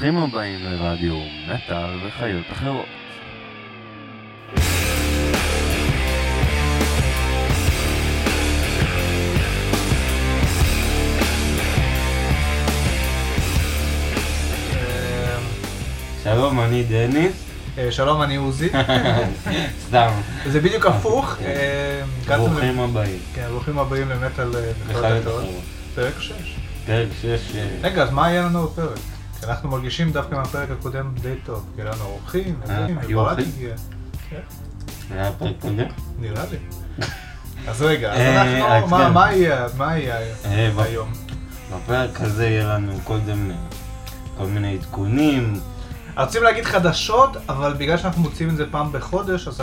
ברוכים הבאים לרדיו מטאל וחיות אחרות. שלום, אני דניס. אה, שלום, אני עוזי. סתם. זה בדיוק הפוך. אה, הגעתם ברוכים הבאים. כן, ברוכים הבאים למטאל אה, וחיות אחרות. פרק 6. פרק 6. רגע, אז מה יהיה לנו בפרק? אנחנו מרגישים דווקא מהפרק הקודם די טוב. כי היה לנו אורחים, אה, היו אורחים? היה פרק קודם? נראה לי. אז רגע, אז אה, אנחנו, אז מה- כן. מה יהיה אה, היום? בפרק הזה יהיה לנו קודם כל מיני עדכונים. רוצים להגיד חדשות, אבל בגלל שאנחנו מוציאים את זה פעם בחודש, אז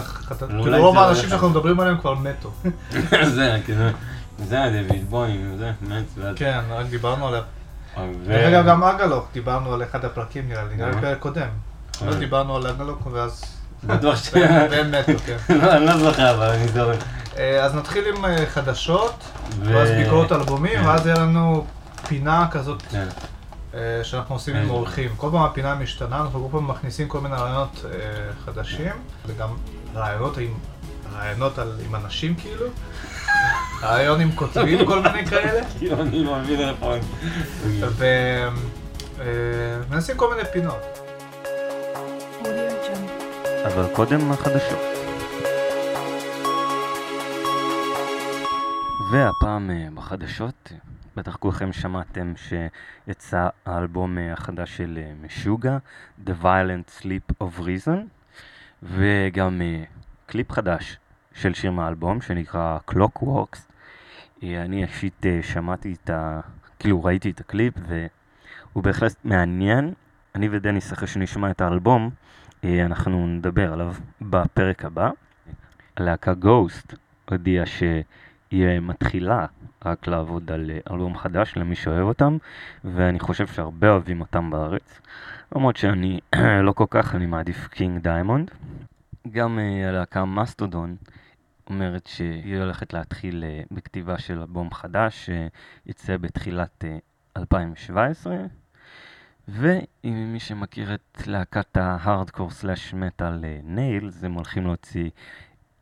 כאילו רוב האנשים. שאנחנו מדברים עליהם כבר מתו. זה, כאילו, זה היה דויד בוים, זה, מת. כן, רק דיברנו עליו. דרך אגב, גם אגלוק, דיברנו על אחד הפרקים נראה לי, נראה לי אה. פרק קודם. אה. אז דיברנו על אגלוק ואז... בטוח ש... והם מתו, כן. לא, אני לא זוכר, אבל אני זוכר. אה, אז נתחיל עם חדשות, ואז ביקורות אלבומים. ואז יהיה לנו פינה כזאת שאנחנו עושים עם. אורחים. כל פעם הפינה משתנה, אנחנו כל פעם מכניסים כל מיני רעיונות חדשים, וגם רעיונות עם... רעיונות על, עם אנשים כאילו, רעיון עם כותבים, כל מיני כאלה, כאילו, אני לא מבין איפה... ומנסים כל מיני פינות. אבל קודם החדשות. והפעם אה, בחדשות, בטח כולכם שמעתם שיצא האלבום אה, החדש של אה, משוגע, The Violent Sleep of Reason, וגם אה, קליפ חדש של שיר מהאלבום שנקרא Clockworks. אה, אני אישית אה, שמעתי את ה... כאילו ראיתי את הקליפ והוא בהחלט מעניין. אני ודניס אחרי שנשמע את האלבום אה, אנחנו נדבר עליו בפרק הבא. הלהקה גוסט הודיעה שהיא מתחילה רק לעבוד על אלבום חדש למי שאוהב אותם, ואני חושב שהרבה אוהבים אותם בארץ. למרות שאני לא כל כך, אני מעדיף King Diamond. גם הלהקה מסטודון אומרת שהיא הולכת להתחיל אה, בכתיבה של אלבום חדש שיצא בתחילת אה, 2017. ומי שמכיר את להקת ההארדקור slash מטאל Nails, הם הולכים להוציא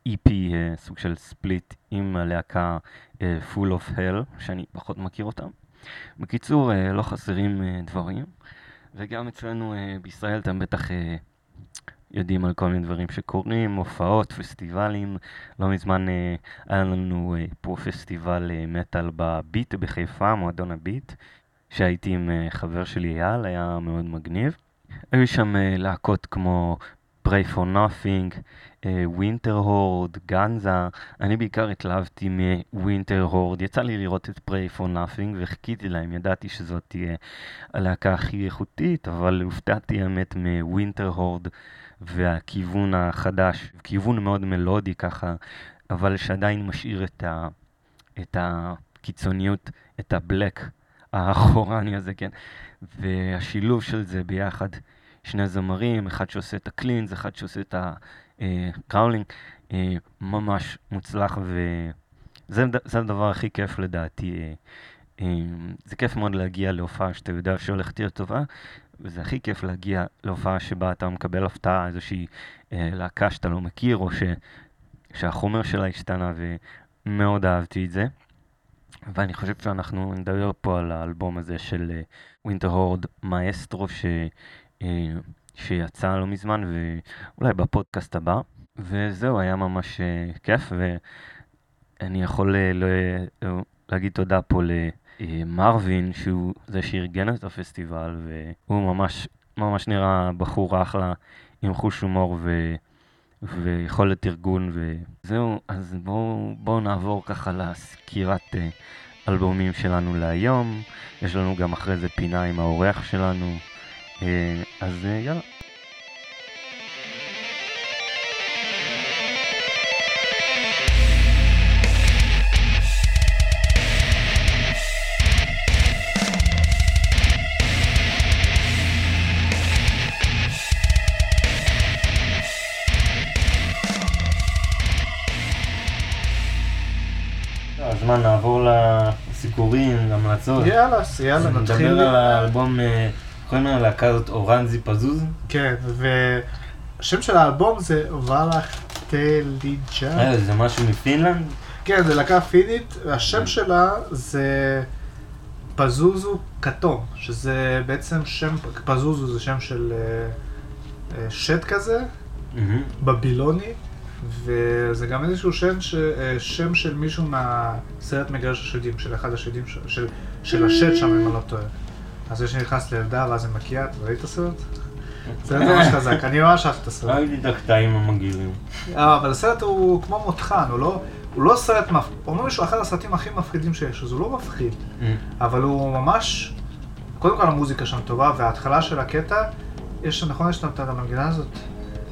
EP, אה, סוג של split עם הלהקה אה, Full of Hell, שאני פחות מכיר אותם. בקיצור, אה, לא חסרים אה, דברים, וגם אצלנו אה, בישראל אתם בטח אה, יודעים על כל מיני דברים שקורים, הופעות, פסטיבלים. לא מזמן אה, היה לנו אה, פה פסטיבל אה, מטאל בביט בחיפה, מועדון הביט. שהייתי עם אה, חבר שלי אייל, היה מאוד מגניב. היו שם אה, להקות כמו Pray for Nothing, Winterhorde, גנזה. אני בעיקר התלהבתי מ Winterhorde. יצא לי לראות את Prey for Nothing וחיכיתי להם, ידעתי שזאת תהיה הלהקה הכי איכותית, אבל הופתעתי האמת מ Winterhorde והכיוון החדש, כיוון מאוד מלודי ככה, אבל שעדיין משאיר את, ה, את הקיצוניות, את ה black האחורני הזה, כן. והשילוב של זה ביחד, שני זמרים, אחד שעושה את הקלינס, אחד שעושה את הקראולינג, ממש מוצלח, וזה זה הדבר הכי כיף לדעתי. אה, אה, זה כיף מאוד להגיע להופעה שאתה יודע שהולכת להיות טובה, וזה הכי כיף להגיע להופעה שבה אתה מקבל הפתעה, איזושהי אה, להקה שאתה לא מכיר, או ש, שהחומר שלה השתנה, ומאוד אהבתי את זה. ואני חושב שאנחנו נדבר פה על האלבום הזה של ווינטר הורד מאסטרו שיצא לא מזמן ואולי בפודקאסט הבא וזהו היה ממש אה, כיף ואני יכול אה, ל... אה, להגיד תודה פה למרווין שהוא זה שארגן את הפסטיבל והוא ממש ממש נראה בחור אחלה עם חוש הומור ו... ויכולת ארגון וזהו, אז בואו בוא נעבור ככה לסקירת אה, אלבומים שלנו להיום. יש לנו גם אחרי זה פינה עם האורח שלנו, אה, אז אה, יאללה. הזמן נעבור לסיכורים, המלצות. יאללה, יאללה, נתחיל. נדבר על האלבום אה, קוראים ללהקה הזאת אורנזי פזוז? כן, והשם של האלבום זה ולך טליג'ה. אה, זה משהו מפינלנד? כן, זה להקה פינית, והשם שלה זה פזוזו כתום, שזה בעצם שם, פזוזו זה שם של אה, שד כזה, מהמם. בבילוני, וזה גם איזשהו שם, ש, אה, שם של מישהו מהסרט מגרש השדים, של אחד השדים, ש, של, של השד שם, אם אני לא טועה. אז זה שנכנס לילדה ואז היא מקיאה, אתה ראית את הסרט? זה ממש חזק, אני ממש אהבתי את הסרט. את הקטעים המגעילים. אה, אבל הסרט הוא כמו מותחן, הוא לא, הוא לא סרט. אומרים שהוא אחד הסרטים הכי מפחידים שיש, אז הוא לא מפחיד, אבל הוא ממש... קודם כל המוזיקה שם טובה, וההתחלה של הקטע, יש נכון, יש שם את המנגינה הזאת,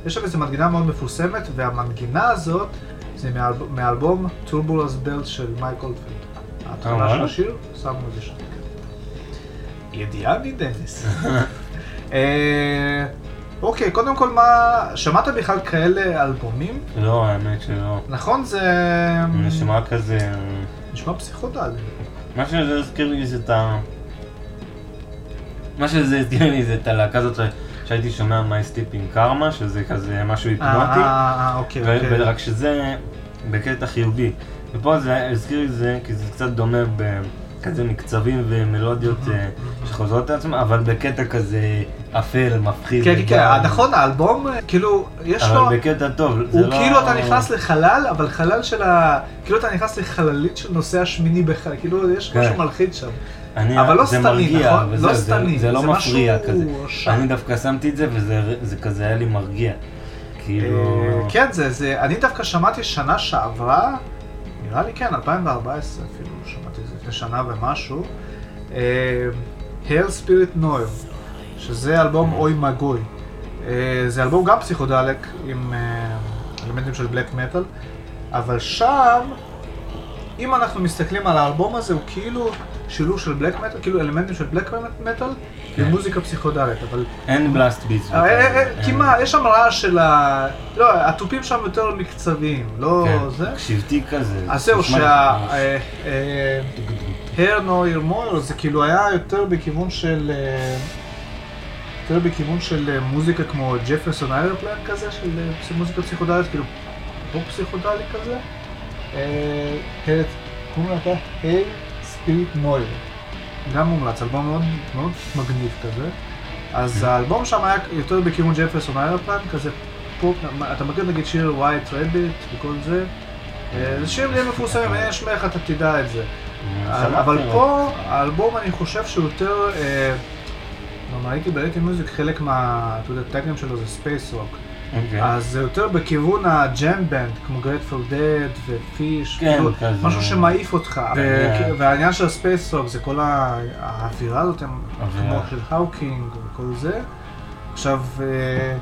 יש שם איזו מנגינה מאוד מפורסמת, והמנגינה הזאת זה מאלב... מאלבום טורבולוס בלט של מייק אולדפילד. ההתחלה של וואלה? השיר, שמו את זה שם. ידיעה מדניס. אה, אוקיי, קודם כל מה, שמעת בכלל כאלה אלבומים? לא, האמת שלא. נכון, זה זה נשמע כזה... נשמע פסיכודלי. מה שזה הזכיר לי זה את ה... מה שזה הזכיר לי זה את הלהקה הזאת שהייתי שומע My Stepping Karma, שזה כזה משהו אה, היפנוטי, אה, אוקיי, אוקיי. ורק שזה בקטע חיובי. ופה זה הזכיר לי זה כי זה קצת דומה בכזה מקצבים ומלודיות אה, שחוזרות את עצמם, אבל בקטע כזה אפל, מפחיד. כן, כן, כן, נכון, האלבום, כאילו, יש לו... אבל בקטע טוב, זה הוא לא... כאילו אתה נכנס לחלל, אבל חלל של ה... כאילו אתה נכנס לחללית של נוסע השמיני בחלל, כאילו יש כן. משהו מלחיץ שם. אני, אבל לא זה מרגיע, נכון? וזה, לא זה, סתמי, זה לא זה מפריע משהו כזה. שם. אני דווקא שמתי את זה וזה זה כזה היה לי מרגיע. כאילו... אה, כן, זה, זה, אני דווקא שמעתי שנה שעברה, נראה לי כן, 2014 אפילו, שמעתי את זה לפני שנה ומשהו, אה, Hell Spirit Noir, שזה אלבום אוי מגוי. אה, זה אלבום גם פסיכודלק עם אלמנטים של בלק מטאל, אבל שם, אם אנחנו מסתכלים על האלבום הזה, הוא כאילו שילוב של בלק מטאל, כאילו אלמנטים של בלק מטאל, כן. ומוזיקה פסיכודלית, אבל אין בלאסט. אה, אה, אה, כמעט, יש שם רעש של ה... לא, התופים שם יותר מקצביים, לא זה. שבטי כזה. אז זהו, שה... הר נויר מויר זה כאילו היה יותר בכיוון של... אה, יותר בכיוון של אה, מוזיקה כמו ג'פרסון איירפלן כזה, של אה, מוזיקה פסיכודלית, כאילו פופ פסיכודלי כזה. אה, קוראים לה Hail Spirit Noir. גם מומלץ, אלבום מאוד, מאוד מגניב כזה. אז האלבום שם היה יותר בכיוון Jefferson Airplane, כזה פופ, אתה מכיר נגיד שיר White Rabbit וכל זה? אה, זה שיר די מפורסם, אם אשמיע לך אתה תדע את זה. שמעתי, אבל פה, האלבום אני חושב שהוא יותר, אה, גם ראיתי ב Rate Your Music, חלק מה, אתה יודע, הטאגים שלו זה space rock. אוקיי. אז זה יותר בכיוון ה jam band, כמו Grateful Dead ו Phish, כן, כאילו, כזה. משהו שמעיף אותך. ו- כן. והעניין של ה space rock זה כל האווירה הזאת. כמו של Hawkwind וכל זה. עכשיו, אה,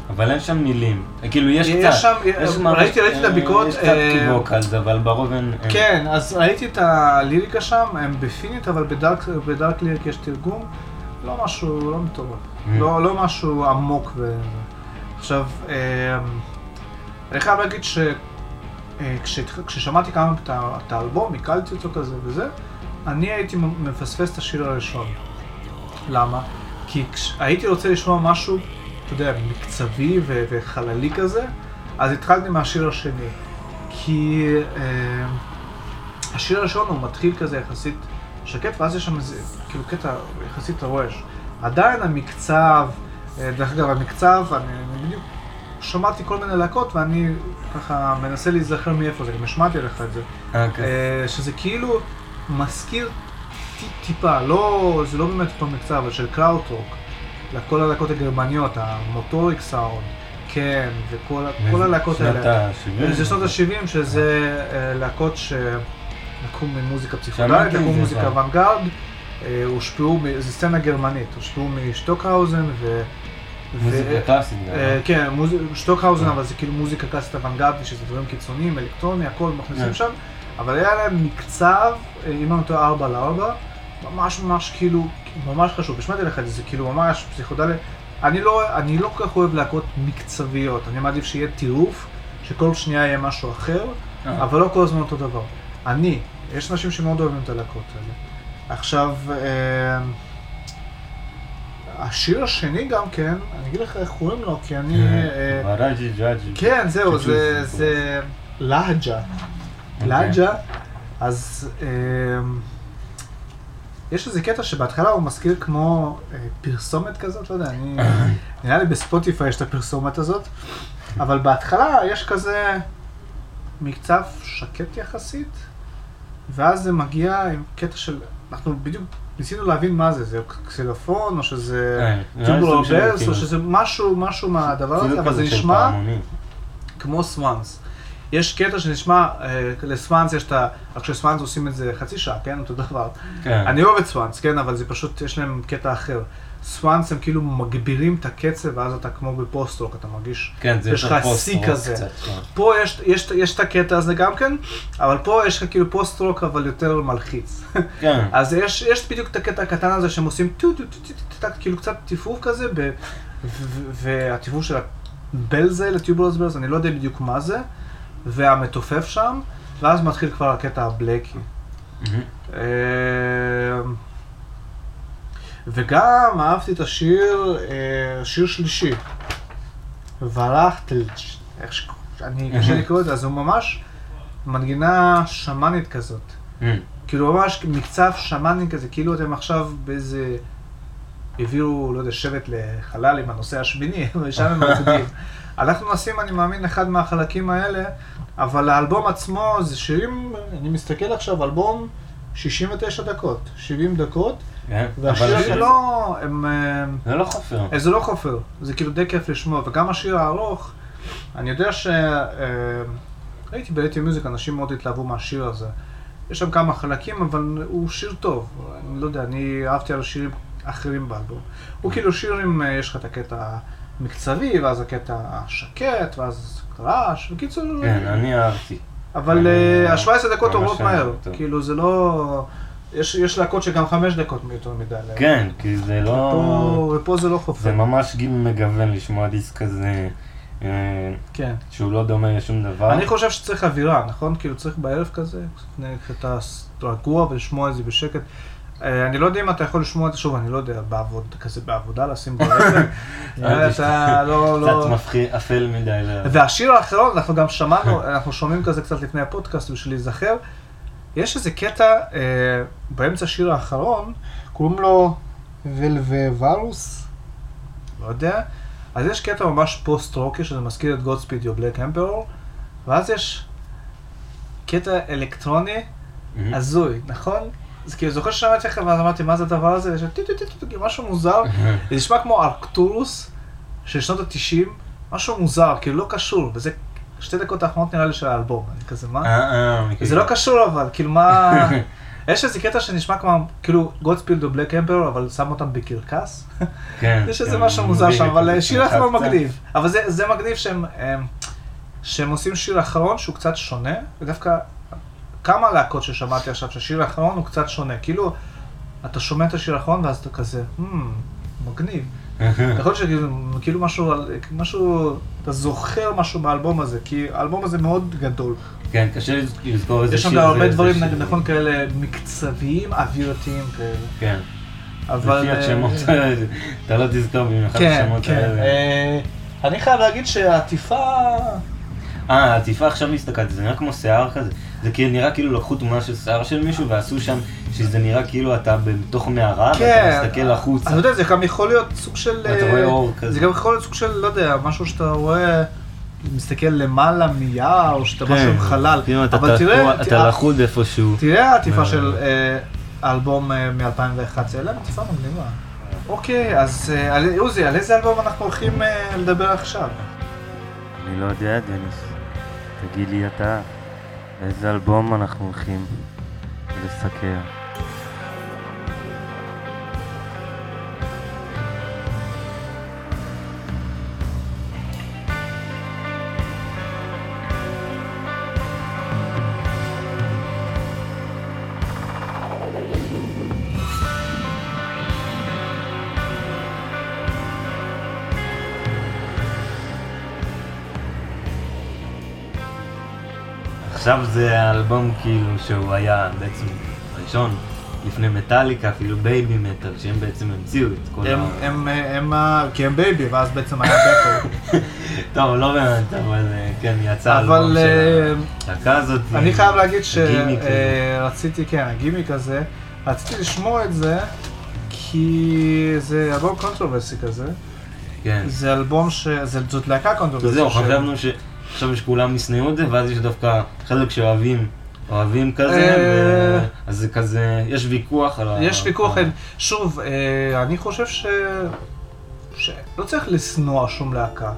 אבל אין שם מילים. כאילו יש יש קצת. שם- יש ראיתי- ממש- ראיתי את אה, הביקורת, יש קצת אה, vocals, אבל ברוב אין... אין. כן, אז ראיתי את הליריקה שם, הם בפינית, אבל ב Dark, ב Dark Lyrics יש תרגום, לא משהו, לא מטורף, Mm. לא, לא משהו עמוק. ו... עכשיו, אה, אני חייב להגיד שכששמעתי כמה את האלבום, עיכלתי אותו כזה וזה, אני הייתי מפספס את השיר הראשון. למה? כי הייתי רוצה לשמוע משהו, אתה יודע, מקצבי ו- וחללי כזה, אז התחלתי מהשיר השני. כי אה, השיר הראשון הוא מתחיל כזה יחסית שקט, ואז יש שם איזה, כאילו קטע יחסית רועש. עדיין המקצב, אה, דרך אגב, המקצב, אני, בדיוק שמעתי כל מיני להקות, ואני ככה מנסה להיזכר מאיפה זה, גם השמעתי לך את זה. אוקיי. אה, שזה כאילו מזכיר טיפ, טיפה, לא, זה לא באמת פה מקצב, אבל של Krautrock, לכל הלהקות הגרמניות, ה motorik sound, כן, וכל ה- כל הלהקות שנות האלה. ה-70. זה שנות ה-70, שזה אה, להקות שלקחו ממוזיקה פסיכודלית, שמעתי לקחו את זה מוזיקה פעם. אוונגרד, אה, הושפעו, זו סצנה גרמנית, הושפעו משטוקהאוזן ו... מוזיקה ו- קלאסית גם. אה, כן, שטוקהאוזן. אבל זה כאילו מוזיקה קלאסית אוונגרדית, שזה דברים קיצוניים, אלקטרוני, הכל מכניסים כן. שם, אבל היה להם מקצב, אה, אם אני לא טועה, 4 ל-4, ממש ממש כאילו, ממש חשוב, השמעתי לך את זה, זה כאילו ממש פסיכודלי. אני לא, אני לא כל כך אוהב להקות מקצביות, אני מעדיף שיהיה טירוף, שכל שנייה יהיה משהו אחר, אה. אבל לא כל הזמן אותו דבר. אני, יש אנשים שמאוד אוהבים את הלהקות האלה. עכשיו, אה, השיר השני גם כן, אני אגיד לך איך קוראים לו, כי אני... אה, וראג'י ג'אג'י. כן, זהו. זה, Lahja. אוקיי. Lahja, אז אמ, יש איזה קטע שבהתחלה הוא מזכיר כמו אה, פרסומת כזאת, לא יודע, אני... נראה לי ב Spotify יש את הפרסומת הזאת, אבל בהתחלה יש כזה מקצב שקט יחסית, ואז זה מגיע עם קטע של... אנחנו בדיוק ניסינו להבין מה זה, זה קסילופון, או שזה אה, של ברס, או שזה משהו, משהו מהדבר הזה, אבל זה נשמע. כמו סוואנס. יש קטע שנשמע, אה, לסוואנס יש את ה... רק שסוואנס עושים את זה חצי שעה, כן? אותו דבר. כן. אני אוהב את סוואנס, כן? אבל זה פשוט, יש להם קטע אחר. Swans הם כאילו מגבירים את הקצב, ואז אתה כמו ב post-rock, אתה מרגיש... כן, זה יש לך שיא כזה. קצת, כן. פה יש, יש, יש את הקטע הזה גם כן, אבל פה יש לך כאילו post-rock, אבל יותר מלחיץ. כן. אז יש, יש בדיוק את הקטע הקטן הזה שהם עושים טו טו טו טו טו טו כאילו קצת טיפוף כזה, והטיפוף של ה bell זה ל tubular bells, אני לא יודע בדיוק מה זה, והמתופף שם, ואז מתחיל כבר הקטע הבלקי. מהמם. וגם אהבתי את השיר, אה, שיר שלישי, ולכטלג', איך ש... אני קשה לקרוא את זה, אז הוא ממש מנגינה שמאנית כזאת. כאילו ממש מקצב שמאני כזה, כאילו אתם עכשיו באיזה... הביאו, לא יודע, שבט לחלל עם הנושא השמיני, ושם הם רוקדים. אנחנו נשים, אני מאמין, אחד מהחלקים האלה, אבל האלבום עצמו זה שירים, אני מסתכל עכשיו, אלבום 69 דקות, 70 דקות, כן. והשיר שלו, הם... אה, זה לא חופר. אה, זה לא חופר, זה כאילו די כיף לשמוע, וגם השיר הארוך, אני יודע ש... אה, ראיתי באתי מיוזיק, אנשים מאוד התלהבו מהשיר הזה. יש שם כמה חלקים, אבל הוא שיר טוב. אני לא יודע, אני אהבתי על השירים אחרים באלבום. הוא כאילו שיר עם, יש לך את הקטע המקצבי, ואז הקטע השקט, ואז רעש, בקיצור... כן, אני אהבתי. אבל אני- ה-17 דקות ממש עוברות מהר, אהבתי אותו. כאילו זה לא... יש, יש להקות שגם חמש דקות יותר מדי. כן, כי זה לא... ופה, ופה זה לא חופר. זה ממש גיל מגוון לשמוע דיסק כזה, אה, כן. שהוא לא דומה לשום דבר. אני חושב שצריך אווירה, נכון? כאילו צריך בערב כזה, לפני אתה רגוע ולשמוע את זה בשקט. אה, אני לא יודע אם אתה יכול לשמוע את זה, שוב, אני לא יודע, בעבוד, כזה בעבודה, לשים ברקע. נראה לי אתה לא, לא... קצת מפחיד, אפל מדי. ל- והשיר האחרון, אנחנו גם שמענו, אנחנו שומעים כזה קצת לפני הפודקאסט בשביל להיזכר. יש איזה קטע אה, באמצע השיר האחרון, קוראים לו Valveavaruus, לא יודע. אז יש קטע ממש פוסט-רוקי שזה מזכיר את Godspeed You Black Emperor, ואז יש קטע אלקטרוני. הזוי, נכון? אז כאילו, זוכר שהשמעתי לך ואז אמרתי, מה זה הדבר הזה? כאילו, משהו מוזר. זה נשמע כמו ארקטורוס של שנות ה-90, משהו מוזר, כאילו לא קשור, וזה שתי דקות האחרונות נראה לי של האלבום, אני כזה, מה? אה, אה. זה לא קשור אבל, כאילו מה... יש איזה קטע שנשמע כמו, כאילו, Godspeed או Black Emperor, אבל שם אותם בקרקס. כן, יש איזה כן, משהו מוזר שם, אבל שיר אחרון. מגניב. אבל זה, מגניב הם, שהם עושים שיר אחרון שהוא קצת שונה, ודווקא כמה להקות ששמעתי עכשיו שהשיר האחרון הוא קצת שונה. כאילו, אתה שומע את השיר האחרון ואז אתה כזה, "Hmm, מגניב. יכול להיות שכאילו כאילו משהו, משהו, אתה זוכר משהו מהאלבום הזה, כי האלבום הזה מאוד גדול. כן, קשה לז- לזכור איזה יש שיר שם זה. גם הרבה דברים. נכון, כאלה מקצביים, אווירתיים כאלה. כן. אבל... לפי אה, השמות האלה, אתה לא תזכור במיוחד כן, השמות כן. האלה. אה, אני חייב להגיד שהעטיפה... אה, העטיפה עכשיו הסתכלתי, זה נראה כמו שיער כזה. זה כאילו נראה כאילו לקחו תמונה של שיער של מישהו ועשו שם, שזה נראה כאילו אתה בתוך מערה, כן. ואתה מסתכל החוצה. אתה יודע, זה גם יכול להיות סוג של... ואתה אה, רואה אור כזה. זה גם יכול להיות סוג של, לא יודע, משהו שאתה רואה, מסתכל למעלה מיער, או שאתה משהו עם חלל. כאילו אתה אבל תראה, אתה לחוד איפשהו. תראה העטיפה אה. של אה, האלבום מ-2011, אלה עטיפה מגניבה. אוקיי, אז אה, על- עוזי, על איזה אלבום אנחנו הולכים אה, לדבר עכשיו? אני לא יודע, דניס. תגיד לי אתה, איזה אלבום אנחנו הולכים לסקר? עכשיו זה האלבום כאילו שהוא היה בעצם הראשון לפני מטאליקה, אפילו בייבי מטאל, שהם בעצם המציאו את כל הם, ה... הם, הם, ה- כי הם בייבי, ואז בעצם היה בטו. טוב, לא באמת, אבל אה, כן, יצא אלבום אה, של הלהקה הזאת. אני חייב להגיד. שרציתי, כן, הגימיק הזה, רציתי לשמוע את זה, כי זה אלבום קונטרוברסי כזה. כן. זה אלבום ש... זאת להקה קונטרוברסית. וזהו, ש- שעכשיו יש כולם ישנאו את זה, ואז יש דווקא חלק שאוהבים, אוהבים כזה, אה, אז זה כזה, יש ויכוח על ה... יש ויכוח, ה- שוב, אה, אני חושב ש... שלא צריך לשנוא שום להקה.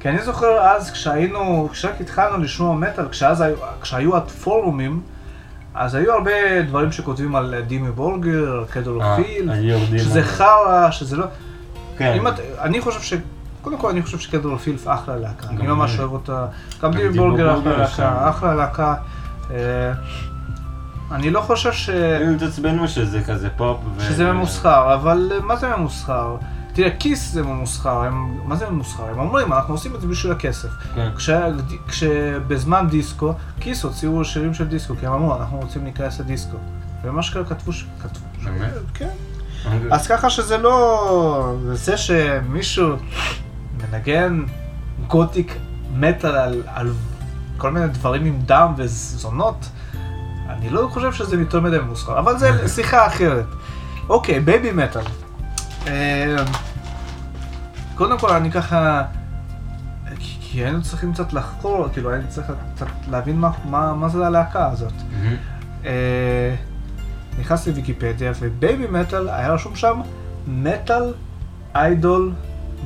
כי אני זוכר אז כשהיינו, כשרק התחלנו לשמוע מטאל, כשאז היו, כשהיו הפורומים, אז היו הרבה דברים שכותבים על דימי בורגר, על קדול אה, אופילד, היו יורדים שזה חרא, שזה לא... כן. את, אני חושב ש... קודם כל אני חושב שקדול אופילד אחלה להקה, אני ממש. אוהב אותה. גם בורגר בורגר אחלה. להקה, אחלה להקה. אה, אני לא חושב ש... הם התעצבנו שזה כזה פופ. שזה ממוסחר, אבל אה, מה זה ממוסחר? תראה, כיס זה ממוסחר, הם, מה זה ממוסחר? הם אומרים, אנחנו עושים את זה בשביל הכסף. כן. כש, כשבזמן דיסקו, כיס הוציאו שירים של דיסקו, כי הם אמרו, אנחנו רוצים להיכנס לדיסקו. ומה שקרה כתבו. כתבו? כן. אוקיי. אז ככה שזה לא... זה שמישהו מנגן gothic metal על, על כל מיני דברים עם דם וזונות, אני לא חושב שזה יותר מדי ממוסחר, אבל זה שיחה אחרת. אוקיי, Babymetal. אה, קודם כל אני ככה... כי- היינו צריכים קצת לחקור, כאילו היינו צריכים קצת להבין מה, מה, מה זה הלהקה הזאת. אה, נכנסתי לוויקיפדיה ו Babymetal היה רשום שם metal idol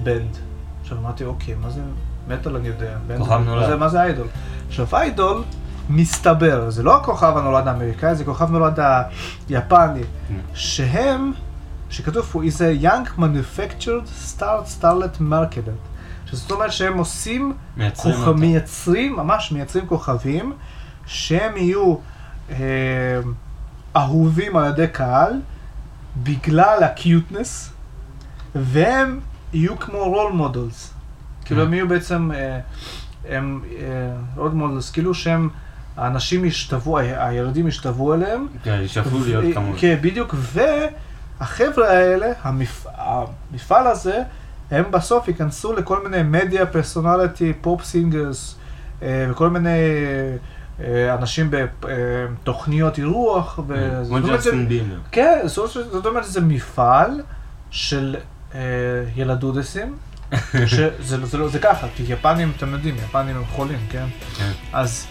band. עכשיו אמרתי אוקיי מה זה מטאל אני יודע. כוכב נולד. זה- מה זה idol? עכשיו idol מסתבר זה לא הכוכב הנולד האמריקאי זה כוכב נולד היפני כן. שהם שכתוב פה is a young manufactured star starlet marketed. שזאת אומרת שהם עושים מייצרים כוכב. מייצרים, ממש מייצרים כוכבים, שהם יהיו אה, אהובים על ידי קהל, בגלל ה cuteness, והם יהיו כמו role models. כאילו הם יהיו בעצם, אה, הם role models, כאילו שהם, האנשים ישתוו, הילדים ישתוו אליהם. כן, ישאפו להיות כמוהו. כן, בדיוק, והחבר'ה האלה, המפ... המפעל הזה, הם בסוף ייכנסו לכל מיני media personality, pop singers, אה, וכל מיני אה, אנשים בתוכניות אירוח. ו- כמו ג'סטין ביבר. כן, זאת אומרת, זה מפעל של אה, ילדודסים, שזה זה, לא- זה ככה, כי יפנים, אתם יודעים, יפנים הם חולים, כן? כן. אז,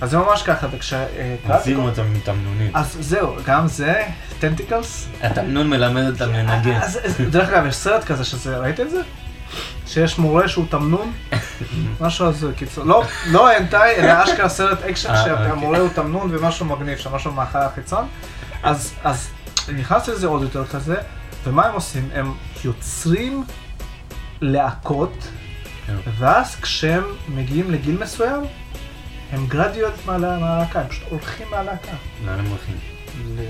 אז זה ממש ככה, וכשקראתי... עושים אותם מתמנונית. אז זהו, גם זה, tentacles. התמנון מלמד אותם לנגן. דרך אגב, יש סרט כזה שזה, ראית את זה? שיש מורה שהוא תמנון? משהו אז קיצור, לא, לא הנטאי, אלא אשכרה סרט אקשן אה, שהמורה הוא תמנון ומשהו מגניב שם, משהו מאחורי החיצון. אז, אז נכנסתי לזה עוד יותר כזה, ומה הם עושים? הם יוצרים להקות, כן. ואז כשהם מגיעים לגיל מסוים, הם מהלה- מהלהקה, הם פשוט הולכים מהלהקה. לאן הם הולכים?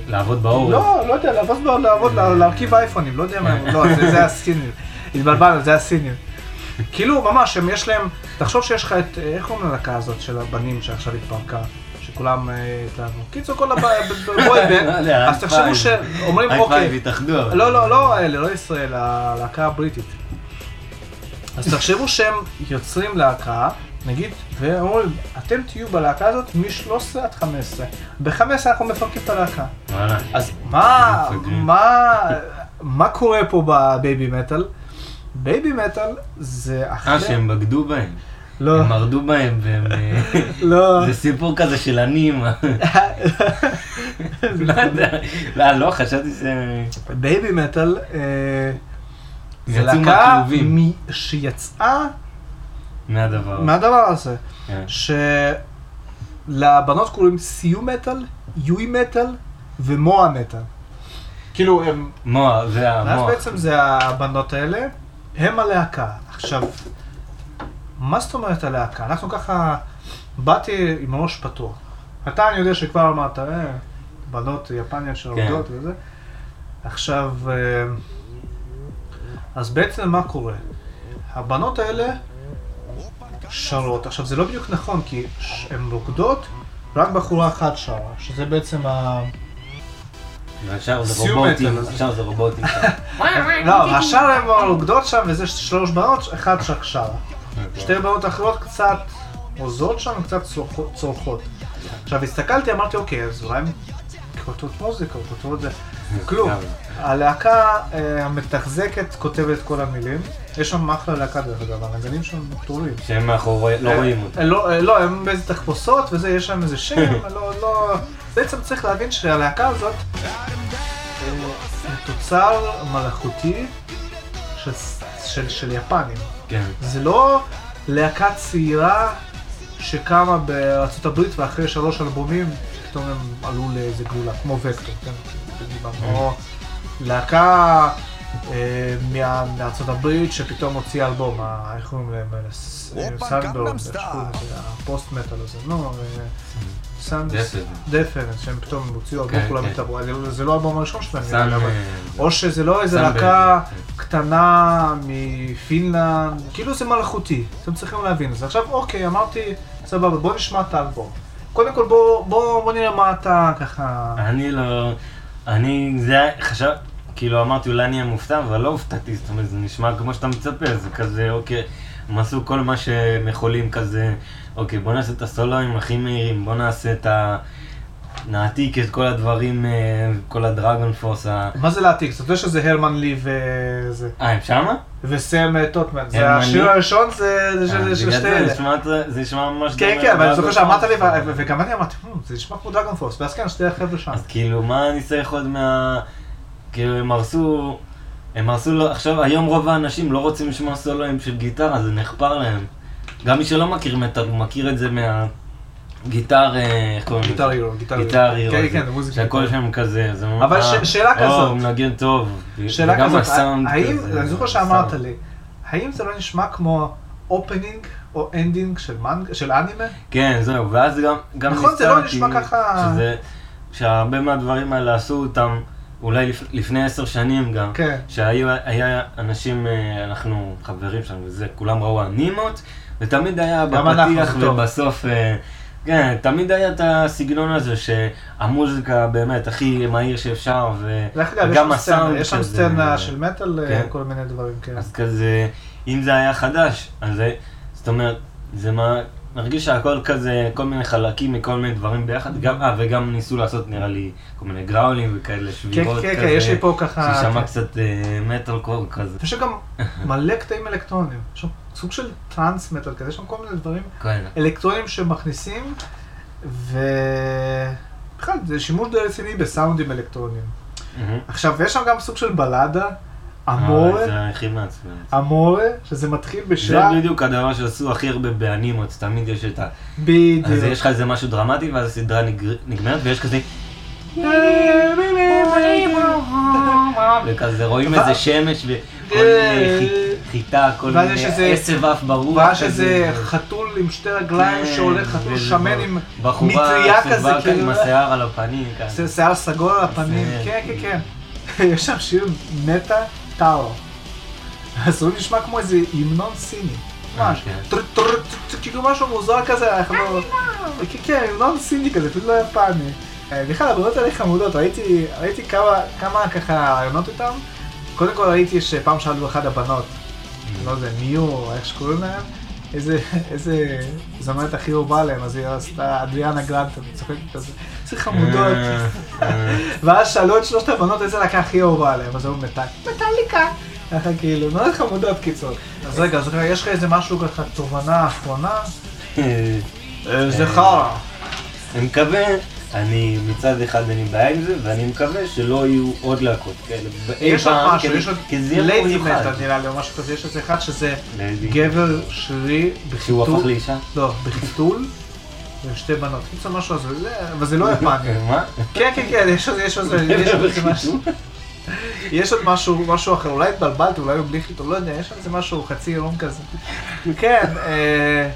לעבוד בעורף. לא, לא יודע, לעבוד, ב- לעבוד, לה- להרכיב אייפונים, לא יודע מה, לא, זה- הסינים. התבלבלנו, זה הסינים. כאילו, ממש, יש להם, תחשוב שיש לך את, איך קוראים ללהקה הזאת של הבנים שעכשיו התפרקה? שכולם אה, התלהבו. קיצור, כל הבוי לא אז תחשבו. שאומרים, אוקיי. אבל- לא, לא, לא האלה, לא ישראל, הלהקה הבריטית. אז תחשבו שהם יוצרים להקה, נגיד, ואומרים, אתם תהיו בלהקה הזאת מ-13 עד 15. ב-15 אנחנו מפרקים את הלהקה. אז מה. מה, מה קורה פה ב Babymetal? Babymetal זה אחרי... אה, שהם בגדו בהם. לא, הם מרדו בהם והם... אה, לא. זה סיפור כזה של עניים. לא יודע. לא, לא, חשבתי שזה... Babymetal זה להקה שיצאה מהדבר. מהדבר הזה. כן. שלבנות קוראים Su-metal, יוי מטאל ומואה מטאל. כאילו הם, מוח, זה ואז המוח. בעצם זה הבנות האלה, הם הלהקה. עכשיו, מה זאת אומרת הלהקה? אנחנו ככה, באתי עם ראש פתוח. אתה, אני יודע שכבר אמרת, אה, בנות יפניות שעובדות וזה. עכשיו, אה, אז בעצם מה קורה? הבנות האלה שרות. עכשיו, זה לא בדיוק נכון, כי הן רוקדות, רק בחורה אחת שרה, שזה בעצם ה... והשאר זה רובוטים. השאר זה רובוטים. לא, השאר הם הרוקדות שם, וזה שלוש בנות, אחד שק שר. שתי בנות אחרות קצת עוזרות שם, קצת צורכות- צורכות. עכשיו הסתכלתי, אמרתי, אוקיי, אז אולי הן כותבות מוזיקה, כותבות זה. כלום. הלהקה אה, המתחזקת כותבת כל המילים. יש שם אחלה להקה דרך אגב, הנגנים שם מטורים. שהם מאחורי, לא רואים אותם. אה, לא, אה, לא, הם באיזה תחפושות וזה, יש להם איזה שם, לא, לא... בעצם צריך להבין שהלהקה הזאת אה, היא תוצר מלאכותי של, של, של יפנים. כן. זה לא להקה צעירה שקמה בארצות הברית ואחרי שלוש אלבומים פתאום הם עלו לאיזה גאולה, כמו וקטור, כן? דיברנו. או להקה אה, מה- מארצות הברית שפתאום הוציאה אלבום, איך קוראים להם? האלה? ס- אופה, סאנדברג, גנגנם איך סטייל. שקוראים לזה? הפוסט מטאל הזה, נו, דפן. דפן, שהם פתאום הוציאו אלבום, כן, כולם כן. התעברו, זה לא האלבום הראשון שלהם, סאן... אה, או שזה לא איזה סאן להקה כן. קטנה מפינלנד, כאילו זה מלאכותי, אתם צריכים להבין את זה. עכשיו אוקיי, אמרתי, סבבה, בוא נשמע את האלבום. קודם כל בוא, נראה מה אתה ככה... אני לא... אני... זה. חשב... כאילו אמרתי אולי אני אהיה מופתע, אבל לא הופתעתי, זאת אומרת זה נשמע כמו שאתה מצפה, זה כזה אוקיי, הם עשו כל מה שהם יכולים כזה, אוקיי בוא נעשה את הסולואים הכי מהירים, בוא נעשה את ה... נעתיק את כל הדברים, אה, כל הדרגון פורס ה... מה זה להעתיק? אתה יודע שזה הרמן לי וזה. אה, הם שמה? וסם אה, טוטמן. זה השיר? הראשון זה של- אה, של שתי אלה. זה נשמע ממש... כן, דומה כן, אבל אני זוכר שאמרת לי, וגם אני אמרתי, "Hmm, זה נשמע כמו דרגון פורס, ואז כן, שתי החבר'ה שם. אז כאילו, מה אני צריך עוד מה... כאילו, הם הרסו... הם הרסו לו... עכשיו, היום רוב האנשים לא רוצים לשמוע סולואים של גיטרה, זה נחפר להם. גם מי שלא מכיר מטאל, הוא מכיר את זה מהגיטר... אה, איך קוראים לזה? גיטר הירו, גיטר גיטר הירו. כן, כן, מוזיקה. שהכל שם כזה, זה ממש... אבל שאלה או, כזאת. הוא מנגן טוב. שאלה וגם כזאת, הסאונד האם, כזה, אני זוכר שאמרת הסאונד. לי, האם זה לא נשמע כמו opening או ending של מנג- של אנימה? כן, זהו, ואז גם, גם נכון, זה לא נשמע ככה- שזה, שהרבה מהדברים האלה עשו אותם אולי לפ, לפני עשר שנים גם. כן. שהיו היה אנשים, אה, אנחנו חברים שלנו וזה, כולם ראו אנימות, ותמיד היה בפתיח. ובסוף, אה, כן, תמיד היה את הסגנון הזה שהמוזיקה באמת הכי מהיר שאפשר, וגם הסאונד יש שם כזה- סצנה של מטאל, אה, כן. כל מיני דברים, כן. אז כזה, אם זה היה חדש, אז זה, זאת אומרת, זה מה, מרגיש שהכל כזה, כל מיני חלקים מכל מיני דברים ביחד, גם, אה, וגם ניסו לעשות נראה לי כל מיני גראולים וכאלה, כן, שבירות כן, כזה, כן, יש לי פה ככה... ששמע כן. קצת אה, מטאל קור כזה. יש גם מלא קטעים אלקטרונים, סוג של טראנס מטאל כזה, יש שם כל מיני דברים כן. אלקטרונים שמכניסים, ובכלל זה שימוש די רציני בסאונדים אלקטרוניים. מהמם. עכשיו, יש שם גם סוג של בלאדה, אה, אמורה, זה הכי מעצבן. אמורה, שזה מתחיל זה בשעה, בדיוק הדבר שעשו הכי הרבה באנימות, תמיד יש את ה... בדיוק. אז יש לך איזה משהו דרמטי, ואז הסדרה נגמרת, ויש כזה... וכזה רואים איזה שמש וכל מיני חי- חיטה, כל מיני עשב עף ברוח. ואז. איזה חתול עם שתי רגליים כן, שהולך, חתול שמן עם מטריה כזה, כאן כאילו. עם השיער על הפנים. כאן. ש- שיער סגול על הפנים, כן, כן, כן. יש שם שיר מטה טאו. אז הוא נשמע כמו איזה המנון סיני. ממש. כן. טר- טר- כאילו משהו מוזר כזה, אנחנו... כן, כן, המנון סיני כזה, פשוט לא יפני. אה, בכלל, הבנות האלה חמודות, ראיתי ראיתי כמה- כמה ככה רעיונות איתם. קודם כל ראיתי שפעם שאלו אחד הבנות, לא יודע, מיו, איך שקוראים להם, איזה, איזה זמרת הכי אהובה להם, אז היא עשתה אדריאנה גרנטה, אני צוחק כזה, איזה חמודות. אה, אה, ואז שאלו את שלושת הבנות איזה להקה הכי אהובה עליהם, אז הוא מטאל, מטאליקה. ככה כאילו, מאוד חמודות קיצור. אז רגע, אז יש לך איזה משהו ככה, תובנה אחרונה? אה, זה חרא. אני מקווה, אני מצד אחד אין לי בעיה עם זה, ואני מקווה שלא יהיו עוד להקות כאלה. יש עוד משהו, יש עוד ליידי. מטאל נראה לי, או משהו כזה, יש איזה אחד שזה. גבר שרירי שהוא הפך בחיתול, לאישה? לא, בחיתול, ושתי בנות. קיצור משהו הזה, זה- אבל זה לא יפני. מה? כן, כן, כן, יש עוד, משהו. יש עוד משהו, משהו אחר, אולי התבלבלתי, אולי הוא בלי חיתול, לא יודע, יש עוד משהו חצי עירום כזה. כן, אה,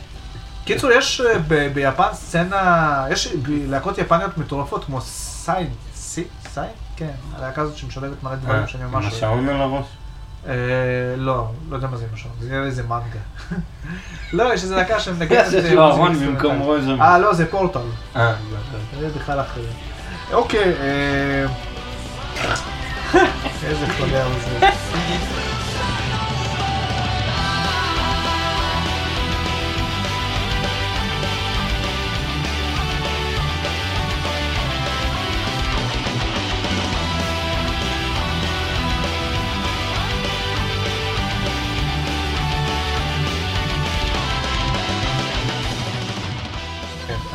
קיצור, יש אה, ב- ביפן סצנה, יש ב- להקות יפניות מטורפות כמו סיין, סי- סיין? כן, הלהקה הזאת שמשלבת מלא דברים שאני עם ממש אוהב. השעון על הראש? אה, לא, לא יודע מה זה עם השעון, זה נראה לי איזה מנגה. לא, יש איזה להקה שמנגנת... יש אה, לו ארון. במקום שם. אה, לא, זה פורטל. אה, זה בכלל אחר. אוקיי, אה, איזה חולה זה.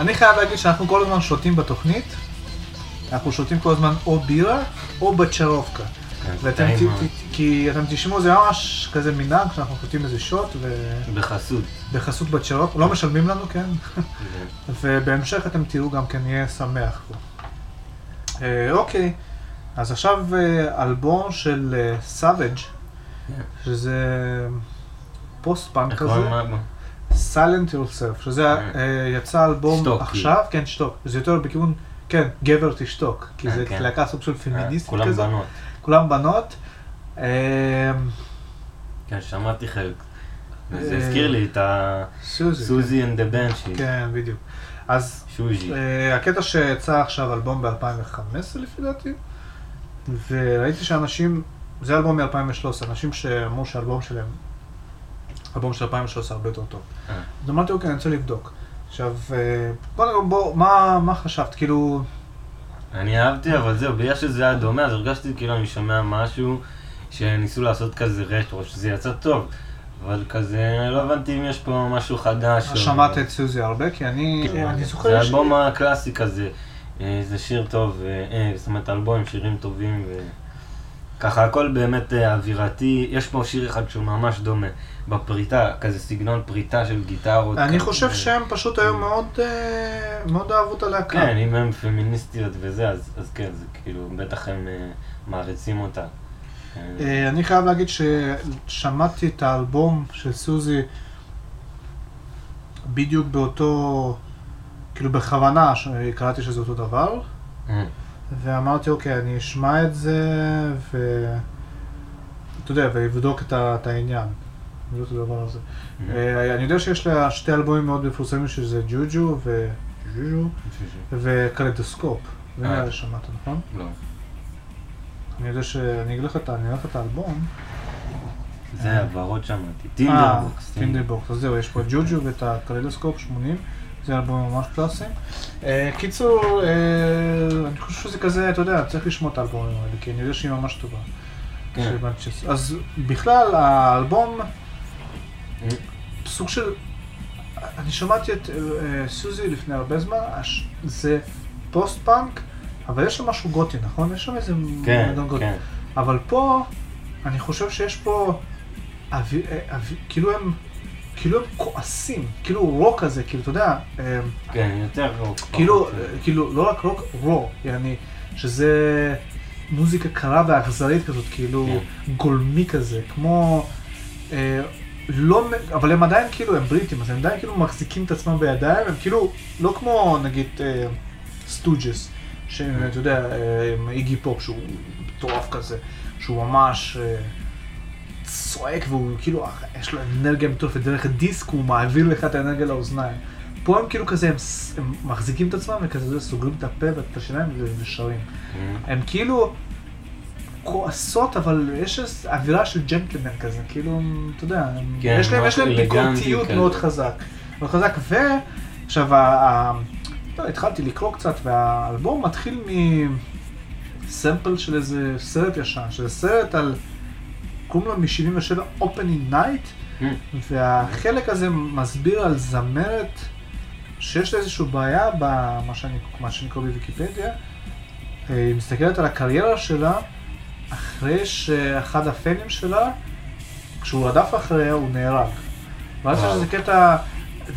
אני חייב להגיד שאנחנו כל הזמן שותים בתוכנית, אנחנו שותים כל הזמן או בירה או Becherovka. כן, ואתם, ת-. ת- כי אתם תשמעו, זה ממש כזה מנהג שאנחנו שותים איזה שוט בחסות. ובחסות Becherovka, לא משלמים לנו, כן? ובהמשך אתם תראו גם כן יהיה שמח פה. אה, אוקיי, אז עכשיו אה, אלבום של Savages שזה פוסט פאנק איך כזה, קוראים לה? Silent Yourself, שזה כן. אה, יצא אלבום עכשיו, כן שתוק, זה יותר בכיוון, כן, גבר תשתוק, כי כן, זה כן. להקה סוג של פמיניסטית כולם כזה, בנות. כולם בנות. אה, כן, שמעתי חלק. אה, זה הזכיר לי את ה... סוזי, and the Banshee. כן, בדיוק. אז. אה, הקטע שיצא עכשיו אלבום ב-2015 לפי דעתי, וראיתי שאנשים, זה אלבום מ-2013, אנשים שאמרו שהאלבום שלהם, אלבום של 2013 הרבה יותר טוב. אה. אז אמרתי, אוקיי, אני רוצה לבדוק. עכשיו, אה, בוא בוא, מה, מה חשבת? כאילו, אני אהבתי, אבל זהו, בגלל שזה היה דומה, אז הרגשתי כאילו אני שומע משהו שניסו לעשות כזה רטרו, שזה יצא טוב. אבל כזה, לא הבנתי אם יש פה משהו חדש. שמעת את סוזי הרבה? כי אני, כן, זה זוכר... ש- האלבום הקלאסי כזה. אה, זה שיר טוב, זאת אומרת אלבום עם שירים טובים. ככה הכל באמת אה, אווירתי, יש פה שיר אחד שהוא ממש דומה, בפריטה, כזה סגנון פריטה של גיטרות. אני. חושב שהם פשוט היו מאוד, אה, מאוד אהבו את הלהקה. כן, אם הן פמיניסטיות וזה, אז, אז כן, זה כאילו, בטח הם אה, מעריצים אותה. אני חייב להגיד ששמעתי את האלבום של סוזי בדיוק באותו, כאילו בכוונה, קראתי שזה אותו דבר, ואמרתי, אוקיי, אני אשמע את זה, ו... אתה יודע, ואבדוק את, ה- את העניין. את הדבר הזה. אה, אני יודע שיש לה שתי אלבומים מאוד מפורסמים, שזה ג'וג'ו ו... ג'וג'ו וקלדוסקופ. זה אה. נראה לי שמעת, נכון? לא. אני יודע ש... אני אגיד לך את ה- אני אגיד לך את האלבום. זה הבהרות שמעתי. אה, Tinderbox. Tinderbox, אז זהו, יש פה את ג'וג'ו ואת ה Kaleidoscope 80, זה אלבום ממש קלאסי. אה, קיצור, אה, אני חושב שזה כזה, אתה יודע, צריך לשמוע את האלבומים האלה, כי אני יודע שהיא ממש טובה. כן. אז בכלל, האלבום, אה, סוג של... אני שמעתי את סוזי לפני הרבה זמן, זה post punk, אבל יש שם משהו גותי, נכון? יש שם איזה כן, מנגנון גותי. כן. אבל פה, אני חושב שיש פה, כאילו הם, כאילו הם כועסים, כאילו רוק כזה, כאילו, אתה יודע, אה, כן, יותר רוק. כאילו, אה, כאילו, לא רק רוק, רו, יעני, שזה מוזיקה קרה ואכזרית כזאת, כאילו, כן. גולמי כזה, כמו, אה, לא, אבל הם עדיין כאילו, הם בריטים, אז הם עדיין כאילו מחזיקים את עצמם בידיים, הם כאילו, לא כמו נגיד אה, Stooges, שאתה יודע, אה, עם Iggy Pop, שהוא מטורף כזה, שהוא ממש צועק והוא כאילו, יש לו אנרגיה מטורפת, דרך הדיסק הוא מעביר לך את האנרגיה לאוזניים. פה הם כאילו כזה, הם, הם מחזיקים את עצמם וכזה סוגרים את הפה ואת השיניים ושרים. אה, הם כאילו כועסות, אבל יש אווירה של ג'נטלמן כזה, כאילו, אתה יודע, הם, כן, יש להם, יש להם ביקורתיות. מאוד חזק. מאוד חזק, ועכשיו, ה- ה- לא, התחלתי לקרוא קצת, והאלבום מתחיל מסמפל של איזה סרט ישן, שזה סרט על, קוראים לו מ-77 Opening Night, אה, והחלק הזה מסביר על זמרת שיש לה איזושהי בעיה במה שאני, שאני קורא בוויקיפדיה. אה, היא מסתכלת על הקריירה שלה אחרי שאחד הפנים שלה, כשהוא רדף אחריה, הוא נהרג. ואז יש. איזה קטע,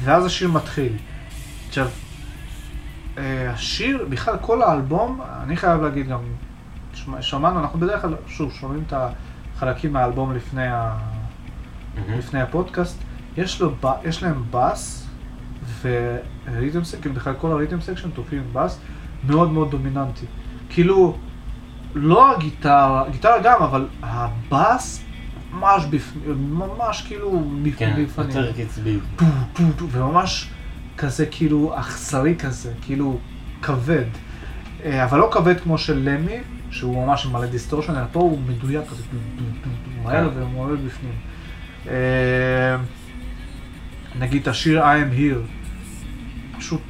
ואז השיר מתחיל. עכשיו, אה, השיר, בכלל כל האלבום, אני חייב להגיד גם, שמע- שמענו, אנחנו בדרך כלל, שוב, שומעים את החלקים מהאלבום לפני ה... אה, לפני הפודקאסט, יש, לו, יש להם בס ו rhythm section, בכלל כל ה rhythm section תוקפים בס מאוד מאוד דומיננטי. כאילו, לא הגיטרה, גיטרה גם, אבל הבס ממש בפנים, ממש כאילו כן, בפנים. יותר קצבי. וממש כזה כאילו אכזרי כזה, כאילו כבד. אה, אבל לא כבד כמו של למי, שהוא ממש מלא distortion, אלא פה הוא מדויק כזה, מהר כן. ומועמד בפנים. אה, נגיד השיר I am here, פשוט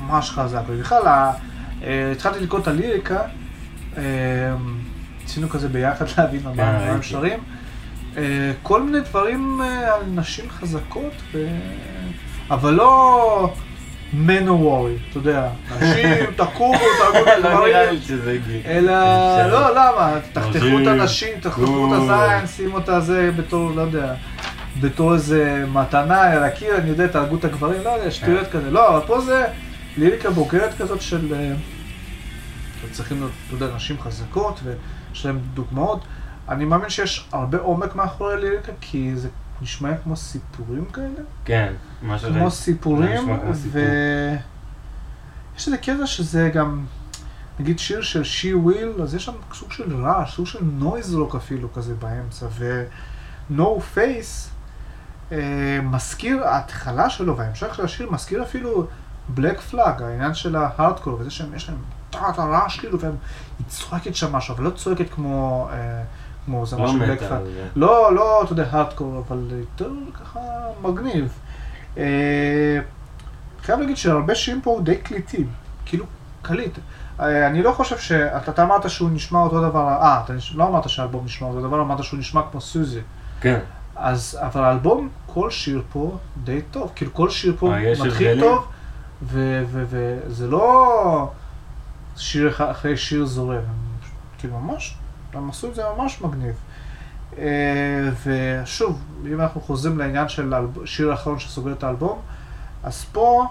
ממש חזק, ובכלל, אה, התחלתי לקרוא את הליריקה, אה, ניסינו כזה ביחד להבין על מה הם. שרים. אה, כל מיני דברים אה, על נשים חזקות. אבל לא מנוורי, אתה יודע, נשים, תקומו, תעגו את לא הדברים. אלא. לא, למה? תחתכו את נשים, הנשים, תחתכו את הזין, שימו את הזה בתור, לא יודע, בתור איזה מתנה אל הקיר, אני יודע, תהרגו את הגברים, לא יודע, שטויות כזה. לא, אבל פה זה ליריקה בוגרת כזאת של... אה, צריכים להיות, אתה יודע, נשים חזקות, ויש להם דוגמאות. אני מאמין שיש הרבה עומק מאחורי ליריקה, כי זה נשמע כמו סיפורים כאלה. כן, משהו כמו זה סיפורים, נשמע כמו סיפור. ויש איזה קטע שזה גם, נגיד שיר של She Will, אז יש שם סוג של רעש, סוג של noise rock אפילו כזה באמצע, ו-No Face אה, מזכיר, ההתחלה שלו וההמשך של השיר מזכיר אפילו בלק פלאג, העניין של ההארדקור, וזה שהם, יש להם טאט הרעש כאילו, והם, היא צועקת שם משהו, אבל לא צועקת כמו, אה, כמו זה לא משהו בלק. זה- לא, לא, אתה יודע, הארדקור, אבל יותר ככה מגניב. אה, חייב להגיד שהרבה שירים פה די קליטים, כאילו קליט. אה, אני לא חושב ש... אתה, אתה אמרת שהוא נשמע אותו דבר, אה, אתה לא אמרת שהאלבום נשמע אותו דבר, אמרת שהוא נשמע כמו סוזי. כן, אז, אבל האלבום, כל שיר פה די טוב, כאילו כל שיר פה אה, מתחיל? טוב, וזה לא שיר אחרי שיר זורם, כאילו ממש, הם עשו את זה ממש מגניב. אה, ושוב, אם אנחנו חוזרים לעניין של האלב- שיר האחרון שסוגר את האלבום, אז פה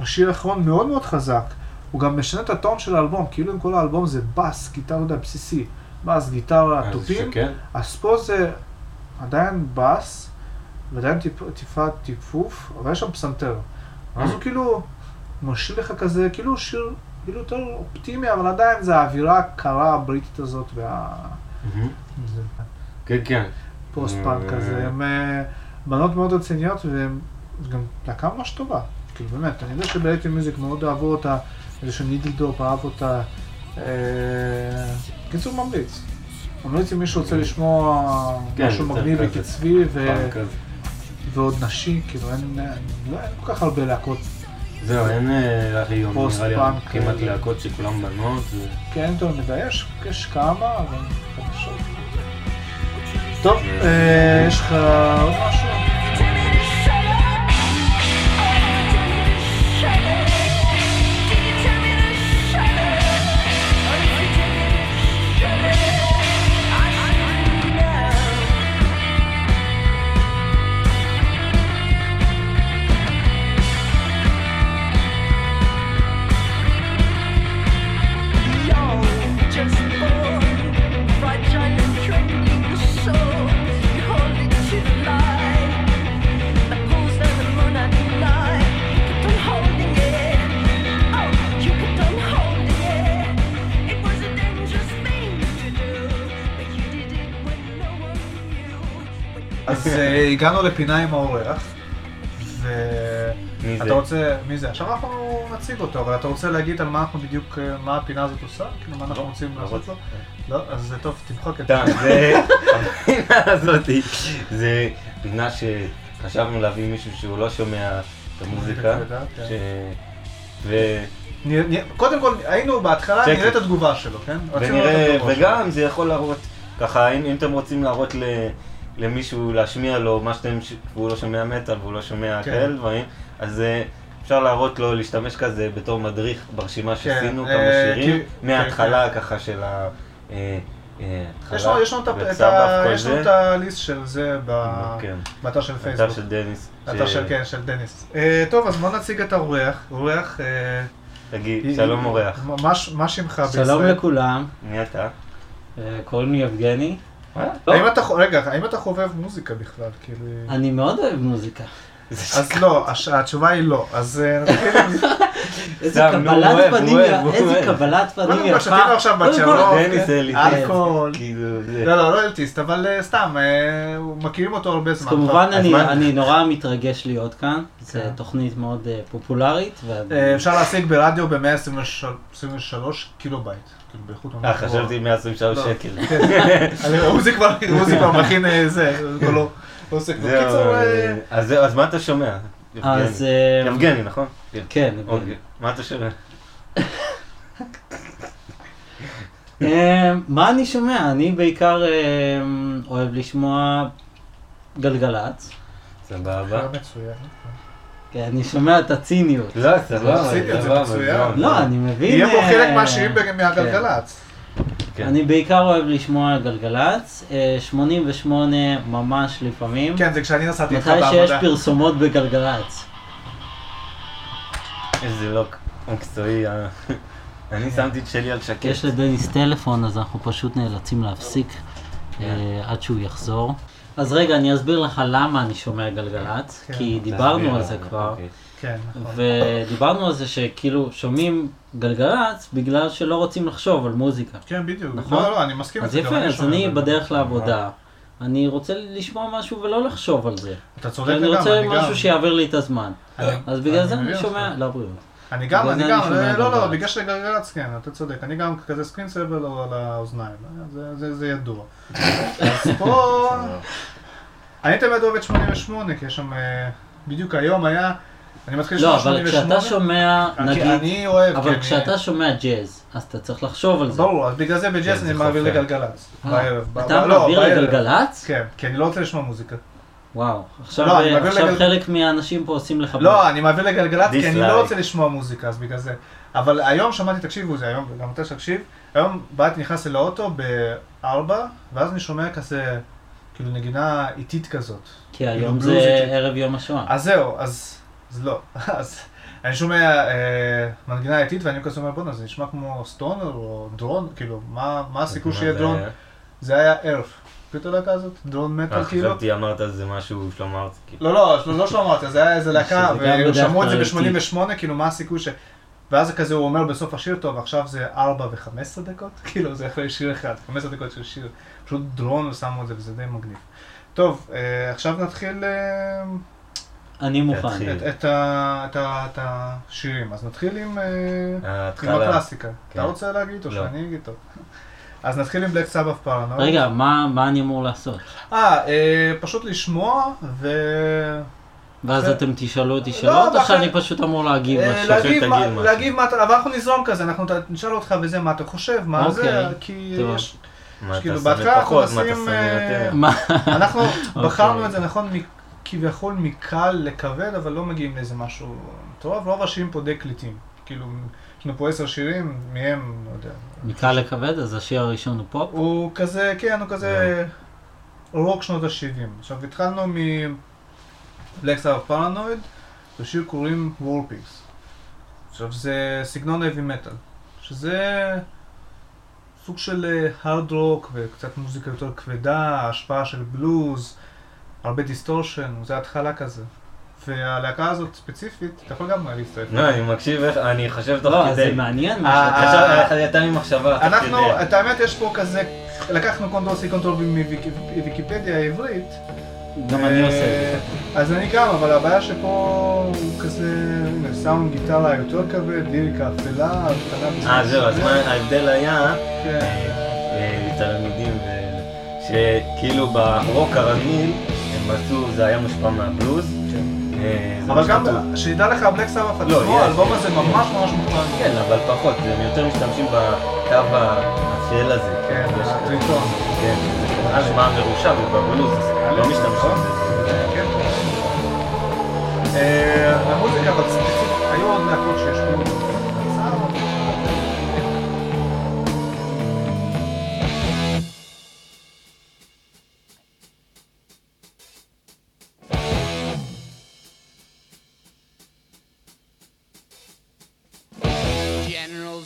השיר האחרון מאוד מאוד חזק. הוא גם משנה את הטון של האלבום, כאילו אם כל האלבום זה בס, גיטרה, יודע, בסיסי. בס, גיטרה, אז תופים. אז פה זה עדיין בס, ועדיין טיפ, טיפה טיפוף, אבל יש שם פסנתר. אז הוא כאילו משאיר לך כזה, כאילו שיר, כאילו יותר אופטימי, אבל עדיין זה האווירה הקרה הבריטית הזאת, וה... כן, כן. post punk אה. כזה. הן אה, בנות מאוד רציניות, והן גם להקה ממש טובה. כאילו באמת, אני יודע שבלייטי music מאוד אהבו אותה, איזה שנידלדופ אהב אותה. אה, קיצור ממליץ. ממליץ אם מישהו רוצה לשמוע כן, משהו מגניב. וקצבי. ועוד נשי, כאילו לא- אין כל כך הרבה להקות. זהו, אין אה, היום פוסט נראה לי פאנק כמעט. להקות שכולם בנות. כן, יותר מדי, יש, כמה, אבל חדשות. טוב, אה, יש לך הגענו לפינה עם האורח, ואתה זה? רוצה, מי זה? עכשיו אנחנו נציג אותו, אבל אתה רוצה להגיד על מה אנחנו בדיוק, אה, מה הפינה הזאת עושה? כאילו מה אנחנו לא, רוצים לא לעשות. לו? לא? אז זה טוב, תמחק את סתם, זה, הפינה הזאתי, זה פינה שחשבנו להביא מישהו שהוא לא שומע את המוזיקה, כן. קודם כל, היינו בהתחלה. נראה את התגובה שלו, כן? ונראה. וגם זה יכול להראות, ככה, אם, אם אתם רוצים להראות ל, למישהו, להשמיע לו מה שאתם, והוא לא שומע מטאל והוא לא שומע כן. כאלה דברים, אז אה, אפשר להראות לו, להשתמש כזה בתור מדריך ברשימה שעשינו, אה, כמה שירים, כי- מההתחלה ככה של ה... אה, יש התחלה, לנו- יש לנו את ה- יש לנו. את הליסט של זה ב- כן. באתר של אתר פייסבוק. של דניס. אתר ש- של, כן, של דניס. אה, טוב, אז בוא נציג את האורח. אורח, אה, תגיד, היא- שלום אורח. מה מה שמך בישראל? שלום לכולם, מי אתה? קוראים לי יבגני. לא. רגע, האם אתה חובב מוזיקה בכלל? כאילו... אני מאוד אוהב מוזיקה. אז לא, התשובה היא לא. אז אה. איזה קבלת פנים, איזה. קבלת פנים יפה. שתינו עכשיו דניס כן. אלכוהול. כאילו. לא, לא, לא אלטיסט, אבל אה, סתם, אה, מכירים אותו הרבה זמן. כמובן אני- נורא מתרגש להיות כאן, זו כן. תוכנית מאוד פופולרית. אפשר להשיג ברדיו ב-123 קילו בייט. כאילו באיכות ממש אה. חשבתי 123 לא. שקל. אני- עוזי כבר, עוזי כבר מכין אה, זה, הוא לא לא עושה כלום. זהו, קיצור, אה, אה, אז זהו, אז מה אתה שומע? אז... יבגני. אה, נכון? כן. כן, אוקיי. יבגני. מה אתה שומע? אה, מה אני שומע? אני בעיקר אה, אוהב לשמוע גלגלצ. סבבה. מצוין. כן, אני שומע את הציניות. לא, סבבה, עשיתי את זה סבבה, מצוין. זהו, לא, זהו. אני מבין... יהיה פה אה, חלק מהשירים בג- מהגלגלצ. כן. אני בעיקר אוהב לשמוע גלגלצ, אה, 88 ממש לפעמים. כן, זה כשאני נסעתי איתך מתי שיש בעבודה. פרסומות בגלגלצ. איזה לוק מקצועי. אה. אני שמתי את שלי על שקט. יש לדניס טלפון, אז אנחנו פשוט נאלצים להפסיק אה, עד שהוא יחזור. אז רגע, אני אסביר לך למה אני שומע גלגלצ, כן. כי דיברנו על זה תסביר, כבר, אוקיי. כן, נכון. ודיברנו על זה שכאילו שומעים גלגלצ בגלל שלא רוצים לחשוב על מוזיקה. כן, בדיוק. נכון? לא, לא, אני מסכים. אז יפה, אז אני. בדרך לעבודה, אני רוצה לשמוע משהו ולא לחשוב על זה. אתה צודק אני לגמרי, רוצה אני גם. משהו שיעביר לי את הזמן. אני- אז בגלל זה אני. שומע, לבריאות. אני גם, אני גם, לא, לא, גלגלצ. בגלל שגלגלצ, כן, אתה צודק, אני גם כזה screensaver לו על האוזניים, זה- זה- זה ידוע. אז פה, אני תמיד אוהב את 88, כי יש שם, אה, בדיוק היום היה, אני מתחיל לשמוע לא, אבל 88. כשאתה שומע, נגיד, אני אוהב, אבל כשאתה שומע ג'אז, אז אתה צריך לחשוב על זה. ברור, אז בגלל זה כן, בג'אז זה אני מעביר. לגלגלצ, אה, אתה לא, מעביר. לגלגלצ? כן, כי אני לא רוצה לשמוע מוזיקה. וואו, עכשיו לא, אני מעביר עכשיו לגל- חלק מהאנשים פה עושים לך... לא, אני מעביר לגלגלצ כי אני. לא רוצה לשמוע מוזיקה, אז בגלל זה. אבל היום שמעתי, תקשיבו, זה היום, גם אתה תקשיב, היום באתי, נכנסתי לאוטו בארבע, ואז אני שומע כזה, כאילו נגינה איטית כזאת. כי היום כאילו זה בלוזית. ערב יום השואה. אז זהו, אז, אז לא. אז אני שומע אה, מנגינה איטית ואני כזה אומר, בואנה, זה נשמע כמו סטונר או דרון, כאילו, מה, מה הסיכוי שיהיה זה דרון? זה היה ארף. את הלהקה הזאת? דרון מטאל אה, כאילו? חשבתי אמרת על זה משהו שלמה ארצי. כאילו. לא, לא, לא, לא שלא אמרתי, זה היה איזה להקה, ושמעו את זה כלל ב-88, כאילו מה הסיכוי ש... ואז זה כזה, הוא אומר בסוף השיר, טוב, עכשיו זה 4 ו-15 דקות, כאילו זה אחרי שיר אחד, 15 דקות של שיר, פשוט דרון ושמו את זה וזה די מגניב. טוב, אה, עכשיו נתחיל אה, אני מוכן. את- השירים, אז נתחיל עם אה. הקלאסיקה. אתה כן. רוצה להגיד או לא. שאני אגיד טוב? אז נתחיל עם בלק סבא פרנואיד. רגע, מה מה אני אמור לעשות? אה, אה, פשוט לשמוע ו... ואז אחרי- אתם תשאלו אותי לא, שאלות, או שאני פשוט אמור להגיב אה, משהו? להגיב מה- תגיד משהו. להגיב מה אתה, אבל אנחנו ניזום כזה, אנחנו נשאל אותך וזה, מה אתה חושב, מה זה, אוקיי, כי טוב. יש, כאילו, בהתחלה אנחנו נשים, אה? אנחנו בחרנו אוקיי. את זה נכון, כביכול מקל לכבד, אבל לא מגיעים לאיזה משהו מטורף, רוב השירים פה די קליטים, כאילו, יש לנו פה עשר שירים, מהם, לא יודע, מהקל לכבד, אז השיר הראשון הוא פופ? הוא כזה, כן, הוא כזה רוק שנות ה-70. עכשיו, התחלנו מבלאק סבאת' Paranoid, לשיר קוראים War Pigs. עכשיו, זה סגנון heavy metal, שזה סוג של הארד רוק וקצת מוזיקה יותר כבדה, השפעה של בלוז, הרבה דיסטורשן, זה התחלה כזה. והלהקה הזאת ספציפית, אתה יכול גם להצטרף. לא, אני מקשיב איך, אני חושב תוך לא, כדי. זה מעניין מה אה, שאתה... אה, עכשיו, הייתה לי מחשבה תוך אנחנו. את האמת יש פה כזה, לקחנו Control C Control מוויקיפדיה העברית, גם אני עושה את זה. אז אני גם, אבל הבעיה שפה הוא כזה, סאונד גיטרה יותר כבד, ליריקה אפלה, הבחנה אה, זהו, אז. מה ההבדל היה, כן. אה, לתלמידים, שכאילו ברוק הרגיל, הם עשו, זה היה מושפע מהבלוז. אה, אבל גם. שידע לך, בלאק סבאת' לא, עצמו. האלבום הזה ממש ממש מוכן. כן, אבל פחות, הם יותר משתמשים בקו האפל הזה. כן. הטריטון. כן, זה ממש מה מרושע, ובבלוז לא משתמשים בזה. כן. אה, המוזיקה, אבל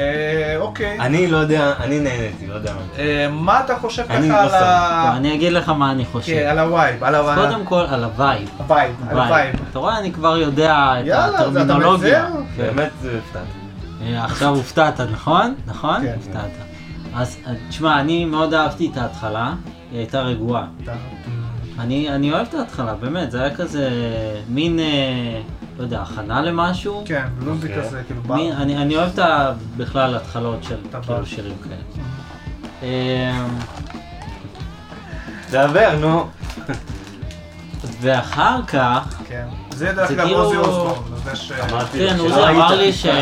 אה, אוקיי. אני לא יודע, אני נהניתי, לא יודע מה. אה, מה אתה חושב אני ככה לא על. ה... אני אגיד לך מה אני כן, חושב. על ה vibe, על אז ה... קודם כל על ה vibe. ה vibe, על ה vibe. אתה רואה, אני כבר יודע את יאללה, הטרמינולוגיה. מצר? כן. באמת זה הפתעתי. אה, עכשיו הופתעת, נכון? נכון? כן. הופתעת. אז תשמע, אני מאוד אהבתי את ההתחלה, היא הייתה רגועה. אני, אני אוהב את ההתחלה, באמת, זה היה כזה מין, לא יודע, הכנה למשהו. כן, לונדי אוקיי. כזה, כאילו, בא. אני, אני אוהב את ה... בכלל התחלות של כאילו. שירים כאלה. דבר, נו. ואחר כך, כן. זה דרך זה אגב כאילו- עוזי אוסבורן, זה ש... אמרתי כן, עוזי אמר לי. שהוא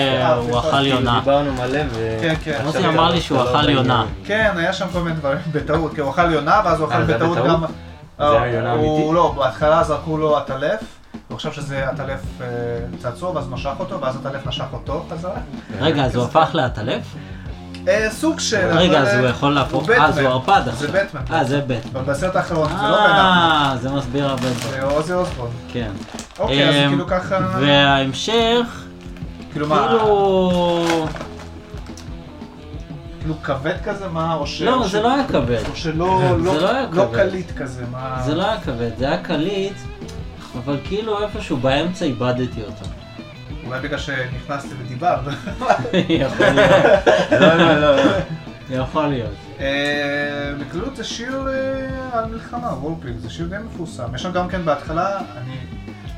אכל כאילו יונה. דיברנו מלא ו... כן, כן. עוזי אמר לי שהוא לא אכל בעניין. יונה. כן, היה שם כל מיני דברים בטעות, כי הוא אכל יונה, ואז הוא אכל אה, זה בטעות? גם... זה היה יונה הוא- אמיתית? לא, בהתחלה זרקו לו עטלף, הוא חשב שזה עטלף אה, צעצוע, ואז משך אותו, ואז עטלף נשך אותו חזרה. רגע, אז הוא הפך לעטלף? אה, סוג של... רגע, אז הוא אה, יכול להפוך... אה, בטמן. ערפד זה עכשיו. בטמן. אה, זה בטמן. בסרט האחרון זה לא בן אה, זה מסביר הרבה דברים. זה עוזי אוסבורן. כן. אוקיי, אז אמ, כאילו ככה... וההמשך, כאילו מה, כאילו... כאילו כבד כזה, מה, או ש... לא, זה לא היה כבד. או שלא זה לא- לא היה לא כבד. קליט כזה, מה... זה לא היה כבד, זה היה קליט, אבל כאילו איפשהו באמצע איבדתי אותו. אולי בגלל שנכנסתי ודיברת. יכול להיות, לא, לא, לא. לא. יכול להיות. אה, בכללות זה שיר אה, על מלחמה, וורפיג, זה שיר די מפורסם. יש שם גם כן בהתחלה, אני...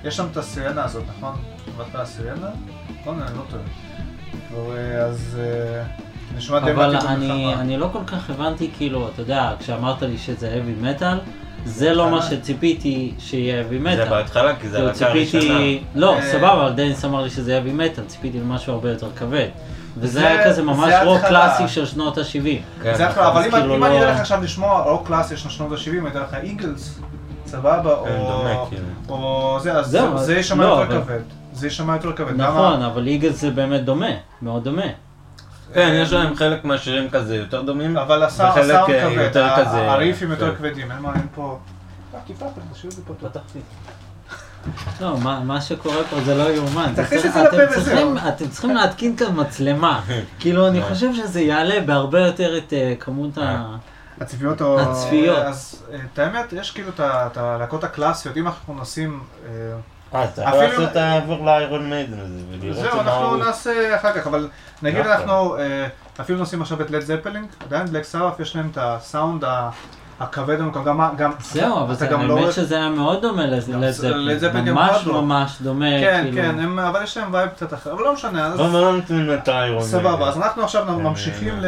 יש שם את הסירנה הזאת, נכון? בהתחלה הסירנה? נכון? אני לא טועה. אה, אז... אני שומע די אבל מתאים. אני לא כל כך הבנתי, כאילו, אתה יודע, כשאמרת לי שזה heavy metal, זה לא מה? שציפיתי שיהיה heavy זה metal. בהתחלה, כי זה כאילו, הלקה הראשונה. ציפיתי, לא, אה, סבבה, אבל דניס אמר לי שזה heavy metal, ציפיתי למשהו הרבה יותר כבד. וזה זה- היה כזה ממש זה רוק. קלאסי של שנות ה-70. כן, זה התחלה, אבל אם כאילו אני לא- אלך עכשיו לשמוע רוק קלאסי של שנות ה-70, אני אתן לך איגלס, סבבה, כן, או... כאילו. או זה, אז זה- זה יישמע לא, יותר כבד. זה יישמע יותר כבד. נכון, אבל איגלס זה באמת דומה, מאוד דומה. כן, יש להם חלק מהשירים כזה יותר דומים. אבל הסאונד אה, כבד, הריפים יותר כן. כבדים, אין מה, אין פה... את. לא, מה, מה שקורה פה זה לא יאומן. תכניס את זה צריך- לפה וזהו. אתם צריכים להתקין כאן מצלמה. כאילו, אני כן. חושב שזה יעלה בהרבה יותר את אה, כמות אה. ה... הציפיות או... הציפיות. אז את האמת, יש כאילו את את הלהקות הקלאסיות, אם אנחנו נשים... אה, אה, אתה יכול לעשות העבור לאיירון מיידן הזה, ולראות זהו, אנחנו הוא- נעשה אחר כך, אבל נגיד נכון. אנחנו אה, אפילו נשים עכשיו את לד זפלינג, עדיין בלאק סבאת' יש להם את הסאונד ה- הכבד המקום, גם... גם זהו, אבל זה גם לא האמת שזה היה מאוד דומה. גם ממש לא. ממש דומה, כן, כאילו. כן, אבל יש להם vibe קצת אחר, אבל לא משנה, אז לא, אבל לא נותנים את האיירון סבבה, אז אנחנו עכשיו כן, ממשיכים אה, ל...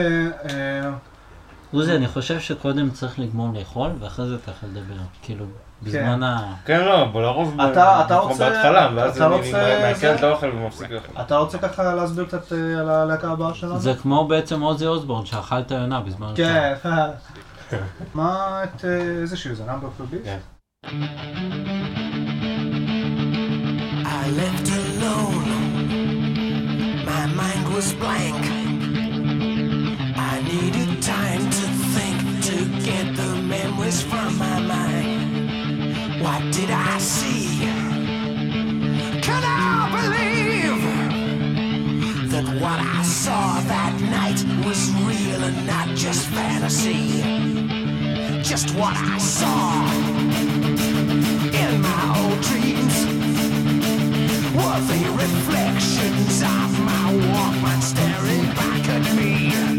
עוזי, אני חושב שקודם צריך לגמור לאכול, ואחרי זה אתה יכול לדבר. כאילו, בזמן ה... כן, לא, אבל לרוב אתה- אתה אנחנו רוצה- בהתחלה, ואז אתה אני זה? את האוכל ומפסיק לאכול. אתה רוצה ככה להסביר קצת אה, על הלהקה הבאה שלנו? זה כמו בעצם עוזי אוסבורן, שאכל את היונה בזמן כן, מה את... אה, איזה שיר זה? נאמבר ביט? כן. I left alone. My mind was blank. From my mind. What did I see? Can I believe that what I saw that night was real and not just fantasy? Just what I saw in my old dreams were the reflections of my Walkman staring back at me.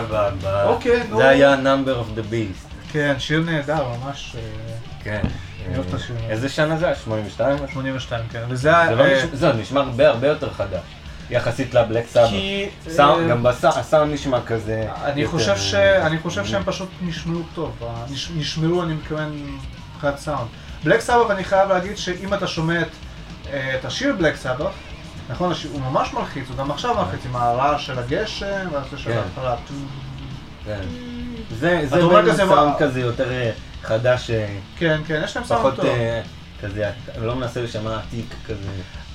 זה ב- אוקיי, נו. זה היה number of the beast. כן, שיר נהדר, ממש אה, כן. הזה. איזה שנה זה היה? 82? משהו? 82, כן. וזה זה היה... לא אה, נשמע- זה נשמע הרבה הרבה יותר חדש. יחסית לבלק סאבה. כי... סאונד- אה, גם הסאונד נשמע כזה. אני חושב, ש... אני חושב שהם פשוט נשמעו טוב. נשמעו, אני מתכוון, מבחינת סאונד. בלק סאבב, אני חייב להגיד שאם אתה שומע את, אה, השיר בלק סאבב, נכון, הוא ממש מלחיץ, הוא גם עכשיו מלחיץ עם הרעש של הגשם, והרעש של כן. ההתחלה. כן. זה אתה זה כזה, סאונד כזה יותר אה, חדש, אה, כן, כן, יש להם סאונד פחות טוב. אה, כזה, אני לא מנסה לשמוע עתיק כזה.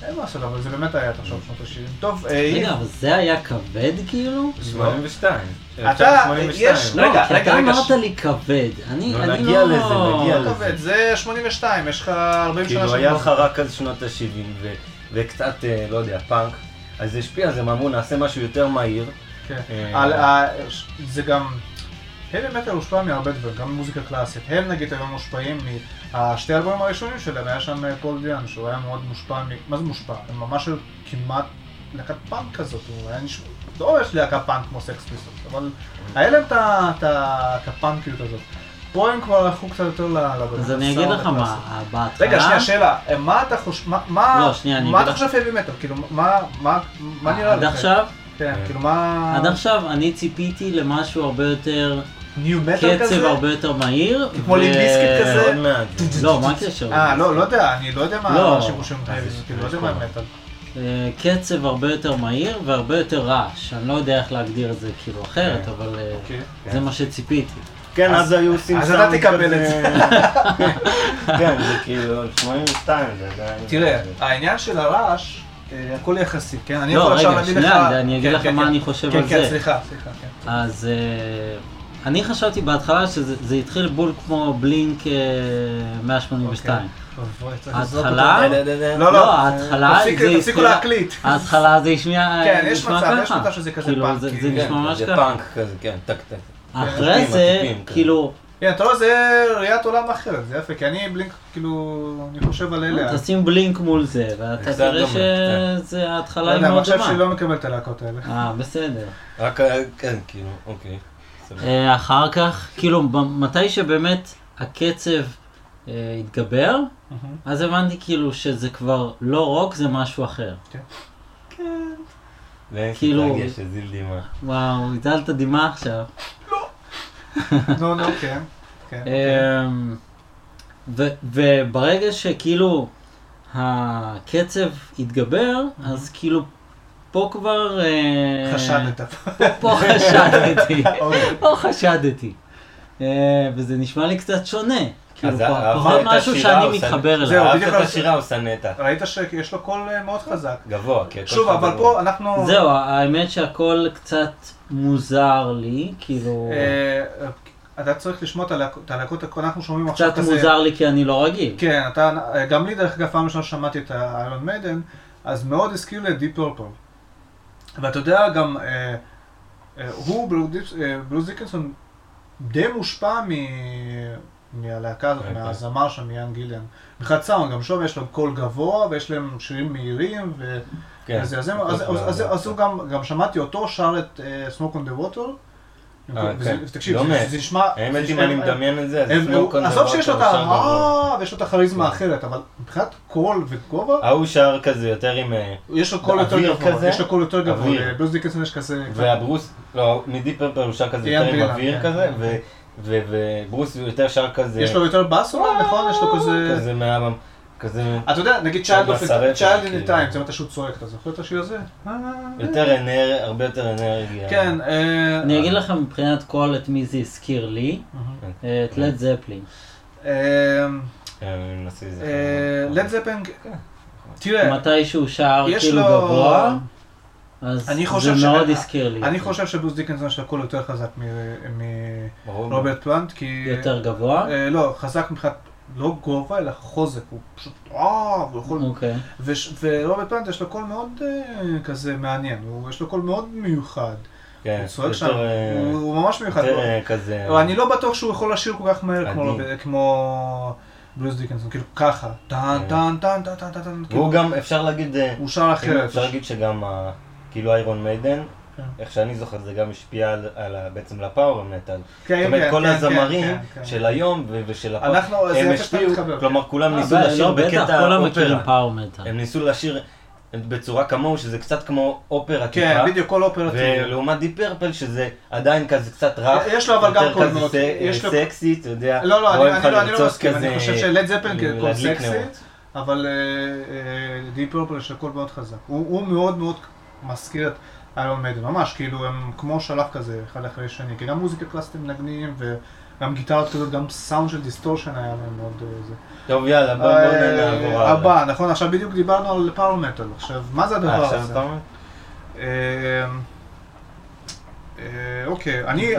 אין מה לעשות, אבל זה באמת היה תחשוב שנות ה-70. טוב, אה, רגע, אבל זה היה כבד כאילו? 82. אתה, 82. יש- לא, רגע, כי רגע, אתה אמרת לי כבד. אני אני נגיע לא... לזה, נגיע לא לזה. כבד, זה 82, יש לך 40 שנה כאילו היה. לך רק אז שנות ה-70 וקצת, אה, לא יודע, פאנק. אז זה השפיע, אז הם אמרו נעשה משהו יותר מהיר. כן. אה, זה גם, heavy metal הושפע מהרבה דברים, גם מוזיקה קלאסית. הם נגיד היום מושפעים מהשתי האלבומים הראשונים שלהם, היה שם אה, פול דיאנו, שהוא היה מאוד מושפע, מה זה מושפע? הם ממש כמעט להקת פאנק כזאת, הוא היה נשמע, לא יש להקה פאנק כמו סקס פיסטולס, אבל היה להם את הפאנקיות הזאת. פה הם כבר הלכו קצת יותר ל... ל- אז אני אגיד לך מה. בהתחלה... רגע, שנייה, שאלה, אה, מה אתה חושב, מה- מה לא, שנייה, אני מה אגיד אתה לך- חושב heavy metal? כאילו, מה מה- מה נראה לך? עד עכשיו, כן, כאילו מה... עד עכשיו אני ציפיתי למשהו הרבה יותר, ניו מטאל כזה? קצב הרבה יותר מהיר. כמו ביזקיט כזה? לא, מה הקשר? אה, לא, לא יודע, אני לא יודע מה לא. השימושים האלה, כאילו, לא יודע מה מטאל. אה, קצב הרבה יותר מהיר והרבה יותר רעש. אני לא יודע איך להגדיר את זה כאילו אחרת, כן. אבל אה, אוקיי. זה מה שציפיתי. כן, אז- אז היו עושים אז סאונד אתה תקבל את כזה- כן, זה כאילו 82, זה עדיין... תראה, העניין של הרעש, אה, הכל יחסי, כן? אני לא, יכול עכשיו רגע, להגיד לך... שנייה, אני אגיד כן, לך כן, מה כן. אני חושב כן, על כן, זה. סליחה, סליחה, כן. אז אה, אני חשבתי בהתחלה שזה זה התחיל בול כמו בלינק אה, 182. אוי, צריך לזרוק ההתחלה? אותו. לא, לא, לא, ההתחלה תפסיק- זה תפסיקו להקליט. ההתחלה זה השמיע כן, יש נשמע מצב, יש ככה. מצב שזה כזה כאילו, פאנק, זה- זה כאילו. נשמע ממש זה ככה. פאנק כזה, כן, טק טק. אחרי זה, כן. כאילו, כן, אתה רואה, זה ראיית עולם אחרת, זה יפה, כי אני בלינק, כאילו, אני חושב על אלה. תשים בלינק מול זה, ואתה תראה דומה, שזה לא ההתחלה היא יודע, מאוד דומה. שלי לא מקבל את הלהקות האלה. אה, בסדר. רק, ה- כן, כאילו, אוקיי. אה, אחר כך, כאילו, מתי שבאמת הקצב אה, התגבר, אז הבנתי כאילו שזה כבר לא רוק, זה משהו אחר. ואין כאילו- להתרגש, הזיל דמעה. וואו, הזלת דמעה עכשיו. נו, נו, כן. כן. אמ, וברגע שכאילו הקצב התגבר, אז כאילו פה כבר... אה, חשדת. פה חשדתי. אוקיי. פה חשדתי. אה, וזה נשמע לי קצת שונה. כאילו, את משהו שאני? מתחבר זהו, אליו. בדיוק אהבת את על- השירה או שנאת? ראית שיש לו קול אה, מאוד חזק. גבוה, הכל שוב, אבל. פה אנחנו... זהו, האמת שהכל קצת מוזר לי, כאילו, אה, אתה צריך לשמוע את הלהקות- אנחנו שומעים עכשיו קצת כזה... מוזר לי כי אני לא רגיל. כן, אתה, גם לי דרך אגב, פעם ראשונה שמעתי את האיירון מיידן, אז מאוד הזכיר לי את דיפ פרפל. ואתה יודע, גם אה, אה, הוא, ברוס- ברוס דיקנסון, די מושפע מ... מהלהקה הזאת, אוקיי. מהזמר שם, מאיאן גילאן. מבחינת סאונד, גם שם יש לו קול גבוה, ויש להם שירים מהירים, ו... כן. אז, אז, אז, אז, הוא גם, גם שמעתי אותו שר את אה, Smoke on the Water. אה, כן. תקשיב, דומה. זה, נשמע... האמת אם אני מדמיין את זה, אז Smoke the עזוב שיש לו את ה... אה, ויש לו את הכריזמה כן. האחרת, אבל מבחינת קול וגובה, ההוא שר כזה יותר עם... אה, יש לו קול יותר גבוה. יש לו קול יותר גבוה. לברוס דיקנסון יש כזה... והברוס, לא, מדיפ פרפל הוא שר כזה יותר עם גילן, אוויר. כזה, וברוס הוא יותר שר כזה... יש לו יותר בס אולי, נכון? יש לו כזה... כזה מה... כזה... אתה יודע, נגיד Child of בשרפת, Child in כאילו. the Time, זה מתי שהוא צועק, אתה זוכר את השיר הזה? אה, יותר אנר... הרבה יותר אנרגיה. כן. אה, אני אגיד לך מבחינת קול את מי זה הזכיר לי, אה, את לד זפלין. אה. לד זפן, תראה, מתי שהוא שר כאילו לו- גבוה, אז אני חושב זה ש- מאוד הזכיר לי. אני. חושב שברוס דיקנסון יש לו יותר חזק. מרוברט פלנט, כי... יותר גבוה? אה, לא, חזק מבחינת לא גובה, אלא חוזק, הוא פשוט, אה, הוא יכול... אוקיי. וש- ורוברט פלנט יש לו קול מאוד אה, כזה מעניין, הוא- יש לו קול מאוד מיוחד. כן, הוא צועק שם, אה, הוא הוא ממש מיוחד. יותר כזה... אני לא בטוח שהוא יכול לשיר כל כך מהר כמו ברוס דיקנסון, כאילו ככה, טן כן. טן טן טן טן טן טן, כאילו, והוא גם, אפשר להגיד... הוא שר אחרת. אפשר להגיד שגם, ה- כאילו איירון מיידן, כן. איך שאני זוכר, זה גם השפיע על, על ה- בעצם ל power metal. כן, זאת אומרת, כן, כל כן, הזמרים כן, כן. של היום ו- ושל ה power, אנחנו, הם השפיעו, מתחבר. כלומר כולם ניסו אה, לשיר לא, בקטע אופרה. הם ניסו לשיר בצורה כמוהו, שזה קצת כמו אופרה כן, טיפה. בדיוק, כל אופרטי. ולעומת דיפ פרפל, שזה עדיין כזה קצת רך, יש לו אבל גם יותר קולנוע, כזה יש לו- סקסי, אתה יודע, לא, לא, אני, לא, אני לא מסכים, אני חושב שלד זפלין להדליק סקסי. אבל Deep Purple יש לו קול מאוד חזק. הוא מאוד מאוד מזכיר את Iron Maiden, ממש, כאילו הם כמו שלב כזה, אחד אחרי שני, כי גם מוזיקה קלאסית הם מנגנים, וגם גיטרות כזאת, גם סאונד של distortion היה להם מאוד אה, זה. טוב, יאללה, בוא אה, נעבור הלאה. הבא, נכון, עכשיו בדיוק דיברנו על power metal, עכשיו, מה זה אה, הדבר הזה? אה, אה, אוקיי, אני,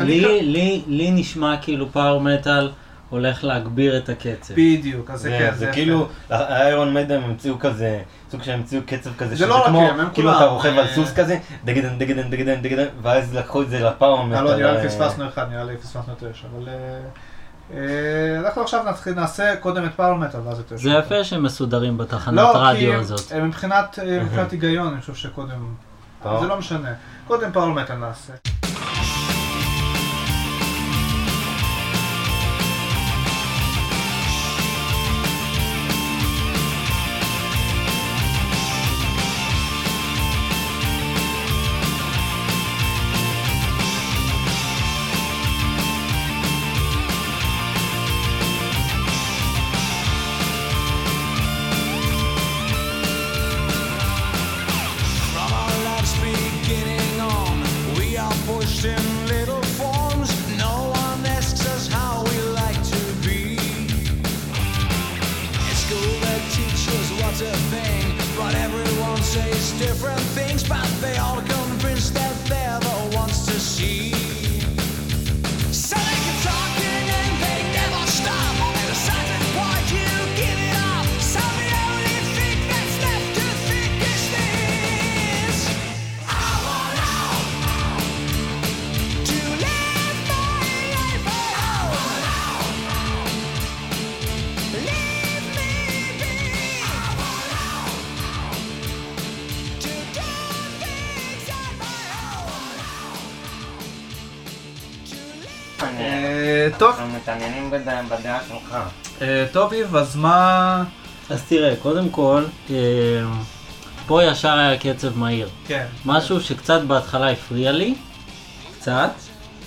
לי, נשמע כאילו פאוור מטאל הולך להגביר את הקצב. בדיוק, אז זה זה- כן, זה יפה. כאילו, האיירון מיידן הם המציאו כזה, סוג שהם המציאו קצב כזה, זה שזה לא רק כמו, כאילו. אתה רוכב על אה, סוס כזה, דגדן, דגדן, דגדן, דגדן, ואז לקחו את זה לפאוור אה, לא, נראה לי פספסנו אחד, נראה לי פספסנו את תשע, אבל... אה, אה, אנחנו עכשיו נתחיל, נעשה קודם את מטאל ואז את. זה יפה שהם מסודרים בתחנת לא, כי רדיו הזאת. הם מבחינת אה, מבחינת היגיון, אני חושב שקודם... זה לא משנה. קודם מטאל נעשה. טוב איב, אז מה... אז תראה, קודם כל, אה, פה ישר היה קצב מהיר. כן. משהו שקצת בהתחלה הפריע לי, קצת,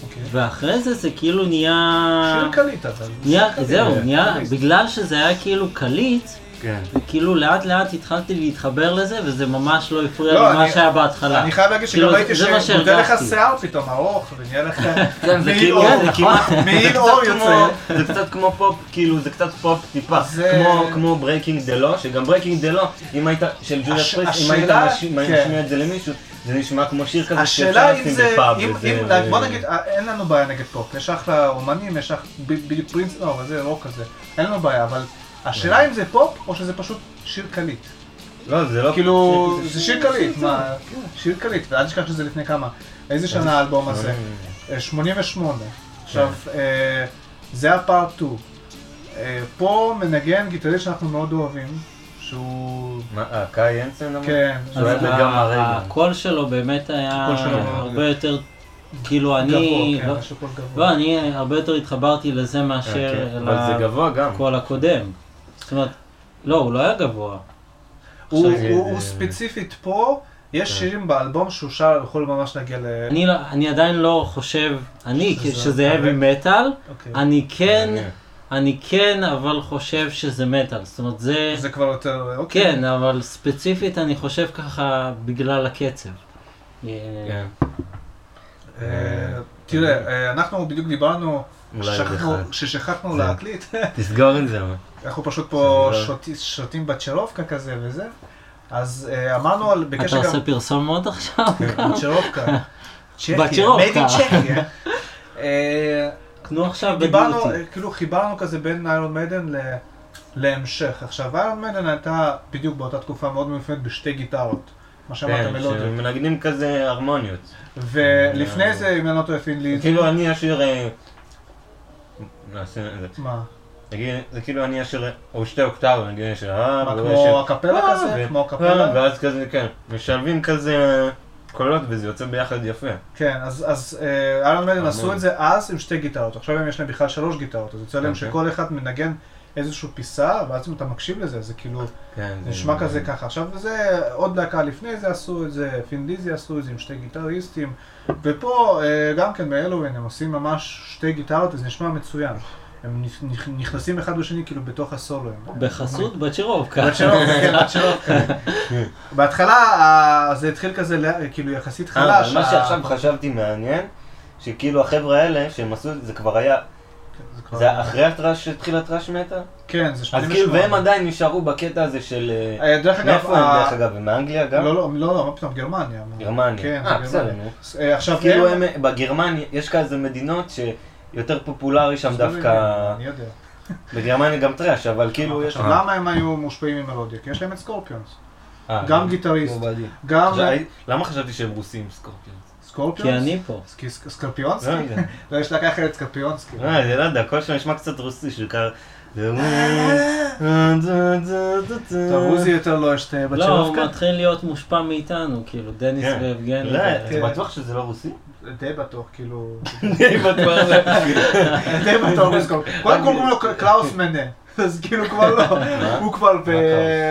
אוקיי. ואחרי זה זה כאילו נהיה... שיר קליט אבל. נהיה, שיר קליט. זהו, נהיה, קליט. בגלל שזה היה כאילו קליט, כן. כאילו לאט לאט התחלתי להתחבר לזה, וזה ממש לא הפריע לא, לי מה אני- שהיה בהתחלה. אני חייב להגיד כאילו, שגם ראיתי שמודל לך. שיער פתאום ארוך, ונהיה לך כן, זה מעיל כאילו, אור. יוצא. כמו- זה קצת כמו פופ, כאילו זה קצת פופ טיפה, זה- כמו- כמו Breaking the Law, שגם Breaking the Law, אם היית, של Judas Priest, אם היית כן. משמיע את זה למישהו, זה נשמע כמו שיר כזה השאלה שאפשר לשים זה, בפאב. אם, וזה- אם, בוא נגיד, אה, אין לנו בעיה נגד פופ, יש אחלה אומנים, יש אחלה, בדיוק Prince, לא, אבל זה רוק כזה, אין לנו בעיה, אבל השאלה אם זה פופ או שזה פשוט שיר קליט. לא, זה לא... כאילו, זה שיר קליט, מה, שיר קליט, ואל תשכח שזה לפני כמה, איזה שנה האלבום הזה? אה, 88. עכשיו, אה, זה הפארט 2. אה, פה מנגן גיטריסט שאנחנו מאוד אוהבים, שהוא... מה, אה, קאי ינסן אמר? כן, שהוא היה אז. הקול שלו באמת היה הרבה יותר, כאילו אני, גבוה, כן, לא-. לא, אני הרבה יותר התחברתי לזה אה, מאשר כן. לקול הקודם. זאת אומרת, לא, הוא לא היה גבוה. הוא, הוא, זה- הוא ספציפית פה, יש שירים באלבום שהוא שר, יכול ממש להגיע ל... אני, לא- אני עדיין לא חושב, אני, שזה- שזה heavy metal, אוקיי. אני כן. אני כן, אבל חושב שזה מטאל. זאת אומרת, זה, זה כבר יותר... אוקיי. כן, אבל ספציפית אני חושב ככה בגלל הקצב. אה, כן. אה, תראה, אה, אנחנו בדיוק דיברנו. כששכחנו זה- להקליט, תסגור את זה. אנחנו פשוט פה שותי- שותים בצ'רובקה כזה וזה, אז אה, אמרנו על... אתה. עושה פרסומות עכשיו? בצ'רובקה. צ'כיה, בצ'רובקה. in צ'כיה. אה, קנו עכשיו דיברנו, בדיוטי. אה, כאילו חיברנו כזה בין איירון מיידן ל... להמשך. עכשיו, איירון מיידן הייתה בדיוק באותה תקופה מאוד מאופיינת בשתי גיטרות. מה שאמרת כן, מלודיות. שמנגנים כזה הרמוניות. ולפני זה, אם אני לא טועה, פין ליז. כאילו אני אשיר... נעשה את זה. מה? זה כאילו אני אשיר, או שתי אוקטבות, נגיד יש אה, מה, והוא כמו הקפלה אה, כזה? ו- כמו הקפלה? אה, ואז כזה, כן, משלבים כזה קולות וזה יוצא ביחד יפה. כן, אז, אה, מיידן אמן. עשו את זה אז עם שתי גיטרות, עכשיו הם יש להם בכלל שלוש גיטרות, אז יוצא להם אוקיי. שכל אחד מנגן איזושהי פיסה, ואז אם אתה מקשיב לזה, זה כאילו כן, זה נשמע כזה ככה. עכשיו זה, עוד להקה לפני זה עשו את זה, פינדיזי עשו את זה עם שתי גיטריסטים, ופה אה, גם כן בהלואוין הם עושים ממש שתי גיטרות, אז נשמע מצוין. הם נכ- נכ- נכנסים אחד בשני כאילו בתוך הסולואים. בחסות בצ'ירובקה. שלום, כן, בת שלום. בהתחלה אה, זה התחיל כזה לא- כאילו יחסית אה, חלש. אבל מה שעכשיו חשבתי מעניין, שכאילו החבר'ה האלה, שהם עשו את זה, זה כבר היה, זה אחרי הטראש, שהתחיל הטראש מטה? כן, זה אז 88. כאילו, והם עדיין נשארו בקטע הזה של... אה, אה, דרך אגב, מאיפה הם דרך אגב? הם מאנגליה גם? לא, לא, לא, לא, מה פתאום, גרמניה. גרמניה. כן, גרמניה. עכשיו, כאילו בגרמניה, יש כזה מדינות שיותר פופולרי שם דווקא, אני יודע. בגרמניה גם thrash, אבל כאילו יש... למה הם היו מושפעים ממלודיה? כי יש להם את סקורפיונס. אה, גם גיטריסט. גם למה חשבתי שהם רוסים Scorpions? Scorpions. כי אני פה. סק- סק- סקרפיונסקי? לא יודע. לא, יש להקה אחרת סקרפיונסקי. אה, אני לא יודע, הכל שם נשמע קצת רוסי, שכר... טוב, עוזי יותר לא יש את לא, הוא. מתחיל להיות מושפע מאיתנו, כאילו, דניס כן. ויבגני. לא, אתה בטוח שזה לא רוסי? די בטוח, כאילו... די בטוח. די בטוח בסקורפיונס. קודם כל קוראים לו קלאוס מנה. אז כאילו כבר לא, הוא כבר קלאוס?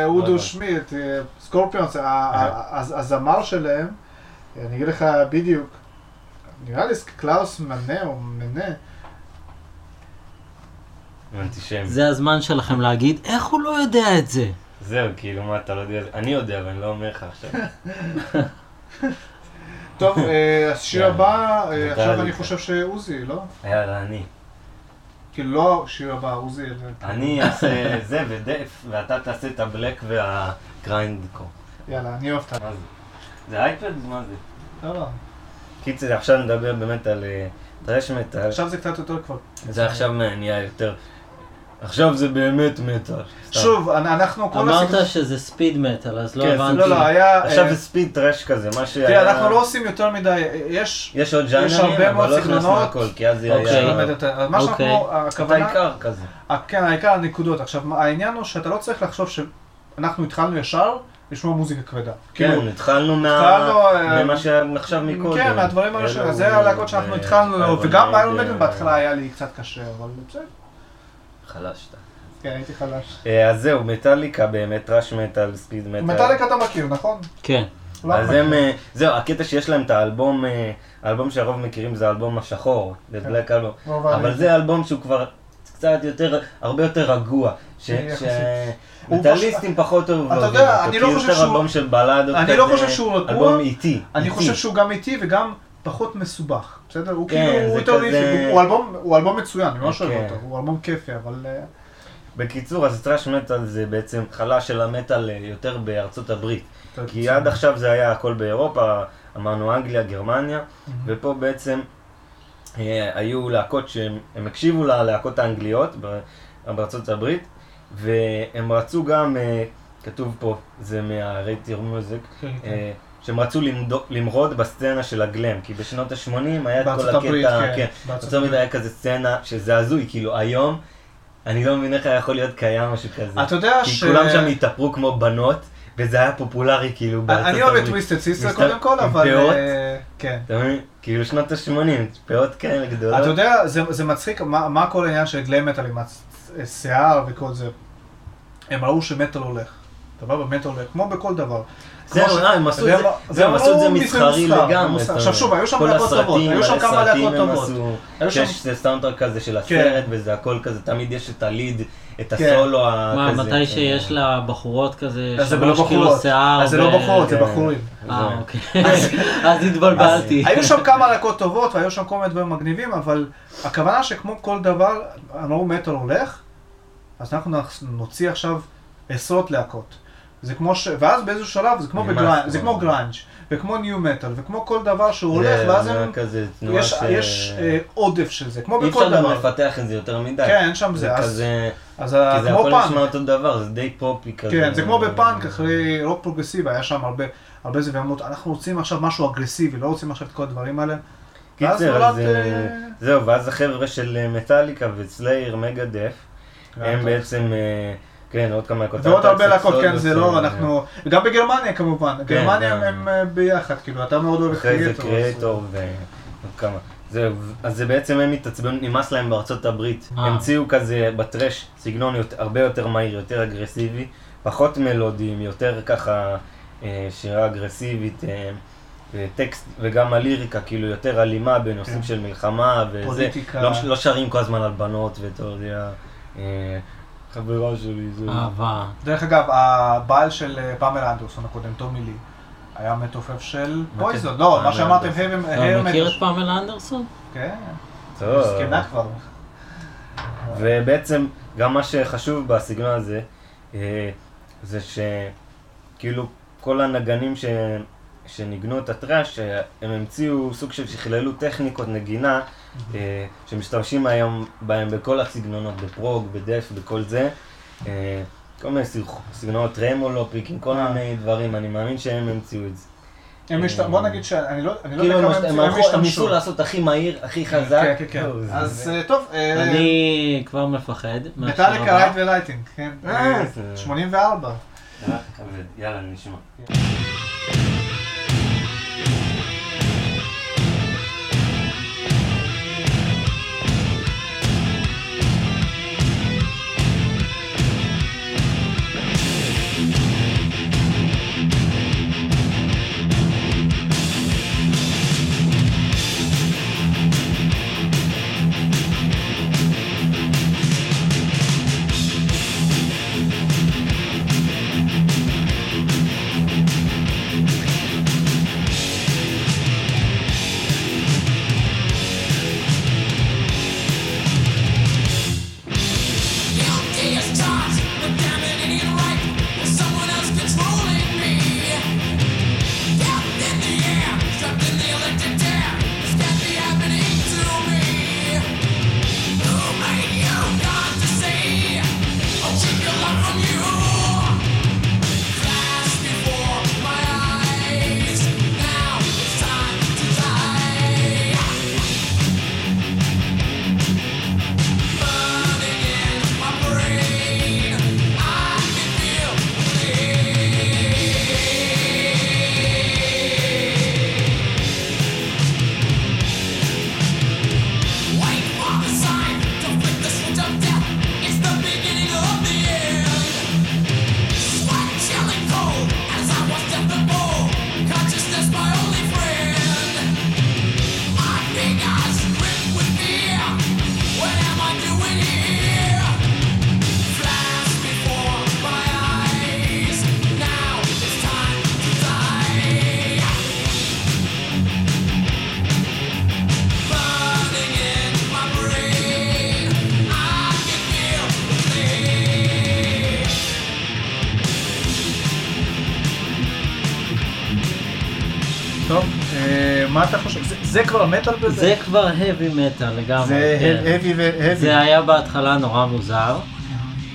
באודו לא שמיט, אה, סקורפיונס, ה- ה- הז- הזמר שלהם, אני אגיד לך בדיוק, נראה לי קלאוס מנה או מנה, אנטישמי. זה הזמן שלכם להגיד, איך הוא לא יודע את זה? זהו, כאילו, מה, אתה לא יודע? אני יודע, אבל אני לא אומר לך עכשיו. טוב, אה, השיר יאללה. הבא, אה, עכשיו. אני חושב שעוזי, לא? יאללה, אני. כאילו לא השיר הבא, עוזי. אני אעשה זה ודף, ואתה תעשה את הבלק והגריינדקו. יאללה, אני אוהב את זה? זה אייפד? מה זה? לא, לא. קיצר, עכשיו נדבר באמת על טרש מטאל. עכשיו זה קצת יותר כבר. זה עכשיו נהיה יותר... עכשיו זה באמת מטאל. שוב, אנ- אנחנו כל אמרת הסיפור... שזה ספיד מטאל, אז לא כן, הבנתי. לא, לא, היה... עכשיו אה, זה ספיד טרש כזה, מה שהיה... תראה, אנחנו לא עושים יותר מדי, יש... יש עוד יש הרבה מאוד אבל לא הכנסנו סגנונות. הכל, כי אז זה אוקיי. היה... מה שאנחנו, אוקיי. את הכוונה, העיקר כזה. ה- כן, העיקר הנקודות. עכשיו, העניין הוא שאתה לא צריך לחשוב שאנחנו התחלנו ישר לשמוע מוזיקה כבדה. כן, כאילו, התחלנו מה- התחלנו, אה, ממה שנחשב מקודם. כן, מהדברים האלה, זה הלהקות שאנחנו התחלנו, וגם מיידן, מדן בהתחלה היה לי קצת קשה, אבל בסדר, חלש אתה. כן, הייתי חלש. אה, אז זהו, מטאליקה באמת, טראש מטאל, ספיד מטאל. מטאליקה אתה מכיר, נכון? כן. לא אז. הם, אה, זהו, הקטע שיש להם את האלבום, אה, האלבום שהרוב מכירים זה האלבום השחור, The כן. Black Album, רוב אבל זה אלבום שהוא כבר קצת יותר, הרבה יותר רגוע. שמטאליסטים פחות אוהבים אתה אותו, יודע, אני כי לא חושב יותר שהוא- אלבום של בלדות אני לא חושב שהוא רגוע. אלבום איטי, אני איטי. חושב שהוא גם איטי וגם פחות מסובך, בסדר? הוא כן, כאילו, הוא יותר כזה- הוא אלבום- הוא אלבום מצוין, אני ממש אוהב כן. אותו, הוא אלבום כיפי, אבל... אה, בקיצור, אז טראש מטאל זה בעצם חלש של המטאל אה, יותר בארצות הברית. כי עד עכשיו זה היה הכל באירופה, אמרנו אנגליה, גרמניה, ופה בעצם אה, היו להקות שהם הם הקשיבו ללהקות האנגליות בארצות הברית, והם רצו גם, כתוב פה, זה מה Rate Your Music, כן, שהם רצו למרוד בסצנה של ה glam, כי בשנות ה-80 היה את כל בארצות הברית, הקטע, כן, כן, בארצות הברית היה כזה סצנה שזה הזוי, כאילו היום, אני לא מבין איך היה יכול להיות קיים משהו כזה. אתה יודע כי ש... כולם שם התאפרו כמו בנות, וזה היה פופולרי כאילו בארצות אני הברית. אוהב את Twisted Sister קודם כל, אבל... פאות? אה, כן. אתה מבין? כאילו שנות ה-80, פאות כאלה גדולות. אתה יודע, זה, זה מצחיק, מה, מה כל העניין של glam metal עם השיער וכל זה? הם ראו שמטאל הולך. סבבה, מטאל הולך, כמו בכל דבר. זהו, הם עשו את זה, זהו, הם והם עשו את זה מסחרי מסחר, לגמרי. עכשיו? שוב, היו שם להקות טובות, היו שם כמה להקות טובות. שיש סאונדטרק כזה של כן. הסרט, וזה הכל כזה, תמיד יש את הליד, את כן. הסולו הכזה. מה, מתי. שיש לבחורות כזה לא שלוש קילו בחורות. שיער? אז זה לא בחורות, זה כן. בחורים. אה, אוקיי. אז התבלבלתי. היו שם כמה להקות טובות והיו שם כל מיני דברים מגניבים, אבל הכוונה שכמו כל דבר, אמרו מטאל הולך, אז אנחנו נוציא עכשיו עשרות להקות. זה כמו ש... ואז באיזשהו שלב זה כמו ב grunge, זה. כמו grunge וכמו nu metal וכמו כל דבר שהוא זה- הולך, ואז זה הם... כזה תנועה יש, ש... יש אה, עודף של זה, כמו אי בכל אפשר גם דבר. לפתח את זה יותר מדי. כן, אין שם זה זה, אז, כזה, אז כי זה כמו הכל פאנק. נשמע אותו דבר, זה די פופי כזה. כן, זה כמו בפאנק, אחרי רוק פרוגרסיבי, היה שם הרבה, הרבה זה, והם אמרו, אנחנו רוצים עכשיו משהו אגרסיבי, לא רוצים עכשיו את כל הדברים האלה. קיצר, נולד, אז אה, אה, זהו, ואז החבר'ה של אה, מטאליקה וסלייר, מגה דף, הם. בעצם כן, עוד כמה להקות. ועוד הרבה להקות, כן, זה לא, אנחנו, וגם בגרמניה כמובן, גרמניה גם. הם אה, ביחד, כאילו, אתה מאוד אוהב את אחרי זה קריאטור. קריאטור ועוד כמה. אז זה בעצם הם התעצבנו, נמאס להם בארצות הברית. אה. המציאו כזה בטרש סגנון יותר- הרבה יותר מהיר, יותר אגרסיבי, פחות מלודיים, יותר ככה אה, שירה אגרסיבית, אה, וטקסט, וגם הליריקה, כאילו יותר אלימה בנושאים כן. של מלחמה וזה. פוליטיקה. לא, לא שרים כל הזמן על בנות, ואתה יודע, אה, חברה שלי, זה... אהבה. דרך אגב, הבעל של אה, פמלה אנדרסון הקודם, טומי לי, היה מתופף של מה פויזון. לא, מה שאמרתם, אנדרסון. הר אתה מכיר את. פמלה אנדרסון? כן, טוב. זקנה כבר. ובעצם גם מה שחשוב בסגנון הזה, אה, זה שכאילו כל הנגנים ש... שניגנו את הטראש, הם המציאו סוג של שכללו טכניקות נגינה אה, שמשתמשים היום בהם בכל הסגנונות, בפרוג, בדף, בכל זה. אה, כל מיני סגנונות, טרמולו, פיקים, כל אה. מיני דברים, אני מאמין שהם המציאו את זה. הם משת- בוא נגיד שאני לא אני לא כאילו יודע הם, כמה הם, הלכו- הם ניסו השתמשו. לעשות הכי מהיר, הכי חזק. כן, כן, כן. אז טוב, אני כבר מפחד. מטאליקה. רייט ולייטינג, כן. אה, אה, זה- 84. אה, כבד. יאללה, נשמע. זה- כבר מטאל בזה? זה כבר heavy metal לגמרי. זה כן. heavy ו-heavy. זה היה בהתחלה נורא מוזר.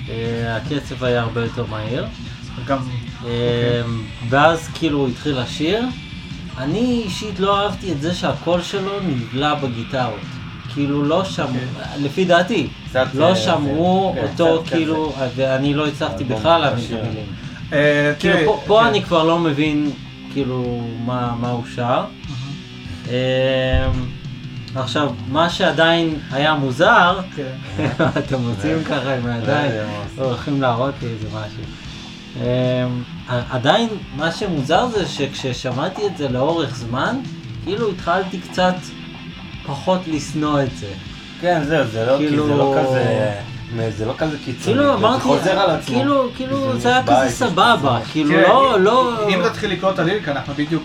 אה, הקצב היה הרבה יותר מהיר. גם... אה, ואז כאילו התחיל לשיר. אני אישית לא אהבתי את זה שהקול שלו נבלע בגיטרות. כאילו לא שמעו, לפי דעתי, לא אה, שמעו כן, אותו כאילו, ואני לא הצלחתי בכלל להבין את. המילים. אה, כאילו פה- כן. אני כבר לא מבין כאילו מה מה הוא שר. אמ, עכשיו, מה שעדיין היה מוזר, כן. אתם מוצאים ככה עם הידיים, הולכים להראות לי איזה משהו. אמ, עדיין, מה שמוזר זה שכששמעתי את זה לאורך זמן, כאילו התחלתי קצת פחות לשנוא את זה. כן, זהו, זה לא, כאילו- זה לא כזה, זה לא כזה קיצוני, כאילו זה אמרתי, חוזר על עצמו. כאילו, כאילו זה זה היה כזה סבבה. כאילו לא, לא... אם תתחיל לקרוא את הליריקה, אנחנו בדיוק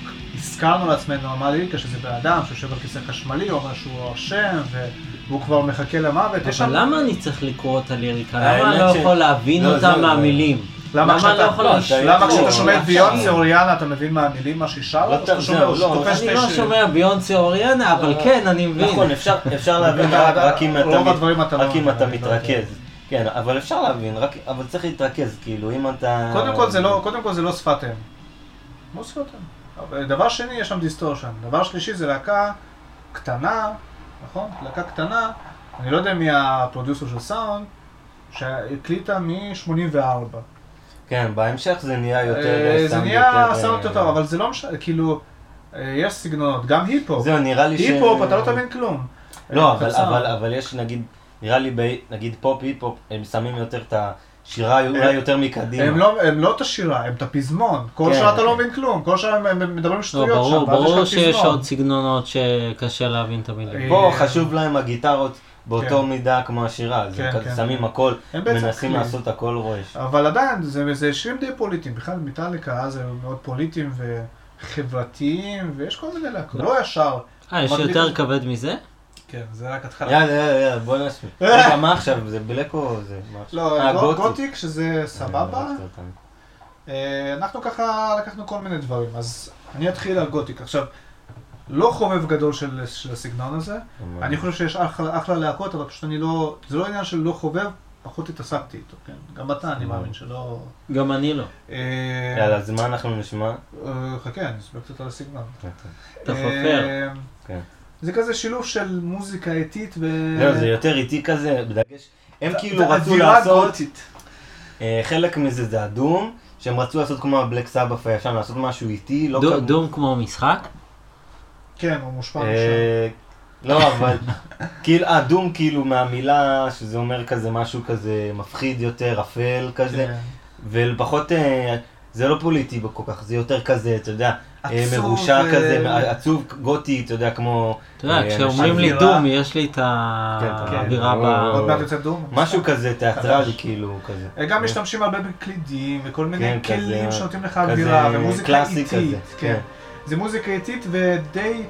הזכרנו לעצמנו על מה הליריקה, שזה בן אדם שיושב על כיסא חשמלי, הוא אומר שהוא אשם, והוא כבר מחכה למוות. אבל למה אני צריך לקרוא את הליריקה? למה אני לא יכול להבין לא, אותה מהמילים? למה כשאתה לא יכול לא, שומע את ביונסה לא. או ריאנה, אתה מבין מהמילים מה שהיא שרה? או או אני לא? שומע ביונסה או אריאנה, אבל כן, אני מבין. נכון, אפשר, אפשר להבין רק, אם אתה, מתרכז. כן, אבל אפשר להבין, רק, אבל צריך להתרכז, כאילו, אם אתה... קודם כל זה לא, קודם כל זה לא שפת אם. לא שפת אם. דבר שני, יש שם distortion. דבר שלישי זה להקה קטנה, נכון? להקה קטנה, אני לא יודע מי ה producer של סאונד, שהקליטה מ-84. כן, בהמשך זה נהיה יותר... אה, זה סאונד נהיה יותר, סאונד אה, יותר אבל זה לא משנה, כאילו, אה, יש סגנונות, גם היפ-הופ. זהו, נראה לי ש... היפ-הופ, אתה לא תבין כלום. לא, אה, אבל, יש נגיד, נראה לי, נגיד פופ, היפ-הופ, הם שמים יותר את השירה אולי יותר מקדימה. הם לא, הם לא את השירה, הם את הפזמון. כל כן, שעה אתה לא כן. מבין כלום, כל שעה הם- הם מדברים לא, שטויות שם, ברור, ואז יש ברור שיש. עוד סגנונות שקשה להבין את המילים. פה אה, חשוב להם הגיטרות באותו כן. מידה כמו השירה, זה כן, כזה כן. שמים הכל, הם בעצם מנסים כלי. לעשות הכל רועש. אבל עדיין, זה, זה שירים די פוליטיים, בכלל מטאליקה אז הם מאוד פוליטיים וחברתיים, ויש כל מיני להקות, לא ישר. אה, יש יותר כבד מזה? כן, זה רק התחלה. יאללה, יאללה, יאללה, בוא נשמיע. רגע, מה עכשיו? זה בלק או זה? לא, אה, גו- גותיק, שזה אה, סבבה. אה, אנחנו ככה לקחנו כל מיני דברים, אז אני אתחיל על גותיק. עכשיו, לא חובב גדול של, של הסגנון הזה, אני חושב שיש אחלה, אחלה להקות, אבל פשוט אני לא, זה לא עניין של לא חובב, פחות התעסקתי איתו, כן? גם אתה, אני מאמין שלא... גם אני לא. יאללה, אז מה אנחנו נשמע? חכה, אני אסביר קצת על הסגנון. אתה חופר. זה כזה שילוב של מוזיקה איטית ו... זהו, זה יותר איטי כזה, בדגש. הם כאילו רצו לעשות. אה, חלק מזה זה הדום, שהם רצו לעשות כמו הבלק סבאף הישן, לעשות משהו איטי, לא כמו- דום כמו משחק? כן, הוא מושפע משם. אה, לא, אבל, כאילו, אה, דום כאילו מהמילה, שזה אומר כזה משהו כזה מפחיד יותר, אפל כזה, כן. ופחות, אה, זה לא פוליטי כל כך, זה יותר כזה, אתה יודע, מרושע אה, כזה, עצוב, גותי, אתה יודע, כמו... אתה יודע, אה, כשאומרים לי. דום, יש לי את כן, האווירה כן. ב... עוד מעט יוצא דום. משהו כזה תיאטרלי. כאילו, כזה. אה, גם משתמשים הרבה בקלידים וכל מיני כן, כלים שנותנים לך אווירה ומוזיקה איטית. כזה, כן. כן. זה מוזיקה איטית ודי אה,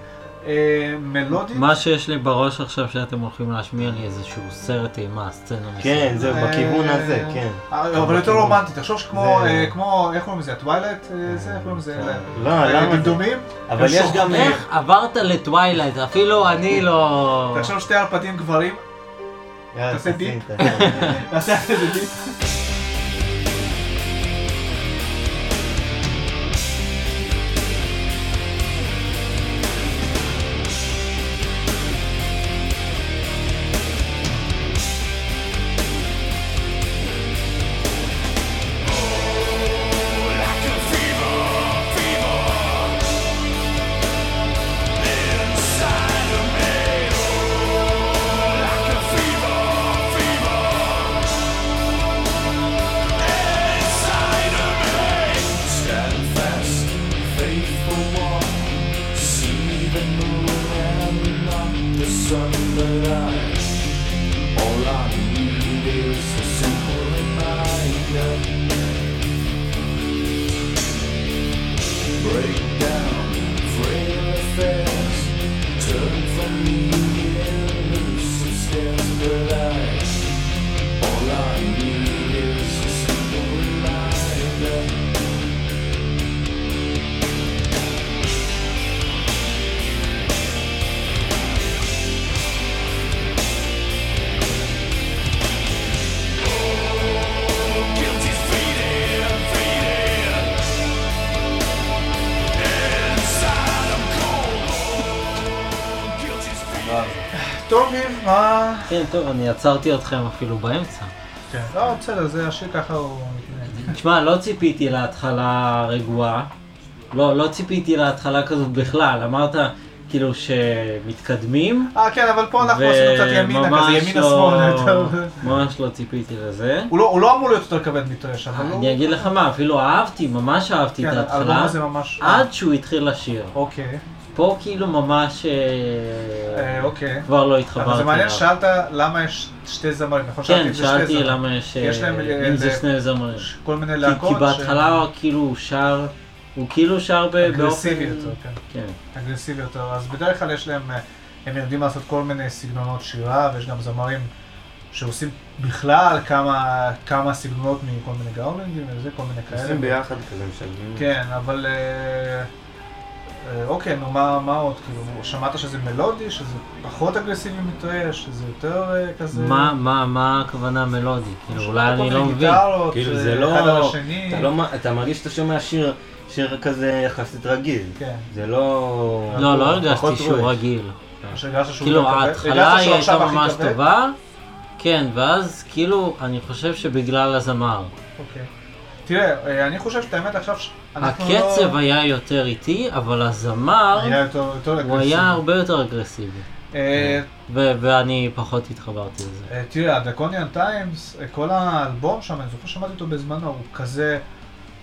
מלודית. מה שיש לי בראש עכשיו שאתם הולכים להשמיע לי איזשהו סרט אימה, סצנה מסוימת. כן, זהו, אה, בכיוון הזה, כן. אה, אבל יותר. רומנטי, תחשוב שכמו, זה- אה, כמו, איך קוראים לזה, ה Twilight? זה, איך קוראים לזה? לא, למה זה? דמדומים? אבל יש. גם... איך עברת ל Twilight? אפילו אני לא... תחשוב שתי ערפדים גברים, יאללה, תעשה ביפ. תעשה. נעשה את טוב, אני עצרתי אתכם אפילו באמצע. כן. לא, בסדר, זה השיר ככה הוא. תשמע, לא ציפיתי להתחלה רגועה. לא, לא ציפיתי להתחלה כזאת בכלל. אמרת, כאילו, שמתקדמים. אה, כן, אבל פה אנחנו עשינו קצת ימינה, כזה ימינה לא- יותר. ממש לא ציפיתי לזה. הוא לא- לא אמור להיות יותר כבד מטרש, אבל הוא... אני אגיד לך מה, אפילו אהבתי, ממש אהבתי כן, את האלבום ההתחלה, הזה ממש... עד שהוא התחיל לשיר. אוקיי, פה כאילו ממש אה, אה, אוקיי. כבר לא אבל התחברתי זה מעניין. שאלת למה יש שתי זמרים, נכון? כן, שאלתי. למה יש, יש להם, אה, אם זה שני זמרים. כל מיני להקות. כי בהתחלה כאילו הוא שר, הוא כאילו שר באופן... אגרסיבי יותר, כן. כן. אגרסיבי יותר. אז בדרך כלל יש להם, הם יודעים לעשות כל מיני סגנונות שירה, ויש גם זמרים שעושים בכלל כמה, כמה סגנונות מכל מיני גאולנדים וזה, כל מיני כאלה. עושים ביחד כזה משלבים. כן, אבל... אוקיי, נו, מה, מה עוד? כאילו, שמעת שזה מלודי, שזה פחות אגרסיבי מטרש, שזה יותר אה, כזה... מה, מה, מה הכוונה מלודי? כאילו, אולי אני לא מבין. כאילו אה, זה אחד על לא... השני. אתה לא... אתה מרגיש שאתה שומע שיר, שיר כזה יחסית רגיל. כן. זה לא... לא, לא הרגשתי שהוא. אה, רגיל. כאילו? ההתחלה היא הייתה ממש? טובה, כן, ואז כאילו, אני חושב שבגלל הזמר. אוקיי. תראה, אה, אני חושב שאת האמת עכשיו, לא... הקצב היה יותר איטי, אבל הזמר, היה יותר יותר הוא. היה הרבה יותר אגרסיבי. אה, ו- ואני פחות התחברתי לזה. אה, תראה, ה Draconian Times, כל האלבום שם, אני זוכר שמעתי אותו בזמנו, הוא כזה,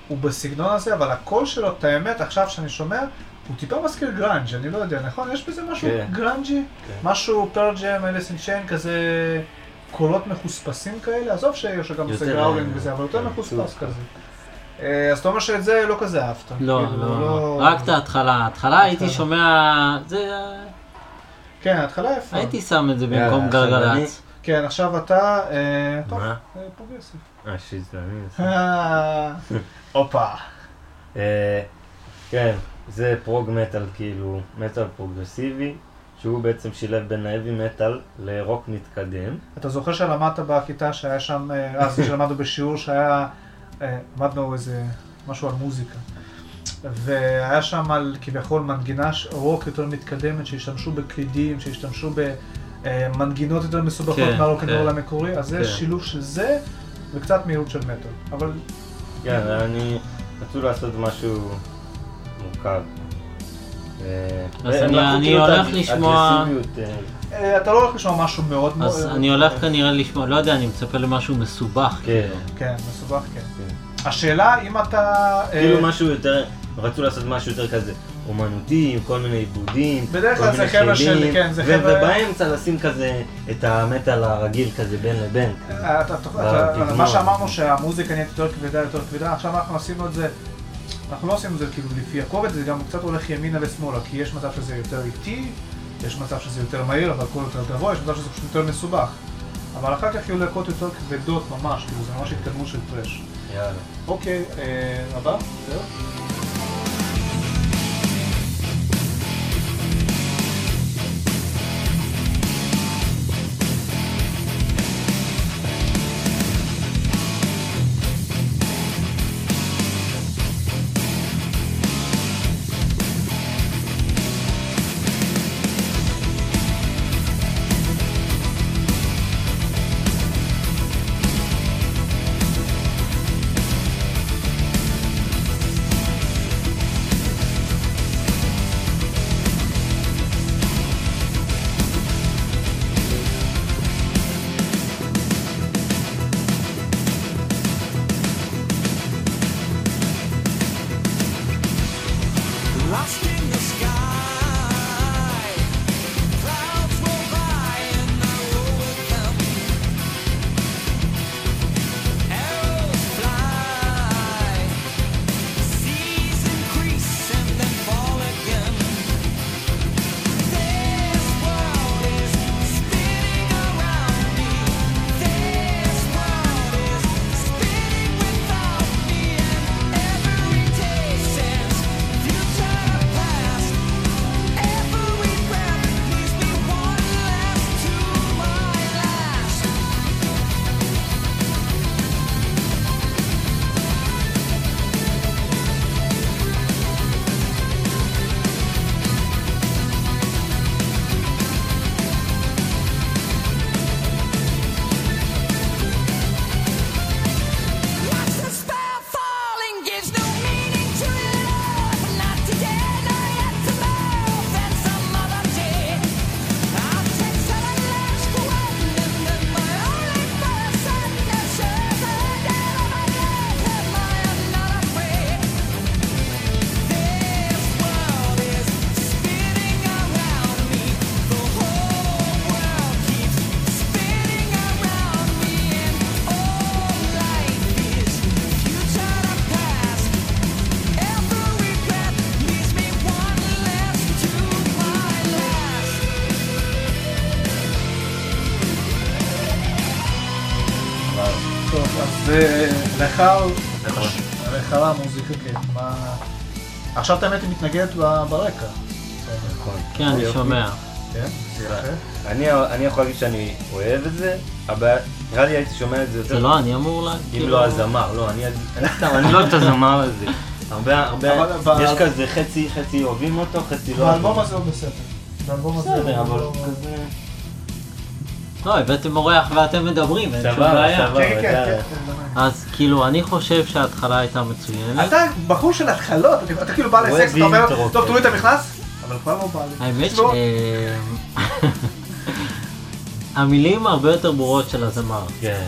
הוא בסגנון הזה, אבל הקול שלו, את האמת, עכשיו שאני שומע, הוא טיפה מזכיר grunge, אני לא יודע, נכון? יש בזה משהו כן. grunge י? כן. משהו Pearl Jam, Alice in Chains, כזה קולות מחוספסים כאלה? עזוב שיש גם עושה growling אה, וזה, אבל יותר כן, מחוספס. כזה. אה, אז אתה אומר שאת זה לא כזה אהבת. לא, כאילו, לא, לא. רק את ההתחלה. ההתחלה הייתי. שומע... זה... כן, ההתחלה יפה. הייתי שם את זה במקום גלגלצ. כן, עכשיו אתה... אה, מה? אה, progressive. אה, shit, זה אני. אה, הופה. אה, כן, זה prog metal כאילו, מטאל פרוגרסיבי, שהוא בעצם שילב בין האבי מטאל לרוק מתקדם. אתה זוכר שלמדת בכיתה שהיה שם, אה, אז שלמדנו בשיעור שהיה, אה, למדנו איזה משהו על מוזיקה. והיה שם על כביכול מנגינה רוק יותר מתקדמת, שהשתמשו בקלידים, שהשתמשו במנגינות יותר מסובכות כן, מהרוקנרול כן. המקורי, אז זה כן. שילוב של זה וקצת מהירות של מטאל. אבל כן, אני... רצו לעשות משהו מורכב. אה, אז והם אני- כאילו הולך לשמוע- אה, אה, אתה לא הולך לשמוע משהו מאוד מאוד... אז אני הולך כנראה לשמוע, לא יודע, אני מצפה למשהו מסובך. כן. כן, מסובך כן. כן. השאלה אם אתה... אה, כאילו משהו יותר, רצו לעשות משהו יותר כזה אומנותי, עם כל מיני עיבודים, בדרך כל כלל זה מיני חבר'ה של- כן, זה חבר'ה- ובאמצע לשים כזה את המטאל הרגיל כזה בין לבין. מה שאמרנו שהמוזיקה נהיית יותר כבדה, יותר כבדה, עכשיו אנחנו עשינו את זה, אנחנו לא עשינו את זה כאילו לפי הקובץ, זה גם קצת הולך ימינה ושמאלה, כי יש מצב שזה יותר איטי, יש מצב שזה יותר מהיר, אבל קול יותר גבוה, יש מצב שזה פשוט יותר מסובך. אבל אחר כך יהיו להקות יותר כבדות ממש, כאילו זה ממש התקדמות של טרש. יאללה. אוקיי, אה, הבא, זהו. נכון. לך המוזיקה, כן. מה... עכשיו את האמת היא מתנגדת ברקע. נכון. כן, אני. שומע. כן? אני אני יכול להגיד שאני אוהב את זה, אבל נראה לי הייתי שומע את זה יותר... זה לא אני אמור לה... אם כאילו- לא הזמר, לא, אני אני סתם, אני לא אוהב את הזמר הזה. הרבה, הרבה, יש כזה חצי, חצי אוהבים אותו, חצי לא באלבום אוהבים הזה הוא בסדר. באלבום הזה בסדר, אבל לא- כזה... לא, הבאתם אורח ואתם מדברים, אין שום סבבה, בעיה. סבבה. כן, כן. אז כאילו, אני חושב שההתחלה הייתה מצוינת. אתה בחור של התחלות, אתה- אתה כאילו בא לסקס, אתה אומר, טוב, כן. תוריד את המכנס, אבל כבר לא בא לי. האמת ש... אה, המילים הרבה יותר ברורות של הזמר. כן.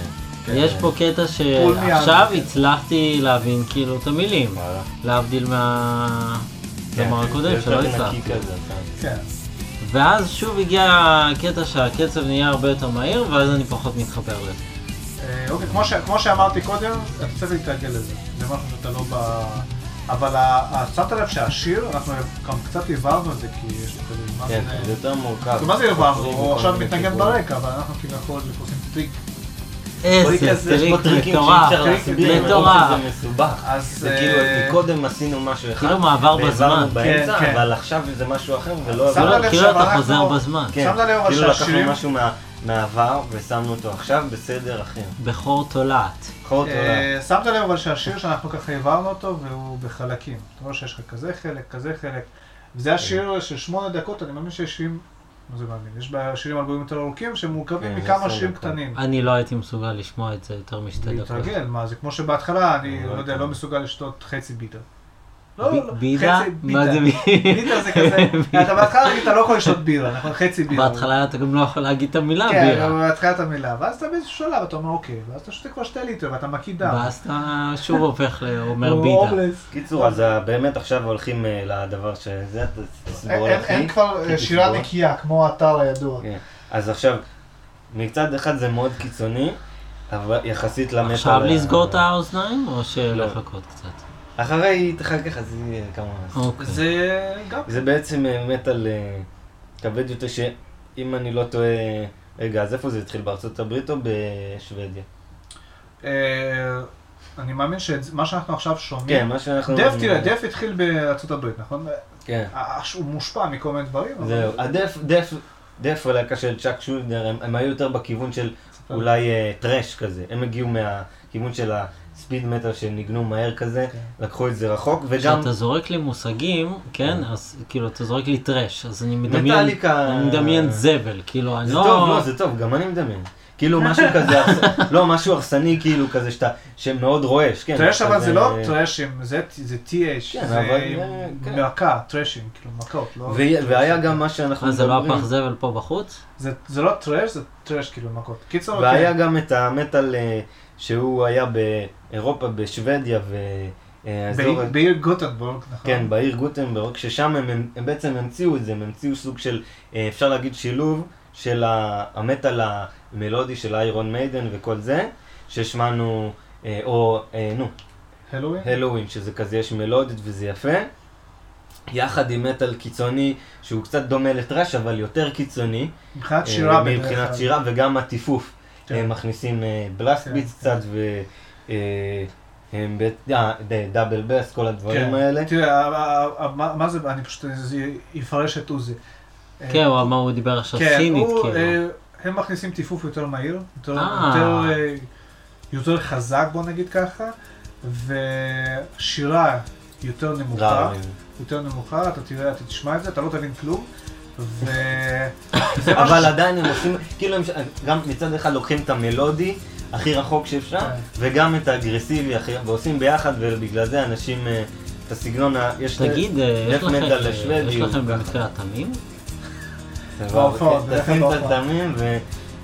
יש פה קטע שעכשיו הצלחתי להבין כאילו את המילים. להבדיל מהזמר כן, הקודם זה שלא הצלחתי. כן. כן. ואז שוב הגיע הקטע שהקצב נהיה הרבה יותר מהיר, ואז אני פחות מתחבר לזה. כמו ש- כמו שאמרתי קודם, אתה צריך להתרגל לזה. זה משהו שאתה לא ב... אבל ה- ה- שמת לב שהשיר, אנחנו גם קצת הבהרנו את זה, כי יש לו כזה... כן, זה- זה יותר מורכב. מה זה הבהרנו? הוא עכשיו מתנגן כיוונים. ברקע, אבל אנחנו כביכול עושים טריק. איזה טריק מטורף. מטורף. שזה מסובך. זה כאילו, אה, מקודם עשינו משהו אחד, כאילו מעבר בזמן. באמצע, כן, כן. אבל עכשיו זה משהו אחר, ולא... כאילו אתה חוזר בזמן. כן, כאילו לקחנו משהו מה- מהעבר ושמנו אותו עכשיו בסדר אחר. בכור תולעת. חור אה, תולה. שמת לב אבל שהשיר שאנחנו ככה העברנו אותו והוא בחלקים. אתה רואה שיש לך כזה חלק, כזה חלק. וזה השיר של שמונה דקות, אני מאמין שיש שירים, מה זה מאמין? יש בשירים אלבומים יותר ארוכים שמורכבים כן, מכמה שירים. קטנים. אני לא הייתי מסוגל לשמוע את זה יותר משתי דקות. להתרגל, מה זה כמו שבהתחלה אני אה, לא יודע, כן. לא מסוגל לשתות חצי ביטר. ב- לא, לא, בידה? מה זה. בידה? ביטר זה כזה, אתה בהתחלה אתה לא יכול לשתות בירה, נכון? חצי בירה. בהתחלה אתה גם לא יכול להגיד את המילה כן, בירה. אבל בהתחלת המילה, ואז אתה באיזשהו שלב, אתה אומר אוקיי, ואז אתה שותה כבר שתי ליטר ואתה מקיא דם. ואז אתה שוב הופך לאומר בידה. קיצור, אז ה- באמת עכשיו הולכים אה, לדבר שזה, אין- כבר אה, שירה. נקייה, כמו האתר הידוע. כן. אז עכשיו, מצד אחד זה מאוד קיצוני, אבל יחסית למטה... עכשיו לסגור את האוזניים או לא. שלחכות קצת? אחרי, אחר כך אז יהיה כמה... אוקיי. זה גם... זה בעצם אה, מטאל אה, כבד יותר, שאם אני לא טועה... רגע, אז איפה זה התחיל? בארצות הברית או בשוודיה? אה, אני מאמין שמה שאנחנו עכשיו כן, שומעים... מה שאנחנו... דף, תראה, דף התחיל בארצות הברית, נכון? כן. הוא מושפע מכל מיני דברים. זהו, הדף, דף, דף הלהקה של צ'אק שולדר, הם, היו יותר בכיוון של אולי טרש כזה, הם הגיעו מהכיוון של הספיד מטאל שניגנו מהר כזה, כן. לקחו את זה רחוק, וגם כשאתה זורק לי מושגים, כן, אז כאילו אתה זורק לי טרש, אז אני מדמיין, מטאליקה- אני מדמיין זבל, כאילו אני זה לא... טוב, לא, זה טוב, גם אני מדמיין. כאילו משהו כזה, לא, משהו הרסני כאילו כזה שאתה, שמאוד רועש, כן. טרש אבל זה לא טרשים, זה זה TH, כן, זה אבל, אה, כן. מכה, טרשים, כאילו מכות, לא... והיה גם מה שאנחנו מה זה לא מדברים, הפח זבל פה בחוץ? זה- זה לא טרש, זה טרש כאילו מכות. קיצור, והיה כן. גם את המטאל אה, שהוא היה באירופה, בשוודיה, והאזור... בעיר- בעיר גוטנבורג, נכון? כן, בעיר גוטנברג, ששם הם, הם, הם בעצם המציאו את זה, הם המציאו סוג של, אה, אפשר להגיד שילוב של המטאל המלודי של איירון מיידן וכל זה, ששמענו, אה, או, אה, נו, הלואוין? הלואוין, שזה כזה, יש מלודית וזה יפה, יחד עם מטאל קיצוני, שהוא קצת דומה לטראש, אבל יותר קיצוני, מבחינת אה, שירה מבחינת. שירה, וגם הטיפוף, כן. הם מכניסים אה, בלאסט כן, ביטס כן. קצת, ו... אה, הם אה, דאבל בס, כל הדברים כן. האלה. תראה, מה מה זה, אני פשוט זה יפרש את עוזי. אה, כן, הוא אמר, הוא דיבר עכשיו כן, סינית, הוא, כאילו. אה, הם מכניסים טיפוף יותר מהיר, יותר, אה. יותר, אה, יותר חזק בוא נגיד ככה, ושירה יותר נמוכה, יותר נמוכה, אתה תראה, אתה תשמע את זה, אתה לא תבין כלום, ו... אבל עדיין הם עושים, כאילו הם גם מצד אחד לוקחים את המלודי הכי רחוק שאפשר, כן. וגם את האגרסיבי הכי, ועושים ביחד, ובגלל זה אנשים, אה, את הסגנון, יש... תגיד, אה, יש לכם- אה, ככה. במקרה התמים? סבבה, תשים את. התמים, ו...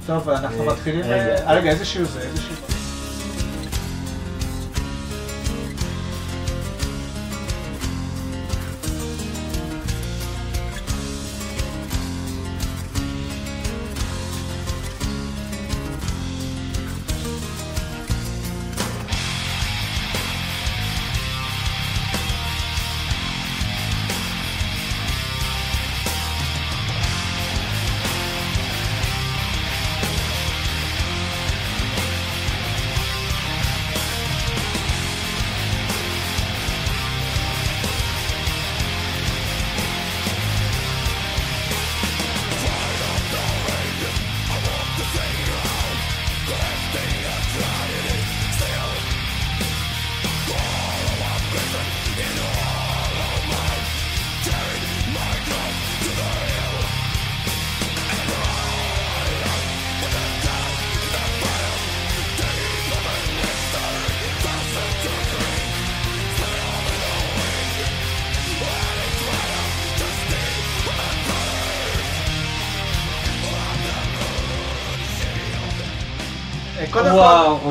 טוב, אנחנו מתחילים, רגע. רגע, איזה שיר זה? איזה שיר?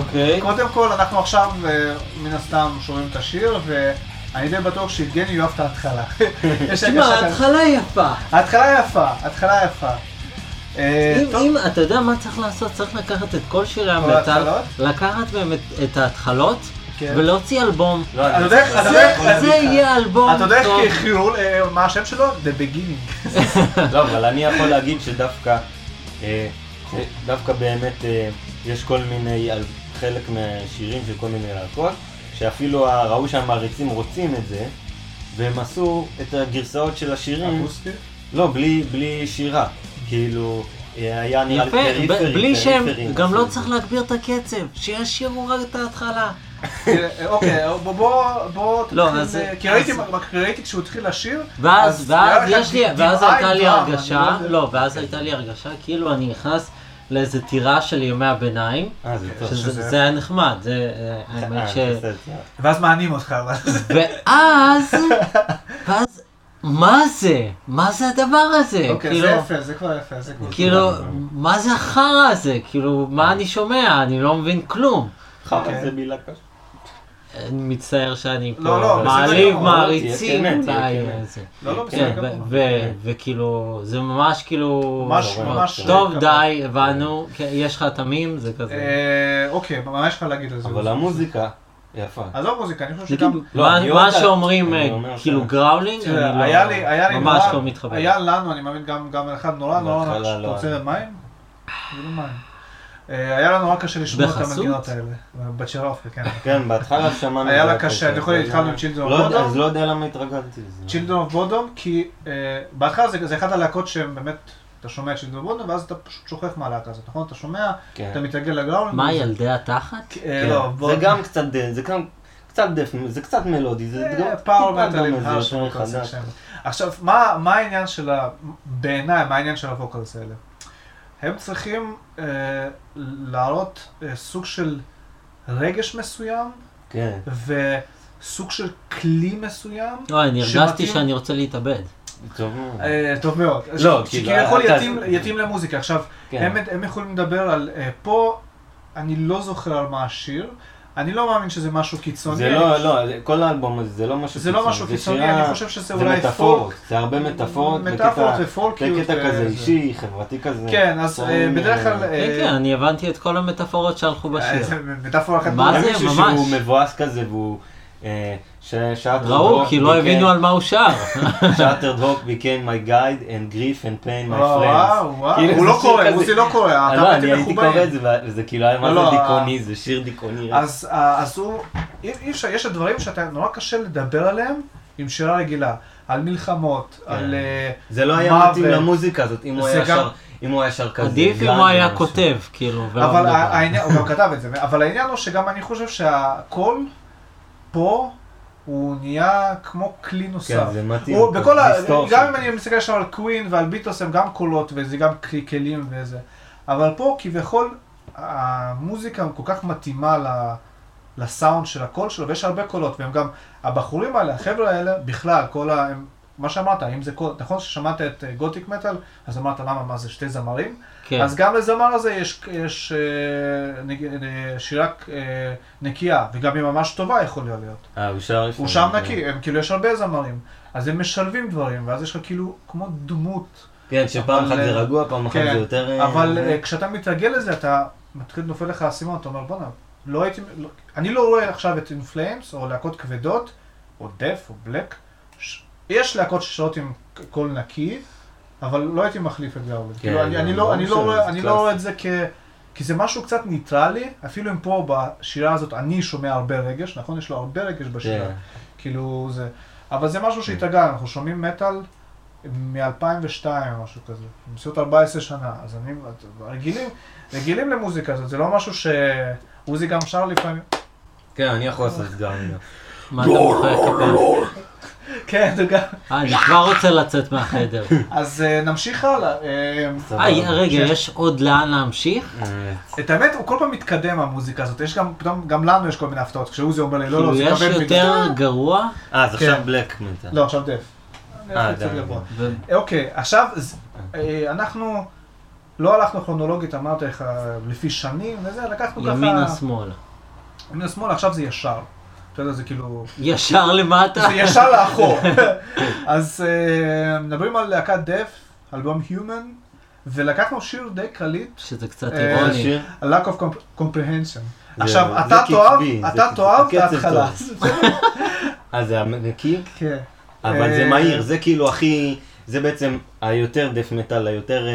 אוקיי. קודם כל, אנחנו עכשיו אה, מן הסתם שומעים את השיר, ואני די בטוח שיבגני יאהב את ההתחלה. תשמע. ההתחלה יפה. ההתחלה יפה, ההתחלה יפה. אה, אם, טוב, אם, אתה יודע מה צריך לעשות? צריך לקחת את כל שירי המטאל? לקחת מהם את, את ההתחלות, כן. ולהוציא אלבום. לא, זה, זה יהיה אלבום אתה יודע איך טוב. חירול, אה, מה השם שלו? The Beginning. לא, אבל אני יכול להגיד שדווקא, דווקא באמת יש כל מיני, חלק מהשירים של כל מיני להקות, שאפילו ראו שהמעריצים רוצים את זה, והם עשו את הגרסאות של השירים, אקוסטי? לא, בלי, בלי שירה. כאילו, היה נראה לי יפה, ב- פריפרי, בלי שהם, פריפרי, גם לא צריך. להגביר את הקצב, שישירו רק את ההתחלה. אוקיי, בוא, בוא, בוא, לא, תתחיל, אז- כי ראיתי, כשהוא התחיל לשיר, ואז, הייתה לי הרגשה, לא. לא, ואז הייתה לי הרגשה כאילו אני נכנס לאיזה טירה של ימי הביניים, אה. שזה שזה- זה היה נחמד, זה אה, האמת אה, ש... בסדר. ואז מענים אותך. ואז, ואז, מה זה? מה זה הדבר הזה? אוקיי, כאילו, זה יפה, זה כבר יפה, זה כבר... כאילו, מה זה החרא הזה? כאילו, מה אני שומע? אני לא מבין כלום. חרא. זה מילה קשה. אני מצטער שאני לא, לא, פה מעליב מעריצים אולי. לא, לא, כן, בסדר וכאילו, זה ממש כאילו... ממש, ממש, ממש... טוב, ככה. די, הבנו, כן, יש לך תמים, זה כזה. אה, אוקיי, מה יש לך להגיד על זה? אבל המוזיקה יפה. עזוב מוזיקה, אני חושב שגם... לא, מה- אני מה יודע. שאומרים, אני אה, אומר כאילו growling, אני לא- היה לי, היה לי ממש נורא, לא מתחבר. היה לנו, אני מאמין גם גם לך, נורא נורא לא רוצה. מים? זה לא מים. אה, היה לנו נורא קשה לשמוע את? המנגינות האלה. בצ'רופי, כן. כן, בהתחלה שמענו... היה לה זה קשה, אתה יכול- אבל- התחלנו עם Children of לא Bodom. אז לא יודע למה התרגלתי לזה. Children of Bodom, כי אה, בהתחלה זה אחד הלהקות שהם באמת, אתה שומע את Children of Bodom, ואז אתה פשוט שוכח מהלהקה הזאת, נכון? אתה שומע, כן. אתה מתרגל ל growling. מה, ילדי התחת? אה, כן. לא, זה גם קצת dance, זה גם קצת death, זה קצת מלודי, זה גם אה, power טיפה מטאל עם גם איזה harsh יותר vocals. חדש. שם. עכשיו, מה מה העניין של ה... בעיניי, מה העניין של ה vocals האלה? הם צריכים אה, להראות אה, סוג של רגש מסוים כן. וסוג של כלי מסוים. לא, אני הרגשתי שמתאים- שאני רוצה להתאבד. טוב מאוד. אה, טוב מאוד. לא, ש- כאילו, שכביכול אתה- יתאים- יתאים למוזיקה. עכשיו, כן. הם, הם יכולים לדבר על... אה, פה, אני לא זוכר על מה השיר. אני לא מאמין שזה משהו קיצוני. זה לא, לא, כל האלבום הזה זה לא משהו זה לא משהו קיצוני, אני חושב שזה זה אולי מטאפורות, פולק. זה הרבה מטאפורות, מטאפורות ופולקיות בקטע כזה וזה. אישי, חברתי כזה. כן, אז אה, בדרך כלל... כן, אה, כן, אני הבנתי את כל המטאפורות שהלכו אה, בשיר. זה מטאפורה אחת. מה זה? מישהו ממש. שהוא מבואס כזה והוא... אה, ש- שאטרד ראו, כי לא הבינו על מה הוא שר. שאטרד רוק became my guide and grief and pain my friends. וואו, וואו, כאילו, הוא לא קורא. עוזי לא קורא, אה, אתה לא, ואתם אני הייתי. קורא את זה, וזה כאילו היה מה לא, זה לא, דיכאוני, זה שיר דיכאוני. אז אה, אז הוא, אי אפשר, יש דברים שאתה נורא קשה לדבר עליהם עם שירה רגילה. על מלחמות, כן. על... אה, זה לא היה. מתאים למוזיקה הזאת, אם הוא היה שר, אם הוא היה שר כזה. עדיף אם הוא היה. כותב, כאילו, ולא אבל העניין, הוא גם כתב את זה, אבל העניין הוא שגם אני חושב שהקול פה הוא נהיה כמו כלי נוסף. כן, זה מתאים. הוא, בכל ה... גם אם אני מסתכל עכשיו על קווין ועל ביטוס הם גם קולות וזה גם כלי- כלים וזה. אבל פה כביכול המוזיקה כל כך מתאימה ל... לסאונד של הקול שלו, ויש הרבה קולות, והם גם, הבחורים האלה, החבר'ה האלה, בכלל, כל ה... הם, מה שאמרת, אם זה קול, נכון ששמעת את גותיק מטאל, אז אמרת למה, מה זה שתי זמרים? כן. אז גם לזמר הזה יש, יש אה, נג, אה, שירה אה, נקייה, וגם היא ממש טובה יכול להיות. אה, הוא שר הוא שם נקי, הם, כאילו יש הרבה זמרים. אז הם משלבים דברים, ואז יש לך כאילו כמו דמות. כן, שפעם אחת זה אה, רגוע, פעם אחת כן, זה יותר... אה, אבל אה, אה, כשאתה מתרגל לזה, אתה מתחיל נופל לך האסימון, אתה אומר בואנה, לא הייתי, לא, אני לא רואה עכשיו את אינפלאמס, או להקות כבדות, או death, או black. ש... יש להקות ששרות עם קול נקי, אבל לא הייתי מחליף את growl. כן, כאילו, אני, לא, אני, לא, אני, לא אני לא. רואה את זה כ... כי זה משהו קצת ניטרלי, אפילו אם פה בשירה הזאת אני שומע הרבה רגש, נכון? יש לו הרבה רגש בשירה. כן. כאילו זה... אבל זה משהו שהתרגל, אנחנו שומעים מטאל מ-2002 או משהו כזה, מסיעות 14 שנה, אז אני... רגילים, רגילים למוזיקה הזאת, זה לא משהו שעוזי גם שר לפעמים. כן, אני יכול לעשות את זה גם. מה אתה מוחא כפיים? כן, זה גם... אה, אני כבר רוצה לצאת מהחדר. אז אה, נמשיך הלאה. אה, אה, רגע, שיש- יש עוד לאן להמשיך? את האמת, הוא כל פעם מתקדם המוזיקה הזאת, יש גם, פתאום, גם לנו יש כל מיני הפתעות, כשעוזי אומר לי, לא, לא, כאילו, זה יש כבד יותר מדי. גרוע? אה, אז עכשיו כן. בלק מטאל. לא, עכשיו דף. אה, אוקיי, עכשיו, אנחנו לא הלכנו כרונולוגית, אמרתי לך, לפי שנים וזה, לקחנו ככה... ימינה שמאלה. ימינה שמאלה, עכשיו זה ישר. אתה יודע, זה כאילו... ישר למטה. זה ישר לאחור. אז אה, מדברים על להקת דף, אלבום Human, ולקחנו שיר די קליט, שזה קצת אה, אירוני. Lack of Comp- Comprehension. זה- עכשיו, זה אתה תאהב, זה אתה. תאהב את ההתחלה. אה, זה הנקי? כן. אבל זה מהיר, זה כאילו הכי, זה בעצם היותר דף מטאל, היותר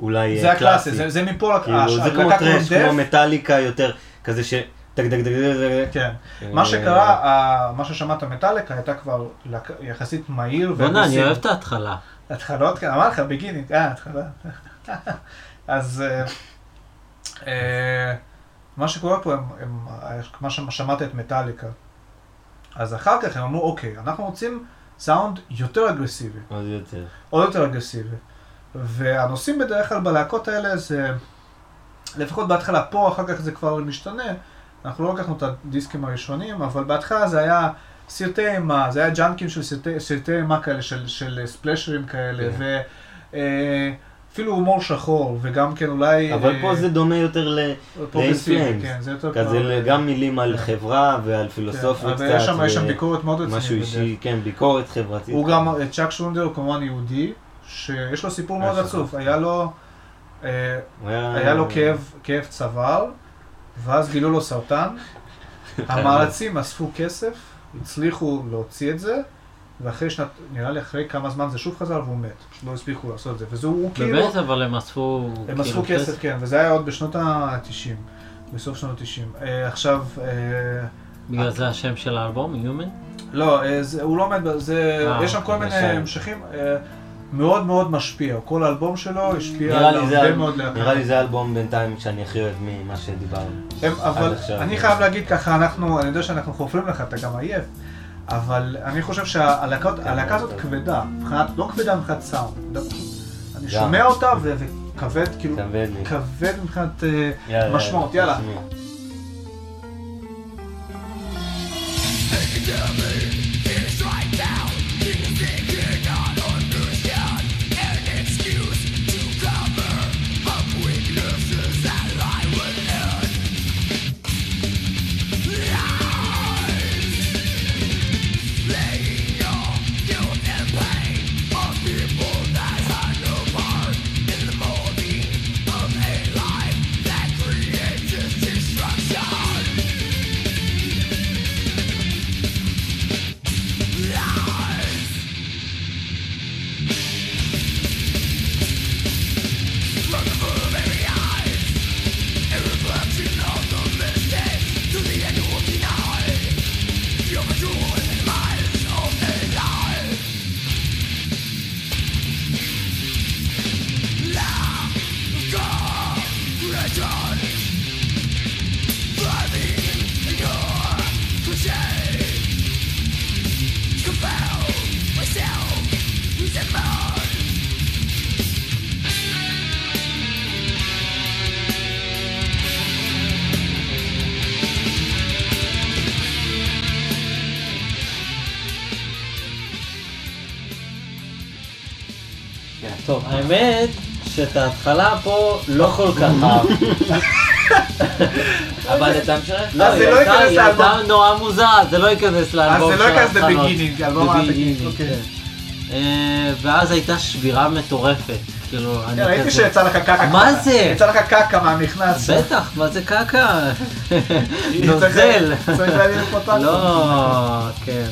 אולי זה אה, הקלאסי, זה- זה מפה, כאילו, אה, זה כמו thrash, כמו מטאליקה יותר, כזה ש... דק דק דק דק דק. כן. אה, מה שקרה, מה ששמעת מטאליקה הייתה כבר יחסית מהיר בוא'נה, אני. אוהב את ההתחלה. התחלות, כן, אמר לך, beginning, אה, התחלה. אז אה, אה, מה שקורה פה, מה ששמעת את מטאליקה, אז אחר כך הם אמרו, אוקיי, אנחנו רוצים סאונד יותר אגרסיבי, עוד יותר. עוד יותר אגרסיבי. והנושאים בדרך כלל בלהקות האלה זה, לפחות בהתחלה פה, אחר כך זה כבר משתנה. אנחנו לא לקחנו את הדיסקים הראשונים, אבל בהתחלה זה היה סרטי אימה, זה היה ג'אנקים של סרטי, סרטי אימה כאלה, של, של ספלשרים כאלה, כן. ואפילו הומור שחור, וגם כן אולי... אבל אה, פה זה דומה יותר לאינפלאמס. כן, זה יותר כזה כבר- גם מילים על כן. חברה ועל כן, פילוסופיה אבל קצת. יש שם, יש שם ו- ביקורת מאוד רצינית. משהו. אישי, כן, ביקורת חברתית. הוא גם, אה, צ'אק שונדר הוא כמובן יהודי, שיש לו סיפור אה, מאוד. עצוב, היה לו... אה, היה לו כאב צוואר, ואז גילו לו סרטן. המערצים אספו כסף, הצליחו להוציא את זה, ואחרי שנת, נראה לי אחרי כמה זמן זה שוב חזר והוא מת. לא הספיקו לעשות את זה. וזה הוא כאילו... באמת, אבל הם אספו... הם כאילו אספו כסף, כן, וזה היה עוד בשנות ה-90, בסוף שנות ה-90. עכשיו, אה, בגלל זה השם של האלבום, Human? לא, אה, זה, הוא לא אה, יש שם כל מיני. המשכים, אה, מאוד מאוד משפיע. כל האלבום שלו השפיע על הרבה האל- מאוד להקות. נראה לי זה האלבום בינתיים שאני הכי אוהב ממה שדיברנו. הם, אבל. אני חייב להגיד ככה, אנחנו, אני יודע שאנחנו חופרים לך, אתה גם עייף, אבל אני חושב שהלהקה כן, הזאת. כבדה, מבחינת, לא כבדה מבחינת סאונד. דווקא- אני. שומע אותה ו- וכבד, כאילו, כבד לי. כבד מבחינת אה, יאללה, משמעות, יאללה. תשמעי. שאת ההתחלה פה לא כל כך אהב. אבל את ההמשך? לא, היא לא הייתה- נורא מוזרה, זה לא ייכנס לאלבום אז זה לא של ייכנס ההתחלות. ל-Beginning, אלבום ה-Beginning, Beginning, אוקיי. כן. אה, ואז הייתה שבירה מטורפת, כאילו, אני כן, ראיתי כזה- שיצא לך קקה. מה. זה? יצא לך קקה מהמכנס. בטח, מה זה קקה? נוזל. צריך להביא לפה טקו. לא, כן.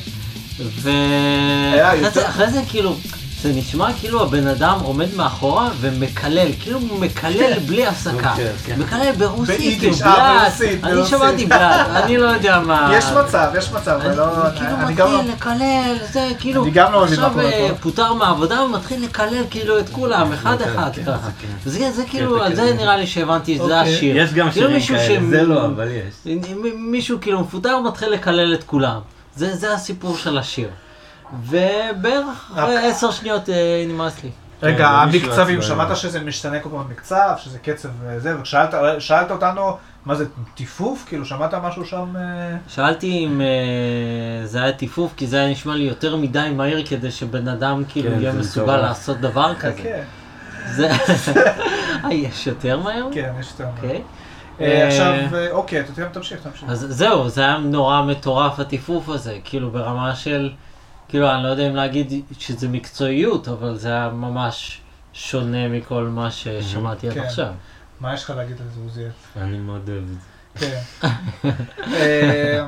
ואחרי זה כאילו, זה נשמע כאילו הבן אדם עומד מאחורה ומקלל, כאילו הוא מקלל בלי הפסקה. כן, כן. מקלל ברוסית, כאילו אה, בלאט. אני. שמעתי בלאט, אני לא יודע מה. יש מצב, יש מצב, אבל לא... כאילו גם לא... מתחיל לקלל, זה כאילו, אני גם לא מבין מה עכשיו קורה אה, פה. פוטר מהעבודה ומתחיל לקלל כאילו את כולם, אחד אחד כן, ככה. זה זה כאילו, על זה כזה. נראה לי שהבנתי, זה אוקיי. השיר. יש גם כאילו שירים כאלה, זה לא, אבל יש. מישהו כאילו מפוטר מתחיל לקלל את כולם. זה, זה הסיפור של השיר. ובערך אחרי עשר שניות אה, נמאס לי. רגע, כן, המקצבים. שמעת שזה משתנה כל פעם מקצב, שזה קצב וזה, וכשאלת שאלת אותנו, מה זה, טיפוף? כאילו, שמעת משהו שם? אה, שאלתי אם אה, זה היה טיפוף, כי זה היה נשמע לי יותר מדי מהיר כדי שבן אדם כאילו כן, יהיה מסוגל. לעשות דבר כזה. זה... אה, יש יותר מהר? כן, יש יותר. אוקיי. אה, אה, עכשיו, אה, אוקיי, תמשיך, תמשיך. אז זהו, זה היה נורא מטורף הטיפוף הזה, כאילו ברמה של, כאילו אני לא יודע אם להגיד שזה מקצועיות, אבל זה היה ממש שונה מכל מה ששמעתי עד כן. עכשיו. מה יש לך להגיד על זה, עוזיאל? אני מאוד אוהב את זה. כן. אה,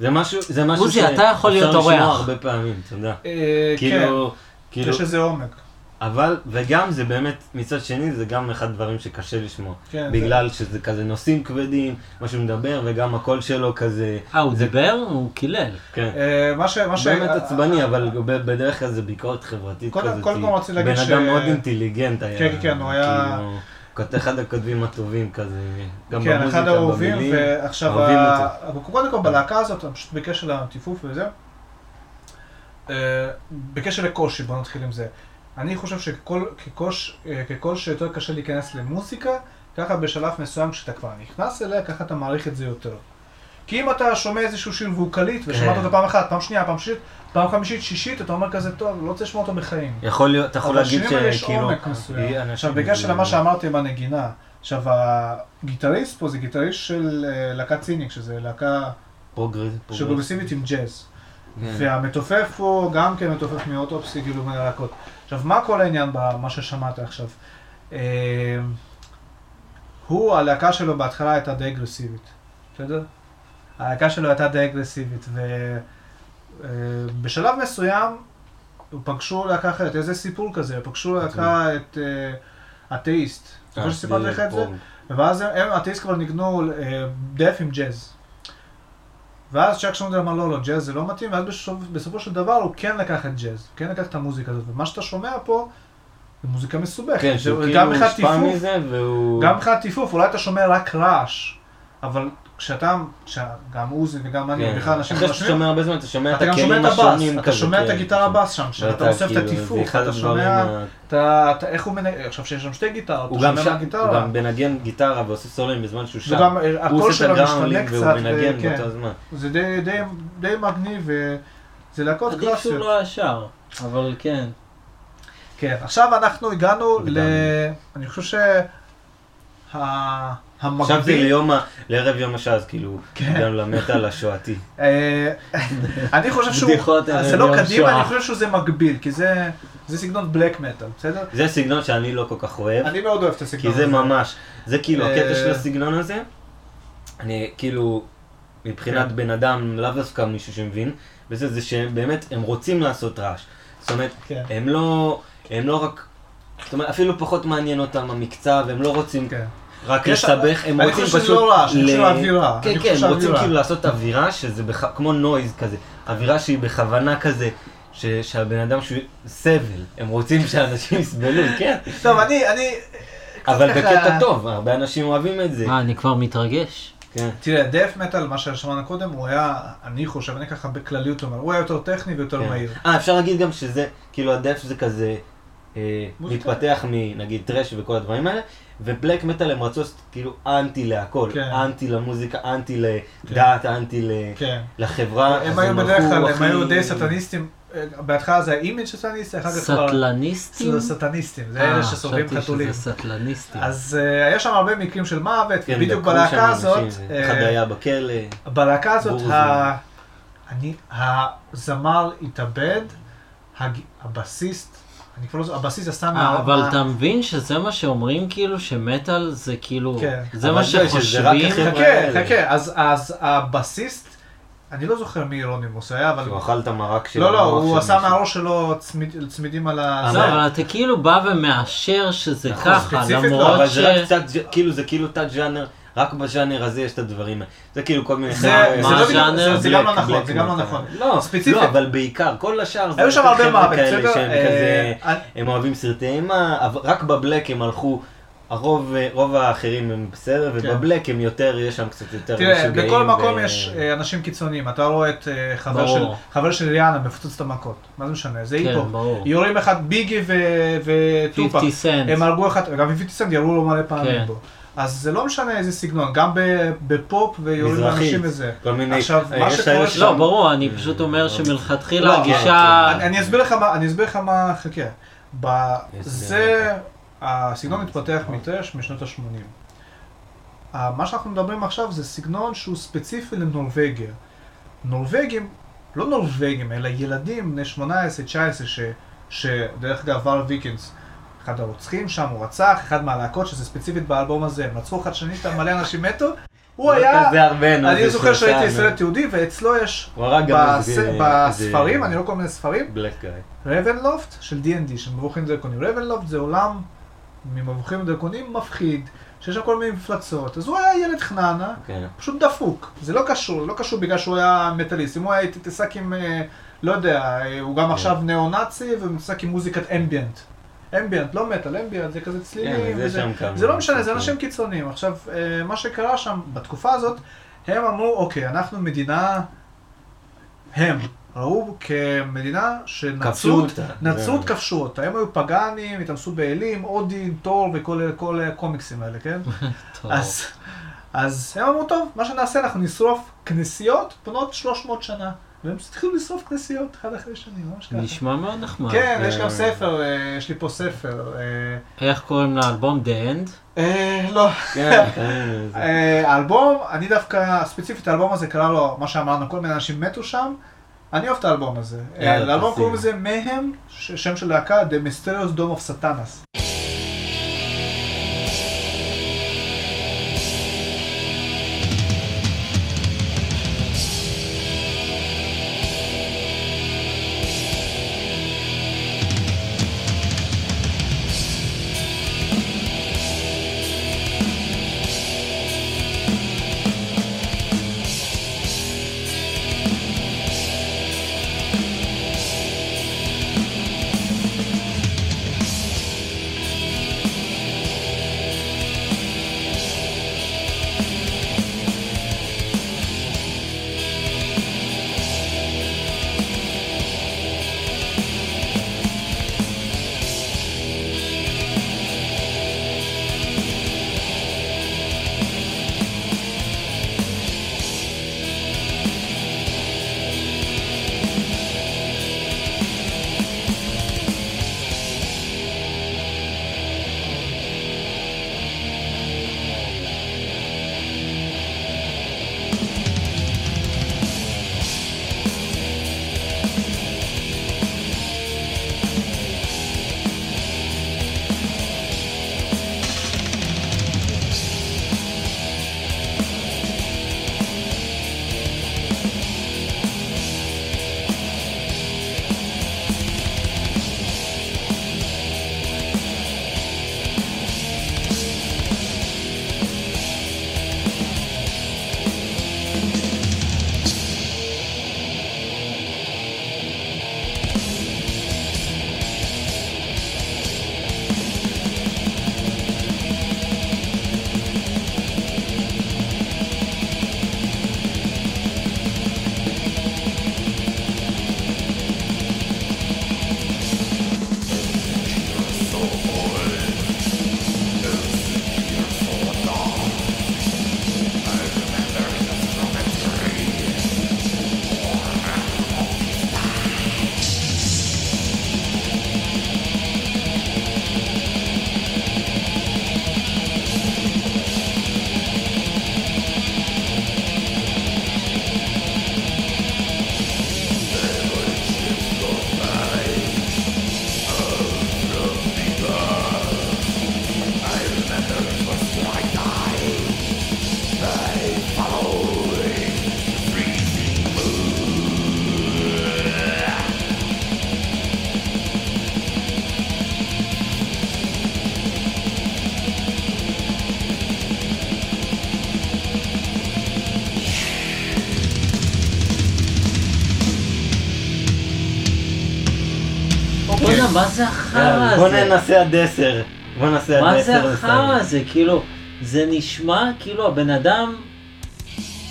זה משהו, זה משהו עוזי, אתה יכול להיות שאפשר לשמוע אורח. הרבה פעמים, אתה יודע. אה, כן, כאילו, כאילו, יש לזה עומק. אבל, וגם זה באמת, מצד שני, זה גם אחד הדברים שקשה לשמוע. כן, בגלל שזה כזה נושאים כבדים, מה שהוא מדבר, וגם הקול שלו כזה, אה, הוא זה- דיבר? הוא קילל. כן. אה, מה ש... מה ש... באמת עצבני, אבל ב- בדרך כלל זה ביקורת חברתית קודם- כזאת. קודם כל רציתי להגיד בן ש- אדם מאוד אינטליגנט היה. כן, כן, הוא היה- כאילו, אחד הכותבים הטובים כזה, גם כן, במוזיקה, אחד האהובים, במילים. ועכשיו, ה- אבל קודם כל בלהקה הזאת, אני פשוט בקשר לטיפוף וזה, אה, בקשר לקושי, בוא נתחיל עם זה. אני חושב שככל אה, שיותר קשה להיכנס למוזיקה, ככה בשלב מסוים כשאתה כבר נכנס אליה, ככה אתה מעריך את זה יותר. כי אם אתה שומע איזשהו שיר והוא קליט, ושמעת כן. אותו פעם אחת, פעם שנייה, פעם שלישית, פעם חמישית, שישית, אתה אומר כזה, טוב, לא רוצה לשמוע אותו בחיים. יכול להיות, אתה יכול אבל להגיד לשירים האלה יש שכאילו, עומק מסוים. עכשיו, בקשר זה- למה שאמרתי בנגינה, עכשיו, הגיטריסט פה זה גיטריסט של אה, להקת Cynic, שזה להקה progress, של progress. פרוגרסיבית עם ג'אז. כן. והמתופף פה גם כן מתופף מ Autopsy, כאילו מהלהקות. עכשיו, מה כל העניין במה ששמעת עכשיו? אה, הוא, הלהקה שלו בהתחלה הייתה די אגרסיבית, בסדר? הלהקה שלו הייתה די אגרסיבית, ובשלב מסוים הוא פגשו להקה אחרת, איזה סיפור כזה, פגשו להקה את אה, אתאיסט. זוכר שסיפרתי לך את זה? ואז הם, אתאיסט כבר ניגנו אה, דף עם ג'אז. ואז צ'אק שונדר אמר לא, לא, ג'אז זה לא מתאים, ואז בסופו של דבר הוא כן לקח את ג'אז, הוא כן לקח את המוזיקה הזאת, ומה שאתה שומע פה, זה מוזיקה מסובכת. כן, שהוא כאילו הושפע מזה, והוא... גם מבחינת טיפוף, אולי אתה שומע רק רעש, אבל כשאתה, גם עוזי וגם אני, כן. בכלל אנשים אחרי שאתה שומע הרבה זמן, אתה שומע את אתה גם שומע הכלים את הבאס, השונים אתה כזה, שומע את כן, הגיטרה כן. בס שם, שאתה אוסף את כאילו, זה הטיפוף, אחד אתה שומע, ה- אתה, אתה- איך הוא מנגן, עכשיו שיש שם שתי גיטרות, הוא אתה שומע שם, מהגיטרה. הוא גם מנגן גיטרה ועושה סולואים בזמן שהוא שם. וגם אה, הוא הקול עושה את שלו משתנה קצת, והוא מנגן וכן. באותו זמן. זה די, די, די מגניב, וזה להקות עדיף שהוא קלאסיות. לא היה שר, אבל כן. כן, עכשיו אנחנו הגענו ל... אני חושב שה... חשבתי המקביל... ליום ה... לערב יום השעה, כאילו. גם למטאל השואתי. אני חושב שהוא... זה לא קדימה. אני חושב שזה מקביל, כי זה זה סגנון בלק מטאל, בסדר? זה סגנון שאני לא כל כך אוהב, אני מאוד אוהב את הסגנון כי זה הזה. ממש, זה כאילו אה, הקטע של הסגנון הזה, אני כאילו, מבחינת כן. בן אדם, לאו דווקא מישהו שמבין, וזה זה שבאמת הם רוצים לעשות רעש. זאת אומרת, כן. הם לא, הם לא רק, זאת אומרת, אפילו פחות מעניין אותם המקצב, הם לא רוצים כן. רק יש- לסבך, הם אני רוצים חושב פשוט... שזה לא רעש, אני חושב ל- אווירה. כן, אני כן, חושב הם רוצים. כאילו לעשות אווירה שזה. כמו נויז כזה, אווירה שהיא בכוונה כזה, ש... שהבן אדם שהוא סבל, הם רוצים שאנשים יסבלו, כן, טוב, אני... אני... אבל בקטע טוב, הרבה אנשים אוהבים את זה, מה, אני כבר מתרגש? כן. תראה, דף מטאל, מה ששמענו קודם, הוא היה, אני חושב, אני ככה בכלליות אומר, הוא היה יותר טכני ויותר כן. מהיר. אה, אפשר להגיד גם שזה, כאילו הדף זה כזה, אה. מתפתח מנגיד טרש וכל הדברים האלה, ובלק מטאל הם רצו לעשות כאילו אנטי להכל, כן. אנטי למוזיקה, אנטי לדת, אנטי ל- כן. לחברה, הם היו בדרך כלל, הם היו די סטניסטים, בהתחלה זה ה image סטניסטי, אחר כך כבר... סטלניסטים? זה סטניסטים, זה אה, אלה חשבתי חתולים. שזה סטלניסטים. אז אה, היה שם הרבה מקרים של מוות, כן, ובדיוק דקרו בלהקה הזאת, אה, אחד היה בכלא, בלהקה הזאת, Burzum. ה- אני- הזמר התאבד, הג- הבסיסט, אני כבר לא זוכר, הבסיסט עשה אה, מה... אבל אתה מבין שזה מה שאומרים כאילו שמטאל זה כאילו, כן. זה אבל מה שחושבים, חכה. חכה, אז- אז הבסיסט, אני לא זוכר מי אירונימוס היה, אבל... שהוא אכל את המרק של לא, לא, הוא עשה. מהראש שלו צמיד- צמידים על ה... לא. אבל אתה כאילו בא ומאשר שזה נכון, ככה, ספציפית לא, למרות אבל ש... זה רק קצת, כאילו זה כאילו תת ז'אנר, רק בז'אנר הזה יש את הדברים האלה. זה כאילו כל מיני... זה לא? זה- גם לא נכון, זה גם לא מטאל. נכון. לא, ספציפית. לא, אבל בעיקר, כל השאר זה היו שם הרבה מוות, בסדר? אה, הם אוהבים סרטי אימה, רק בבלק הם הלכו, הרוב רוב האחרים הם בסדר, ובבלק הם יותר, יש שם קצת יותר כן. תראה, משוגעים. בכל מקום ו- יש אה, אנשים קיצוניים. אתה רואה את אה, חבר ברור. של- חבר של ריאנה מפוצץ את המכות. מה זה משנה? זה כן, היפ הופ. ברור. יורים אחד ביגי וטופאק. 50 סנט. הם הרגו אחד, גם 50 סנט ירו לו מלא כן. פעמים בו. אז זה לא משנה איזה סגנון, גם ב- בפופ ויורים. לאנשים וזה. כל מיני, עכשיו, אה, מה יש שקורה האלה שם- לא, ברור, אני פשוט אומר שמלכתחילה לא, הגישה... אני אני אסביר לך מה, אני אסביר לך מה, חכה. זה הסגנון התפתח מ thrash משנות ה-80. מה שאנחנו מדברים עכשיו זה סגנון שהוא ספציפי לנורבגיה. נורבגים, לא נורבגים, אלא ילדים בני 18-19, ש, שדרך אגב ור ויקינס, אחד הרוצחים שם, הוא רצח, אחד מהלהקות שזה ספציפית באלבום הזה, הם רצחו אחד שני, מלא אנשים מתו, הוא לא היה, אני זוכר שהייתי. סרט יהודי, ואצלו יש, בספרים, אני לא כל מיני ספרים. רבנלופט של D&D, של מבוכים ודרקונים. רבנלופט זה עולם ממבוכים ודרקונים מפחיד, שיש שם כל מיני מפלצות. אז הוא היה ילד חננה, כן. פשוט דפוק. זה לא קשור, לא קשור בגלל שהוא היה מטאליסט. אם הוא היה התעסק עם, אה, לא יודע, אה, הוא כן. גם עכשיו ניאו-נאצי ומתעסק עם מוזיקת אמביאנט. אמביאנט, לא מטאל, אמביאנט זה כזה צלילים. כן, זה וזה-. זה לא משנה, זה כן. אנשים קיצוניים. עכשיו, אה, מה שקרה שם בתקופה הזאת, הם אמרו, אוקיי, אנחנו מדינה, הם ראו כמדינה שנצרות, אותה. נצרות כבשו אותה. הם היו פגאנים, התאמסו באלים, אודין, תור וכל כל הקומיקסים האלה, כן? אז, אז הם אמרו, טוב, מה שנעשה, אנחנו נשרוף כנסיות בנות 300 שנה. והם התחילו לשרוף כנסיות אחד אחרי שני, ממש ככה. נשמע מאוד נחמד. כן, יש אה, גם ספר, אה, יש לי פה ספר. אה, איך קוראים לאלבום? The End? לא. כן, כן, האלבום, אני דווקא, ספציפית האלבום הזה קרא לו, מה שאמרנו, כל מיני אנשים מתו שם. אני אוהב את האלבום הזה. לאלבום. קוראים לזה מהם, שם של להקה, The Mysterious Dome of Satanas. מה זה החרא יאללה, בוא הזה? ננסה עד עשר. בוא ננסה עד מה עשר. זה החרא. הזה? כאילו, זה נשמע כאילו הבן אדם,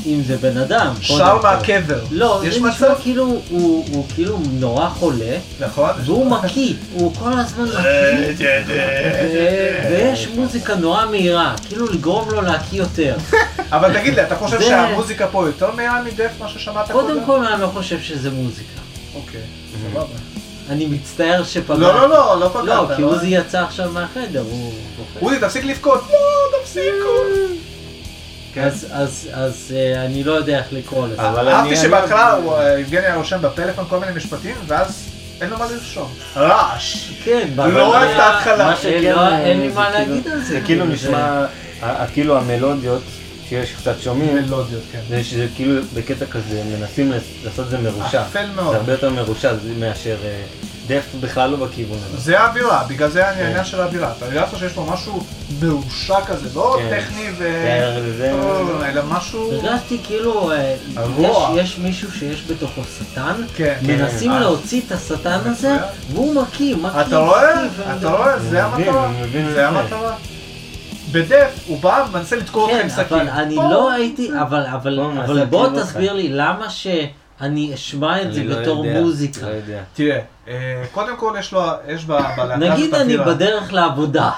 אם זה בן אדם, שר. מהקבר. לא, יש זה נשמע? כאילו, הוא כאילו נורא חולה, נכון? והוא מקיא, הוא כל הזמן מקיא, ו- ויש מוזיקה נורא מהירה, כאילו לגרום לו להקיא יותר. אבל תגיד לי, אתה חושב שהמוזיקה פה יותר מהירה מדף מה ששמעת קודם? קודם כל אני לא חושב שזה מוזיקה. אוקיי, סבבה. אני מצטער שפגעתי. לא, לא, לא, לא פגעת. לא, כי עוזי יצא עכשיו מהחדר, הוא... עוזי, תפסיק לבכות. לא, תפסיקו. כן. אז, אז, אז אה, אני לא יודע איך לקרוא לזה. אבל אהבתי שבהתחלה הוא, אה, יבגני היה רושם בפלאפון כל מיני משפטים, ואז אין לו מה לרשום. רעש. כן, לא אבל- אוהב את ההתחלה. אין לא- אין לי זה מה כאילו- להגיד על זה. זה כאילו נשמע, כאילו המלודיות שיש קצת שומעים, מלודיות, כן. זה שזה כאילו בקטע כזה, מנסים לס- לעשות את זה מרושע. אפל זה מאוד. הרבה יותר מרושע זה מאשר אה, דף בכלל לא בכיוון הזה. זה האווירה, בגלל זה כן. העניין של האווירה. אתה יודע שיש פה משהו מרושע כזה, לא כן. טכני ו... זה- לא, אלא משהו... הרגשתי כאילו, אה. יש, יש מישהו שיש בתוכו שטן, כן. מנסים אה. להוציא את השטן הזה. והוא מקיא, מקיא, אתה רואה? אתה רואה? זה המטרה. זה זה. המטרה. בדף הוא בא ומנסה לתקוע אותך כן, עם סכין. אבל אני. לא הייתי, אבל, אבל, בוא תסביר אותך. לי למה שאני אשמע את זה אני לא בתור יודע, מוזיקה. לא יודע. תראה, אה, קודם כל יש לו, יש ב- בלהקה נגיד אני. בדרך לעבודה.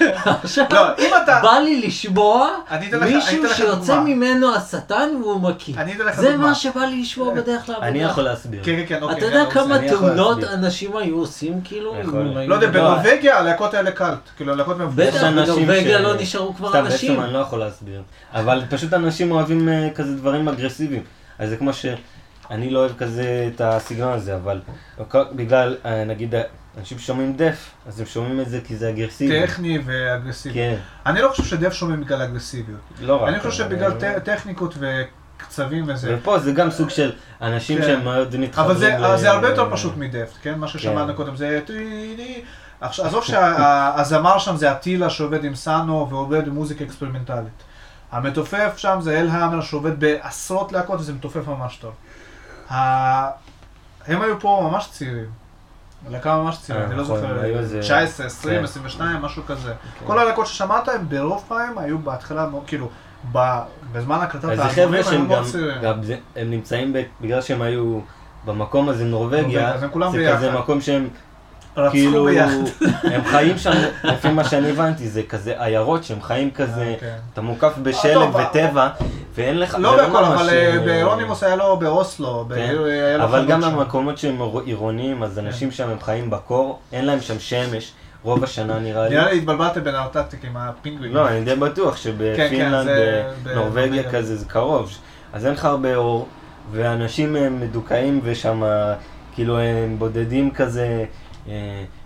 עכשיו, לא, אם אתה... בא לי לשמוע אני אני מישהו שיוצא. ממנו השטן והוא מקיא. אני אתן לך זה. מה שבא לי לשמוע בדרך לעבודה. אני יכול להסביר. כן, כן, כן, אוקיי. אתה יודע יאללה, כמה אני תאונות. אנשים היו עושים כאילו? לא יודע, לא, בנורבגיה הלהקות האלה קלט. כאילו, הלהקות מבוגרות. בטח, בנורבגיה ש- לא נשארו כבר סתם, אנשים. בעצם אני לא יכול להסביר. אבל פשוט אנשים אוהבים אה, כזה דברים אגרסיביים. אז זה כמו שאני לא אוהב כזה את הסגנון הזה, אבל בגלל, אה, נגיד, אנשים שומעים דף, אז הם שומעים את זה כי זה אגרסיבי. טכני ואגרסיבי. כן, אני לא חושב שדף שומעים בגלל אגרסיביות. לא רק. אני חושב שבגלל ט- טכניקות וקצבים וזה. ופה זה גם סוג של אנשים כן. שהם מאוד מתחברים. אבל זה, ל- זה הרבה יותר פשוט מדף, כן? מה ששמענו כן. קודם זה... עכשיו, עזוב שהזמר שם זה אטילה שעובד עם סאנו ועובד במוזיקה אקספרימנטלית. המתופף שם זה אל האמר שעובד בעשרות להקות וזה מתופף ממש טוב. הם היו פה ממש צעירים. להקה ממש צעירה, אה, אני לא נכון, זוכר, היו איזה- 19, 20, כן. 22, משהו כזה. כל הלהקות ששמעת הם ברוב פעמים היו בהתחלה, כאילו, בזמן הקלטת האלבומים חבר'ה היו שהם מאוד גם, צעירים. הם נמצאים, בגלל שהם היו במקום הזה, נורבגיה, זה. כזה מקום שהם כאילו. הם חיים שם, לפי מה שאני הבנתי, זה כזה עיירות שהם חיים כזה, כן. אתה מוקף בשלג טוב, וטבע, ואין לך, לא בהכל, ממש, אבל אה, אה, באירונימוס היה לו באוסלו, כן. אבל גם. במקומות שהם עירוניים, אז אנשים שם הם חיים בקור, אין להם שם שמש, רוב השנה נראה לי. נראה לי התבלבלתם בין הארטקטיק עם הפינגווין. לא, אני די בטוח כן, שבפינלנד, זה בנורבגיה. כזה, זה קרוב, אז אין לך הרבה אור, ואנשים הם מדוכאים ושם, כאילו הם בודדים כזה, אה,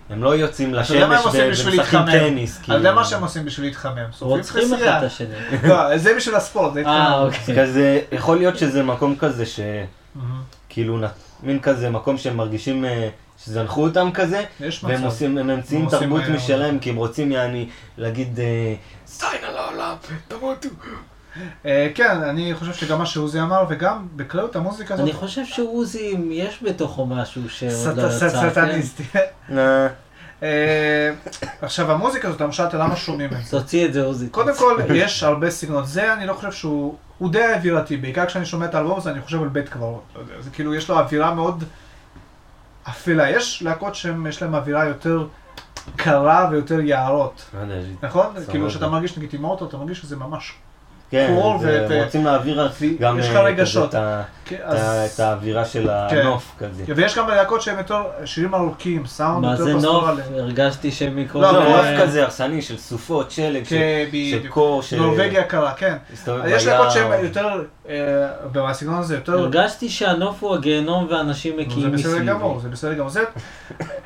הם לא יוצאים לשמש ומשחקים? טניס, אתה יודע כאילו. מה שהם עושים בשביל להתחמם? רוצחים אחד. את השני. לא, זה בשביל הספורט, זה אה, התחמם. אוקיי. כזה, יכול להיות שזה מקום כזה מהמם. שכאילו, נ- מין כזה מקום שהם מרגישים אה, שזנחו אותם כזה, והם. עושים, הם ממציאים תרבות אה, משלהם, כי הם רוצים יעני להגיד, אה, זין על העולם, תמותו. אה, כן, אני חושב שגם מה שעוזי אמר, וגם בכללות המוזיקה הזאת, אני חושב שעוזי, יש בתוכו משהו שעוד לא יצא. כן? סטניסטי. אה, עכשיו המוזיקה הזאת, למשל, אתה למה שומעים את זה? תוציא את זה עוזי. קודם כל, יש הרבה סגנונות. זה, אני לא חושב שהוא... הוא די אווירתי, בעיקר כשאני שומע את האלבום הזה, אני חושב על בית קברות. זה כאילו, יש לו אווירה מאוד אפלה. יש להקות שיש להם אווירה יותר קרה ויותר יערות. נכון? כאילו, כשאתה מרגיש נגיד עם אוטו, אתה מרגיש שזה ממש... כן, קור זה- ו- הם רוצים להעביר גם יש לך אה, כזה רגשות. את כן, את האווירה של כן. הנוף כזה. ויש גם להקות שהם יותר שירים ארוכים, סאונד מה יותר זה נוף? פסטורלי. הרגשתי שהם מיקרו... לא, לא, נוף כזה הרסני של סופות, שלג, של- כן. קור, של... נורבגיה קרה, כן. יש. להקות שהם יותר, אה, בסגנון הזה יותר... הרגשתי שהנוף הוא הגיהנום ואנשים זה מקיאים בסדר מסביבי. גמור, זה בסדר גמור. זה,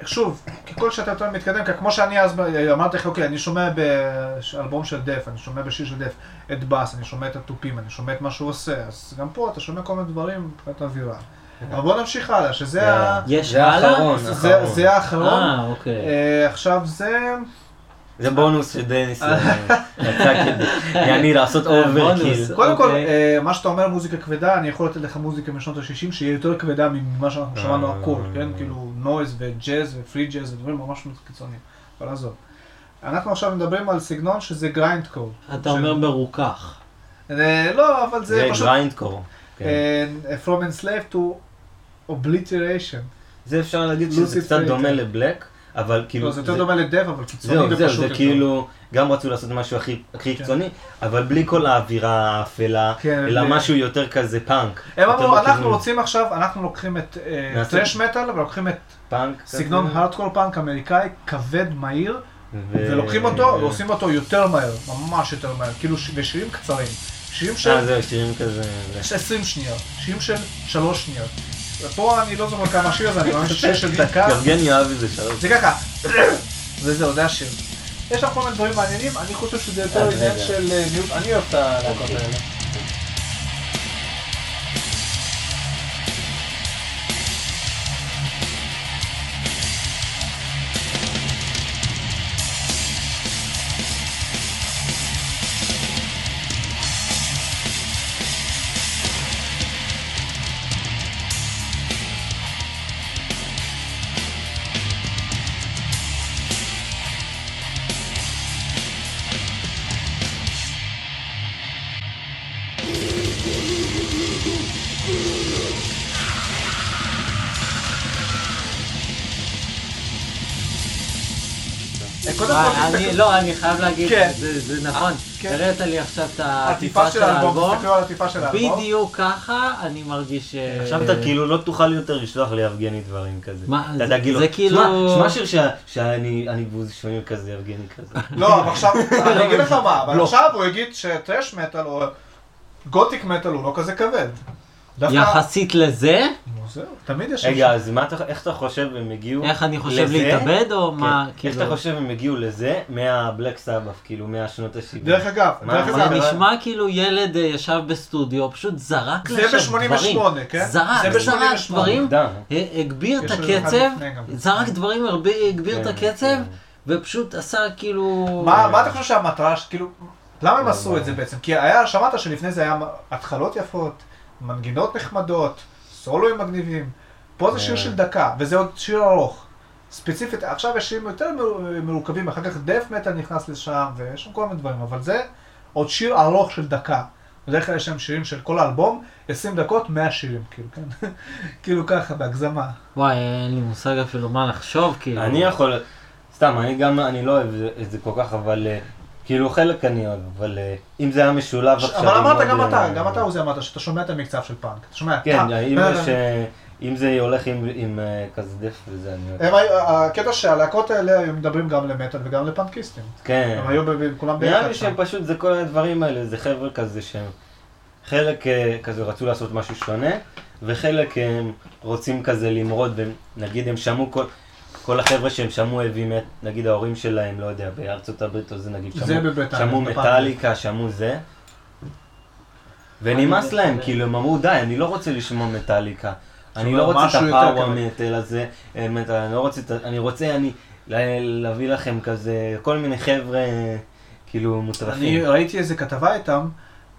שוב, ככל שאתה יותר מתקדם, כמו שאני אז אמרתי לך, אוקיי, אני שומע באלבום של דף, אני שומע בשיר של דף את באס, אני שומע את התופים, אני שומע את מה שהוא עושה, אז גם פה אתה שומע כל מיני דברים מבחינת האווירה. אבל בוא נמשיך הלאה, שזה ה... יש? האחרון, זה- האחרון. זה האחרון. אה, אוקיי. אה, עכשיו זה... זה בונוס שדניס אה, יצא כדי, יעני לעשות overkill. בונוס. קודם כל. אה, מה שאתה אומר מוזיקה כבדה, אני יכול לתת לך מוזיקה משנות ה-60 שהיא יותר כבדה ממה שאנחנו שמענו אה. הכל, כן? כאילו noise וג'אז ו free jazz ודברים ממש קיצוניים. אבל עזוב. אנחנו עכשיו מדברים על סגנון שזה grindcore. אתה אומר מרוכך. לא, אבל זה זה פשוט... grindcore. כן. אה, From enslaved to obliteration. זה אפשר להגיד שזה קצת. דומה לבלק, אבל כאילו... לא, זה יותר דומה לדף, אבל קיצוני ופשוט זהו, זה יותר. כאילו, גם רצו לעשות משהו הכי כן. קיצוני, אבל בלי כל האווירה האפלה, כן, אלא משהו יותר כזה פאנק. הם יותר אמרו, אנחנו בכיוון רוצים עכשיו, אנחנו לוקחים את אה, טרש מטאל ולוקחים את. סגנון הארדקור פאנק אמריקאי, כבד, מהיר, ולוקחים אותו ועושים אותו יותר מהר, ממש יותר מהר, כאילו, ושירים קצרים. שירים של אה, זהו, שירים כזה. זה. 20 שניות, שירים של 3 שניות. ופה אני לא זוכר כמה השיר הזה, אני מאמין שיר של דקה. יבגני אהב את זה שלוש. זה ככה, וזהו, זה השיר. יש שם כל מיני דברים מעניינים, אני חושב שזה יותר אז עניין. של אה, אני אוהב את הלהקות אוקיי. האלה. לא, אני חייב להגיד, כן. זה זה נכון, כן. הראית לי עכשיו את העטיפה של האלבום, תסתכלו על העטיפה של האלבום. בדיוק ככה אני מרגיש... אה, עכשיו אתה כאילו לא תוכל יותר לשלוח ליבגני דברים כזה. מה, זה- כאילו, זה כאילו- שמע, שיר שאני אני בוז שומעים כזה יבגני כזה. לא, אבל עכשיו, אני אגיד לך מה, אבל לא. עכשיו הוא יגיד שטרש מטאל או גותיק מטאל הוא לא כזה כבד. יחסית לזה, זהו, תמיד יש... רגע, אז מה אתה, איך אתה חושב הם הגיעו איך אני חושב לזה? להתאבד, או כן. מה, איך כאילו... אתה חושב הם הגיעו לזה מהבלק סאבף, כאילו מהשנות ה-70? דרך אגב, מה- דרך מה אגב, זה נשמע כאילו ילד אה, ישב בסטודיו, פשוט זרק זה לשם ב-88, דברים. כן? זרק, זה זרק ב-88. דברים, הגביר את לזה אחד הקצב. זרק דברים, הרבה הגביר את כן, הקצב, כן. ופשוט עשה כאילו... מה מה אתה חושב שהמטרה, כאילו, למה הם לא, עשו לא. את זה בעצם? כי היה, שמעת שלפני זה היה התחלות יפות, מנגינות נחמדות, סולואים מגניבים. פה זה שיר כן. של דקה, וזה עוד שיר ארוך. ספציפית, עכשיו יש שירים יותר מורכבים, אחר כך דף מטאל נכנס לשם, ויש שם כל מיני דברים, אבל זה עוד שיר ארוך של דקה. בדרך כלל יש שם שירים של כל האלבום, 20 דקות, 100 שירים, כאילו, כן? כאילו ככה, בהגזמה. וואי, אין לי מושג אפילו מה לחשוב, כאילו. אני יכול, סתם, אני גם, אני לא אוהב את זה כל כך, אבל אה, כאילו חלק אני אוהב, אבל אה, אם זה היה משולב עכשיו... אבל אמרת גם אה, אתה, גם אתה עוזי אמרת שאתה שומע את המקצב של פאנק. אתה שומע, כן, אם אה, אם זה הולך עם- עם אה, כזה דף וזה, אני אוהב. הקטע שהלהקות האלה היו מדברים גם למטאל וגם לפאנקיסטים. כן. הם היו כולם נראה ביחד לי שם. שהם פשוט, זה כל הדברים האלה, זה חבר'ה כזה שהם, חלק כזה רצו לעשות משהו שונה, וחלק הם רוצים כזה למרוד, ונגיד הם שמעו כל, כל החבר'ה שהם שמעו heavy metal, נגיד ההורים שלהם, לא יודע, בארצות הברית או זה נגיד, זה שמעו. מטאליקה, שמעו זה, ונמאס להם. כאילו הם אמרו די, אני לא רוצה לשמוע מטאליקה, אני לא רוצה את הפאוור כבד." מטאל הזה, אה, אני לא רוצה, אני רוצה, אני, ל- להביא לכם כזה, כל מיני חבר'ה, כאילו, מוטרפים. אני ראיתי איזה כתבה איתם,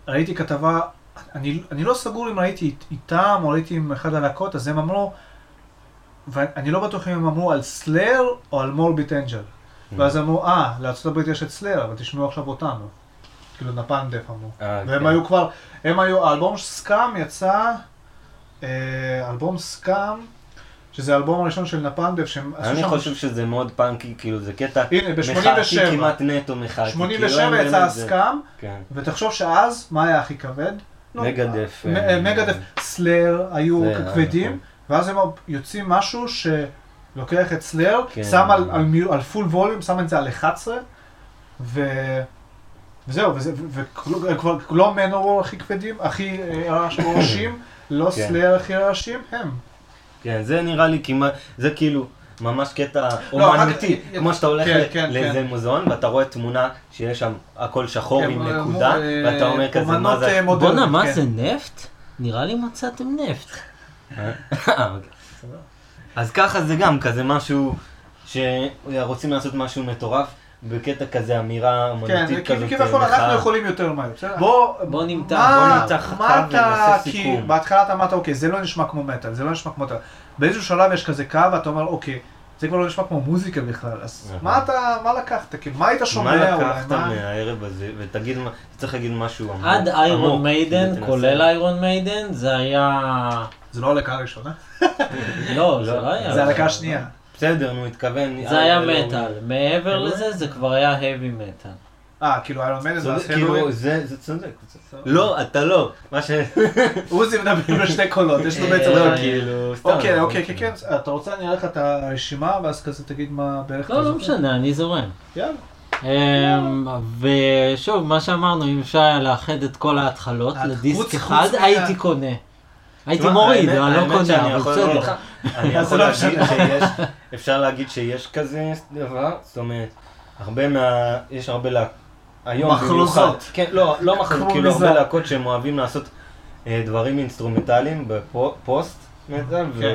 ראיתי כתבה, אני, אני לא סגור אם ראיתי אית- איתם או ראיתי עם אחד הלהקות, אז הם אמרו, ואני לא בטוח אם הם אמרו על סלאר או על מורביט אנג'ל. Mm. ואז אמרו, אה, לארה"ב יש את סלאר, אבל תשמעו עכשיו אותנו. כאילו נפן דף אמרו. אה, והם כן. היו כבר, הם היו, האלבום סקאם יצא, אה, אלבום סקאם, שזה האלבום הראשון של נפנדף, שהם עשו אני שם- חושב שזה מאוד פאנקי, כאילו זה קטע הנה, ב- מחאתי 87. כמעט נטו מחאתי. 87 כאילו, יצא הסקאם, כן. ותחשוב שאז, מה היה הכי כבד? נו, מגדף, מ- אה, מגדף, סלאר היו כבדים, נכון. ואז הם יוצאים משהו שלוקח את סלאר, כן. שם על- על מיו- על פול ווליום, שם את זה על 11, ו... וזהו, וזה- ו- וכבר כבר לא הכי כבדים, הכי אה, ראשים, לא כן. סלאר הכי ראשים, הם. כן, זה נראה לי כמעט, זה כאילו ממש קטע לא, אומנותי, כמו שאתה הולך כן, כן, לאיזה כן. מוזיאון ואתה רואה תמונה שיש שם הכל שחור עם אה, נקודה, אה, ואתה אומר כזה, מה זה? בואנה, מה. זה נפט? נראה לי מצאתם נפט. אה, אוקיי. אז ככה זה גם כזה משהו שרוצים לעשות משהו מטורף, בקטע כזה אמירה כן, אומנותית כי- כזאת, כביכול מחאה. אנחנו יכולים יותר מהר. בסדר? בוא, בוא נמתח, מה- בוא נמתח מה קו אתה, ונעשה כי סיכום. בהתחלה אתה אמרת, אוקיי, זה לא נשמע כמו מטאל, זה לא נשמע כמו מטאל. באיזשהו שלב יש כזה קו, ואתה אומר, אוקיי, זה כבר לא נשמע כמו מוזיקה בכלל, אז נכון. מה אתה, מה לקחת? כאילו, מה היית מה שומע אולי? לקחת מה- מהערב הזה, ותגיד, מה- צריך להגיד משהו עמוק. עד איירון מיידן. כולל איירון מיידן, זה היה... זה לא הלקה הראשונה, לא, זה לא היה. זה הלקה השנייה. בסדר, נו, התכוון. זה היה אה, לא, מטאל. מעבר לזה, זה כבר היה heavy metal. אה, כאילו איירון מיידן ואז צודק, כאילו, הלוי. זה זה צודק. לא, אתה לא. מה ש... עוזי מדבר בשתי קולות, יש לו בעצם... לא, רק- כאילו. אוקיי, אוקיי, כן, כן, אתה רוצה אני אראה לך את הרשימה ואז כזה תגיד מה בערך לא, לא? משנה, אני זורם. יאללה. אמ, ושוב, מה שאמרנו, אם אפשר היה לאחד את כל ההתחלות לדיסק אחד, הייתי קונה. הייתי מוריד, אני לא האמת שאני קונה, אבל יכול להגיד בסדר. לך- אני יכול לא להגיד. שיש, אפשר להגיד שיש כזה דבר, זאת אומרת, הרבה מה, יש הרבה לה... היום מחלוזות. כן, לא, לא מחלוזות, כאילו הרבה. להקות שהם אוהבים לעשות אה, דברים אינסטרומנטליים בפוסט מטאל, ו... כן,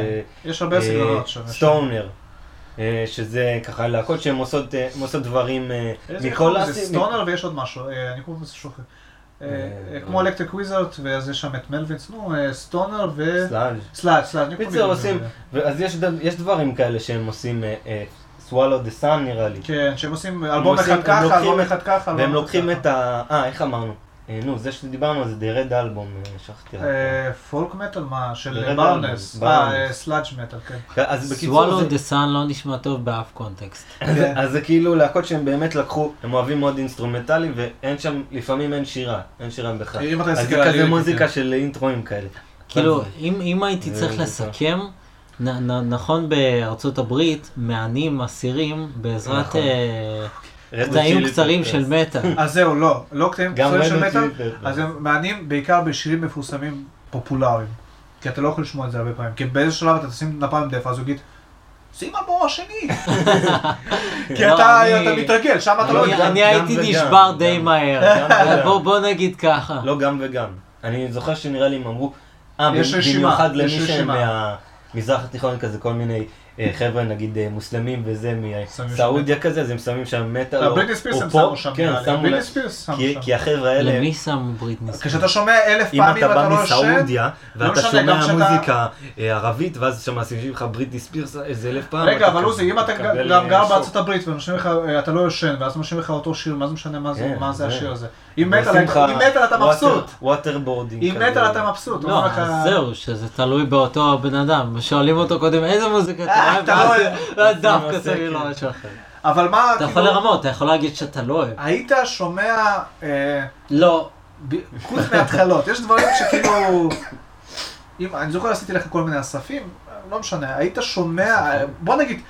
יש הרבה סגנונות שם. סטונר. אה, שזה ככה להקות שהן עושות, אה, דברים אה, מכל? זה סטונר ויש עוד משהו, אה, אני קוראים לזה. אה, אה, כמו Electric Wizard, ואז יש שם את Melvins, נו, אה, stoner ו... sludge. אני קוראים בקיצור. עושים, ואז יש דברים כאלה שהם עושים, אה, אה, Swallow the Sun נראה לי. כן, שהם עושים אלבום אחד ככה, אלבום אחד ככה, אלבום והם לוקחים. את ה... אה, איך אמרנו? אה, נו, זה שדיברנו על זה, The Red Album, אה, שכחתי. אה, folk metal מה? של Baroness. אה. sludge metal, כן. זה- the Sun לא נשמע טוב באף קונטקסט. אז- אז זה כאילו להקות שהם באמת לקחו, הם אוהבים מאוד אינסטרומנטלי, ואין שם, לפעמים אין שירה, אין שירה בכלל. אז זה כזה מוזיקה כן. של אינטרואים כאלה. כאילו, אם הייתי צריך לסכם, נ- נ- נכון בארצות הברית, מענים אסירים בעזרת נכון. אה, קטעים קצרים. של מטאל. אז זהו, לא, לא קטעים קצרים של Peppers. אז הם מעניינים בעיקר בשירים מפורסמים פופולריים. כי אתה לא יכול לשמוע את זה הרבה פעמים. כי באיזה שלב אתה תשים נפלם דף, אז הוא יגיד, שים אלבום השני. כי לא, אתה מתרגל, שם אתה לא אני- יודע. אני הייתי נשבר די. מהר. בוא- בוא נגיד ככה. לא גם וגם. אני זוכר שנראה לי הם אמרו, אה, במיוחד למי שהם. מהמזרח התיכון כזה, כל מיני חבר'ה נגיד אה, מוסלמים וזה מסעודיה כזה, אז הם שמים שם מטאל לא, או בריטני ספירס הם פופ, שמו שם, כן. שמו בריטני להם- ספירס שמו כי- שם. כי החבר'ה האלה, למי שמו בריטני ספירס? כשאתה שומע אלף אם פעמים אתה ואתה בא לא ישן, מסעודיה, ואתה משנה, שומע גם כשאתה- מוזיקה אה, ערבית, ואז שם משיבים לך בריטני ספירס איזה אלף פעם. רגע, אתה אבל עוזי, אם אתה גם אה, גר. בארצות הברית ומשמיעים לך, אה, אתה לא ישן, ואז משמיעים לך אותו שיר, מה זה משנה מה זה כן, זה. השיר הזה? אם מטאל לך אם מטאל אתה water- מבסוט. waterboarding אם כזה. מטאל אתה מבסוט. לא, זהו, שזה תלוי באותו הבן אדם. שואלים אותו קודם איזה מוזיקה אתה אוהב, אתה לא ואז- דווקא שמים לו כן. משהו אחר. אבל מה, אתה יכול כאילו, לרמות, אתה יכול להגיד שאתה לא אוהב. היית שומע, אה, לא. חוץ מהתחלות, יש דברים שכאילו, אם, אני זוכר עשיתי לך כל מיני אספים, לא משנה, היית שומע, בוא נגיד,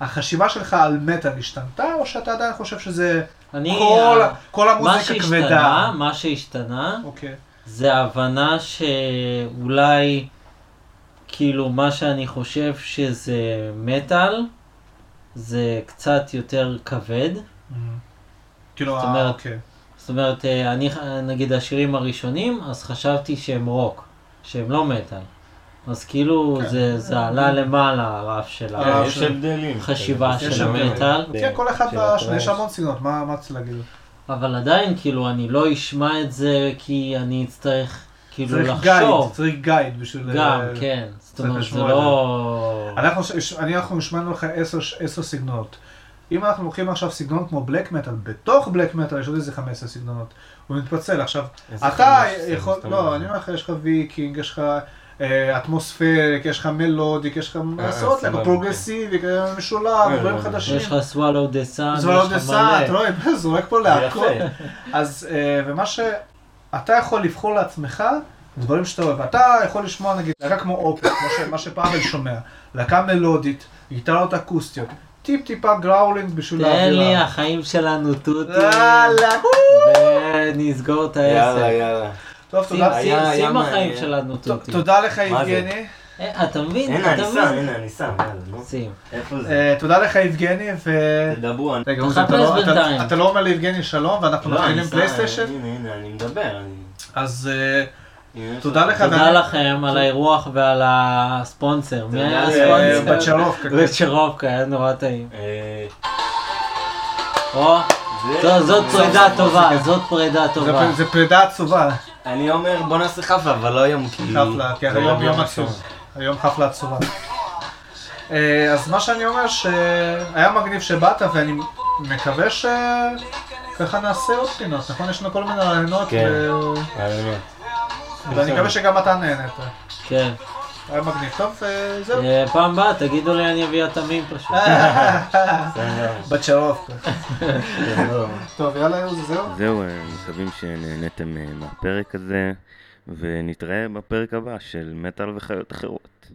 החשיבה שלך על מטאל השתנתה, או שאתה עדיין חושב שזה אני... כל, אה, כל מה המוזיקה כבדה? שהשתנה, מה שהשתנה, אוקיי. זה ההבנה שאולי, כאילו, מה שאני חושב שזה מטאל, זה קצת יותר כבד. כאילו, זאת אה, אוקיי. זאת אומרת, אה, אני, נגיד השירים הראשונים, אז חשבתי שהם רוק, שהם לא מטאל. אז כאילו, כן. זה, זה עלה למעלה הרף של אה, כן, ה... יש של- הבדלים. חשיבה כזה, של בסדר. מטאל. כן, כל אחד. יש המון סגנונות, מה רצית להגיד? אבל עדיין, כאילו, אני לא אשמע את זה כי אני אצטרך, כאילו, צריך גייד, לחשוב. צריך גייד בשביל... גם, אה, כן. זאת אומרת, זה לא... אנחנו, ש- אני- אנחנו השמענו לך עשר, עשר סגנונות. אם אנחנו לוקחים עכשיו סגנון כמו black metal, בתוך black metal יש עוד איזה 15 סגנונות. הוא מתפצל. עכשיו, אתה 15? יכול, לא. אני אומר לך, יש לך viking, יש לך אה, atmospheric, יש לך melodic, יש לך עשרות, סבבה, פרוגרסיבי, משולב, אה, דברים אה, חדשים. יש לך sun, זה לא יש לך דסה, אתה. רואה, זורק פה להכל. אז, אה, ומה שאתה יכול לבחור לעצמך, דברים שאתה אוהב. אתה יכול לשמוע נגיד להקה כמו אופק, כמו ש- מה שפאבל שומע, להקה מלודית, גיטרות אקוסטיות, טיפ טיפה growling בשביל תן לי, האווירה. החיים שלנו תותים, יאללה, ונסגור את יאללה, העסק. יאללה. טוב, תודה. שים- החיים. שלנו תותים. תודה לך? יבגני. אה, אתה מבין? הנה, אתה אני שם, מבין? הנה, אני שם, יאללה, נו. שים. איפה זה? אה, תודה לך יבגני, ו... תדברו, תחפש לא- בינתיים. אתה לא אומר ליבגני שלום, ואנחנו לא, אני מתחילים פלייסטיישן? הנה, הנה, אני מדבר. אז אה, תודה לך. תודה לכם על האירוח ועל הספונסר. מי היה הספונסר? בצ'רובקה. בצ'רובקה, היה נורא טעים. זאת זה- פרידה טובה, זה- זאת פרידה טובה. זה פרידה עצובה. אני אומר, בוא נעשה חפלה, אבל לא היום, כי... חפלה, כן, זה היום לא יום. עצוב. היום חפלה עצובה. אה, אז מה שאני אומר שהיה מגניב שבאת ואני מקווה שככה נעשה עוד פינות, נכון? יש לנו כל מיני רעיונות כן. רעיונות. ואני מקווה שגם אתה נהנית. כן. היה מגניב. טוב, אה, זהו. אה, פעם הבאה תגידו לי אני אביא התמים פשוט. בת שרוף. לא. טוב, יאללה, יוז, זהו. זהו, אה, מקווים שנהניתם אה, מהפרק הזה, ונתראה בפרק הבא של מטאל וחיות אחרות.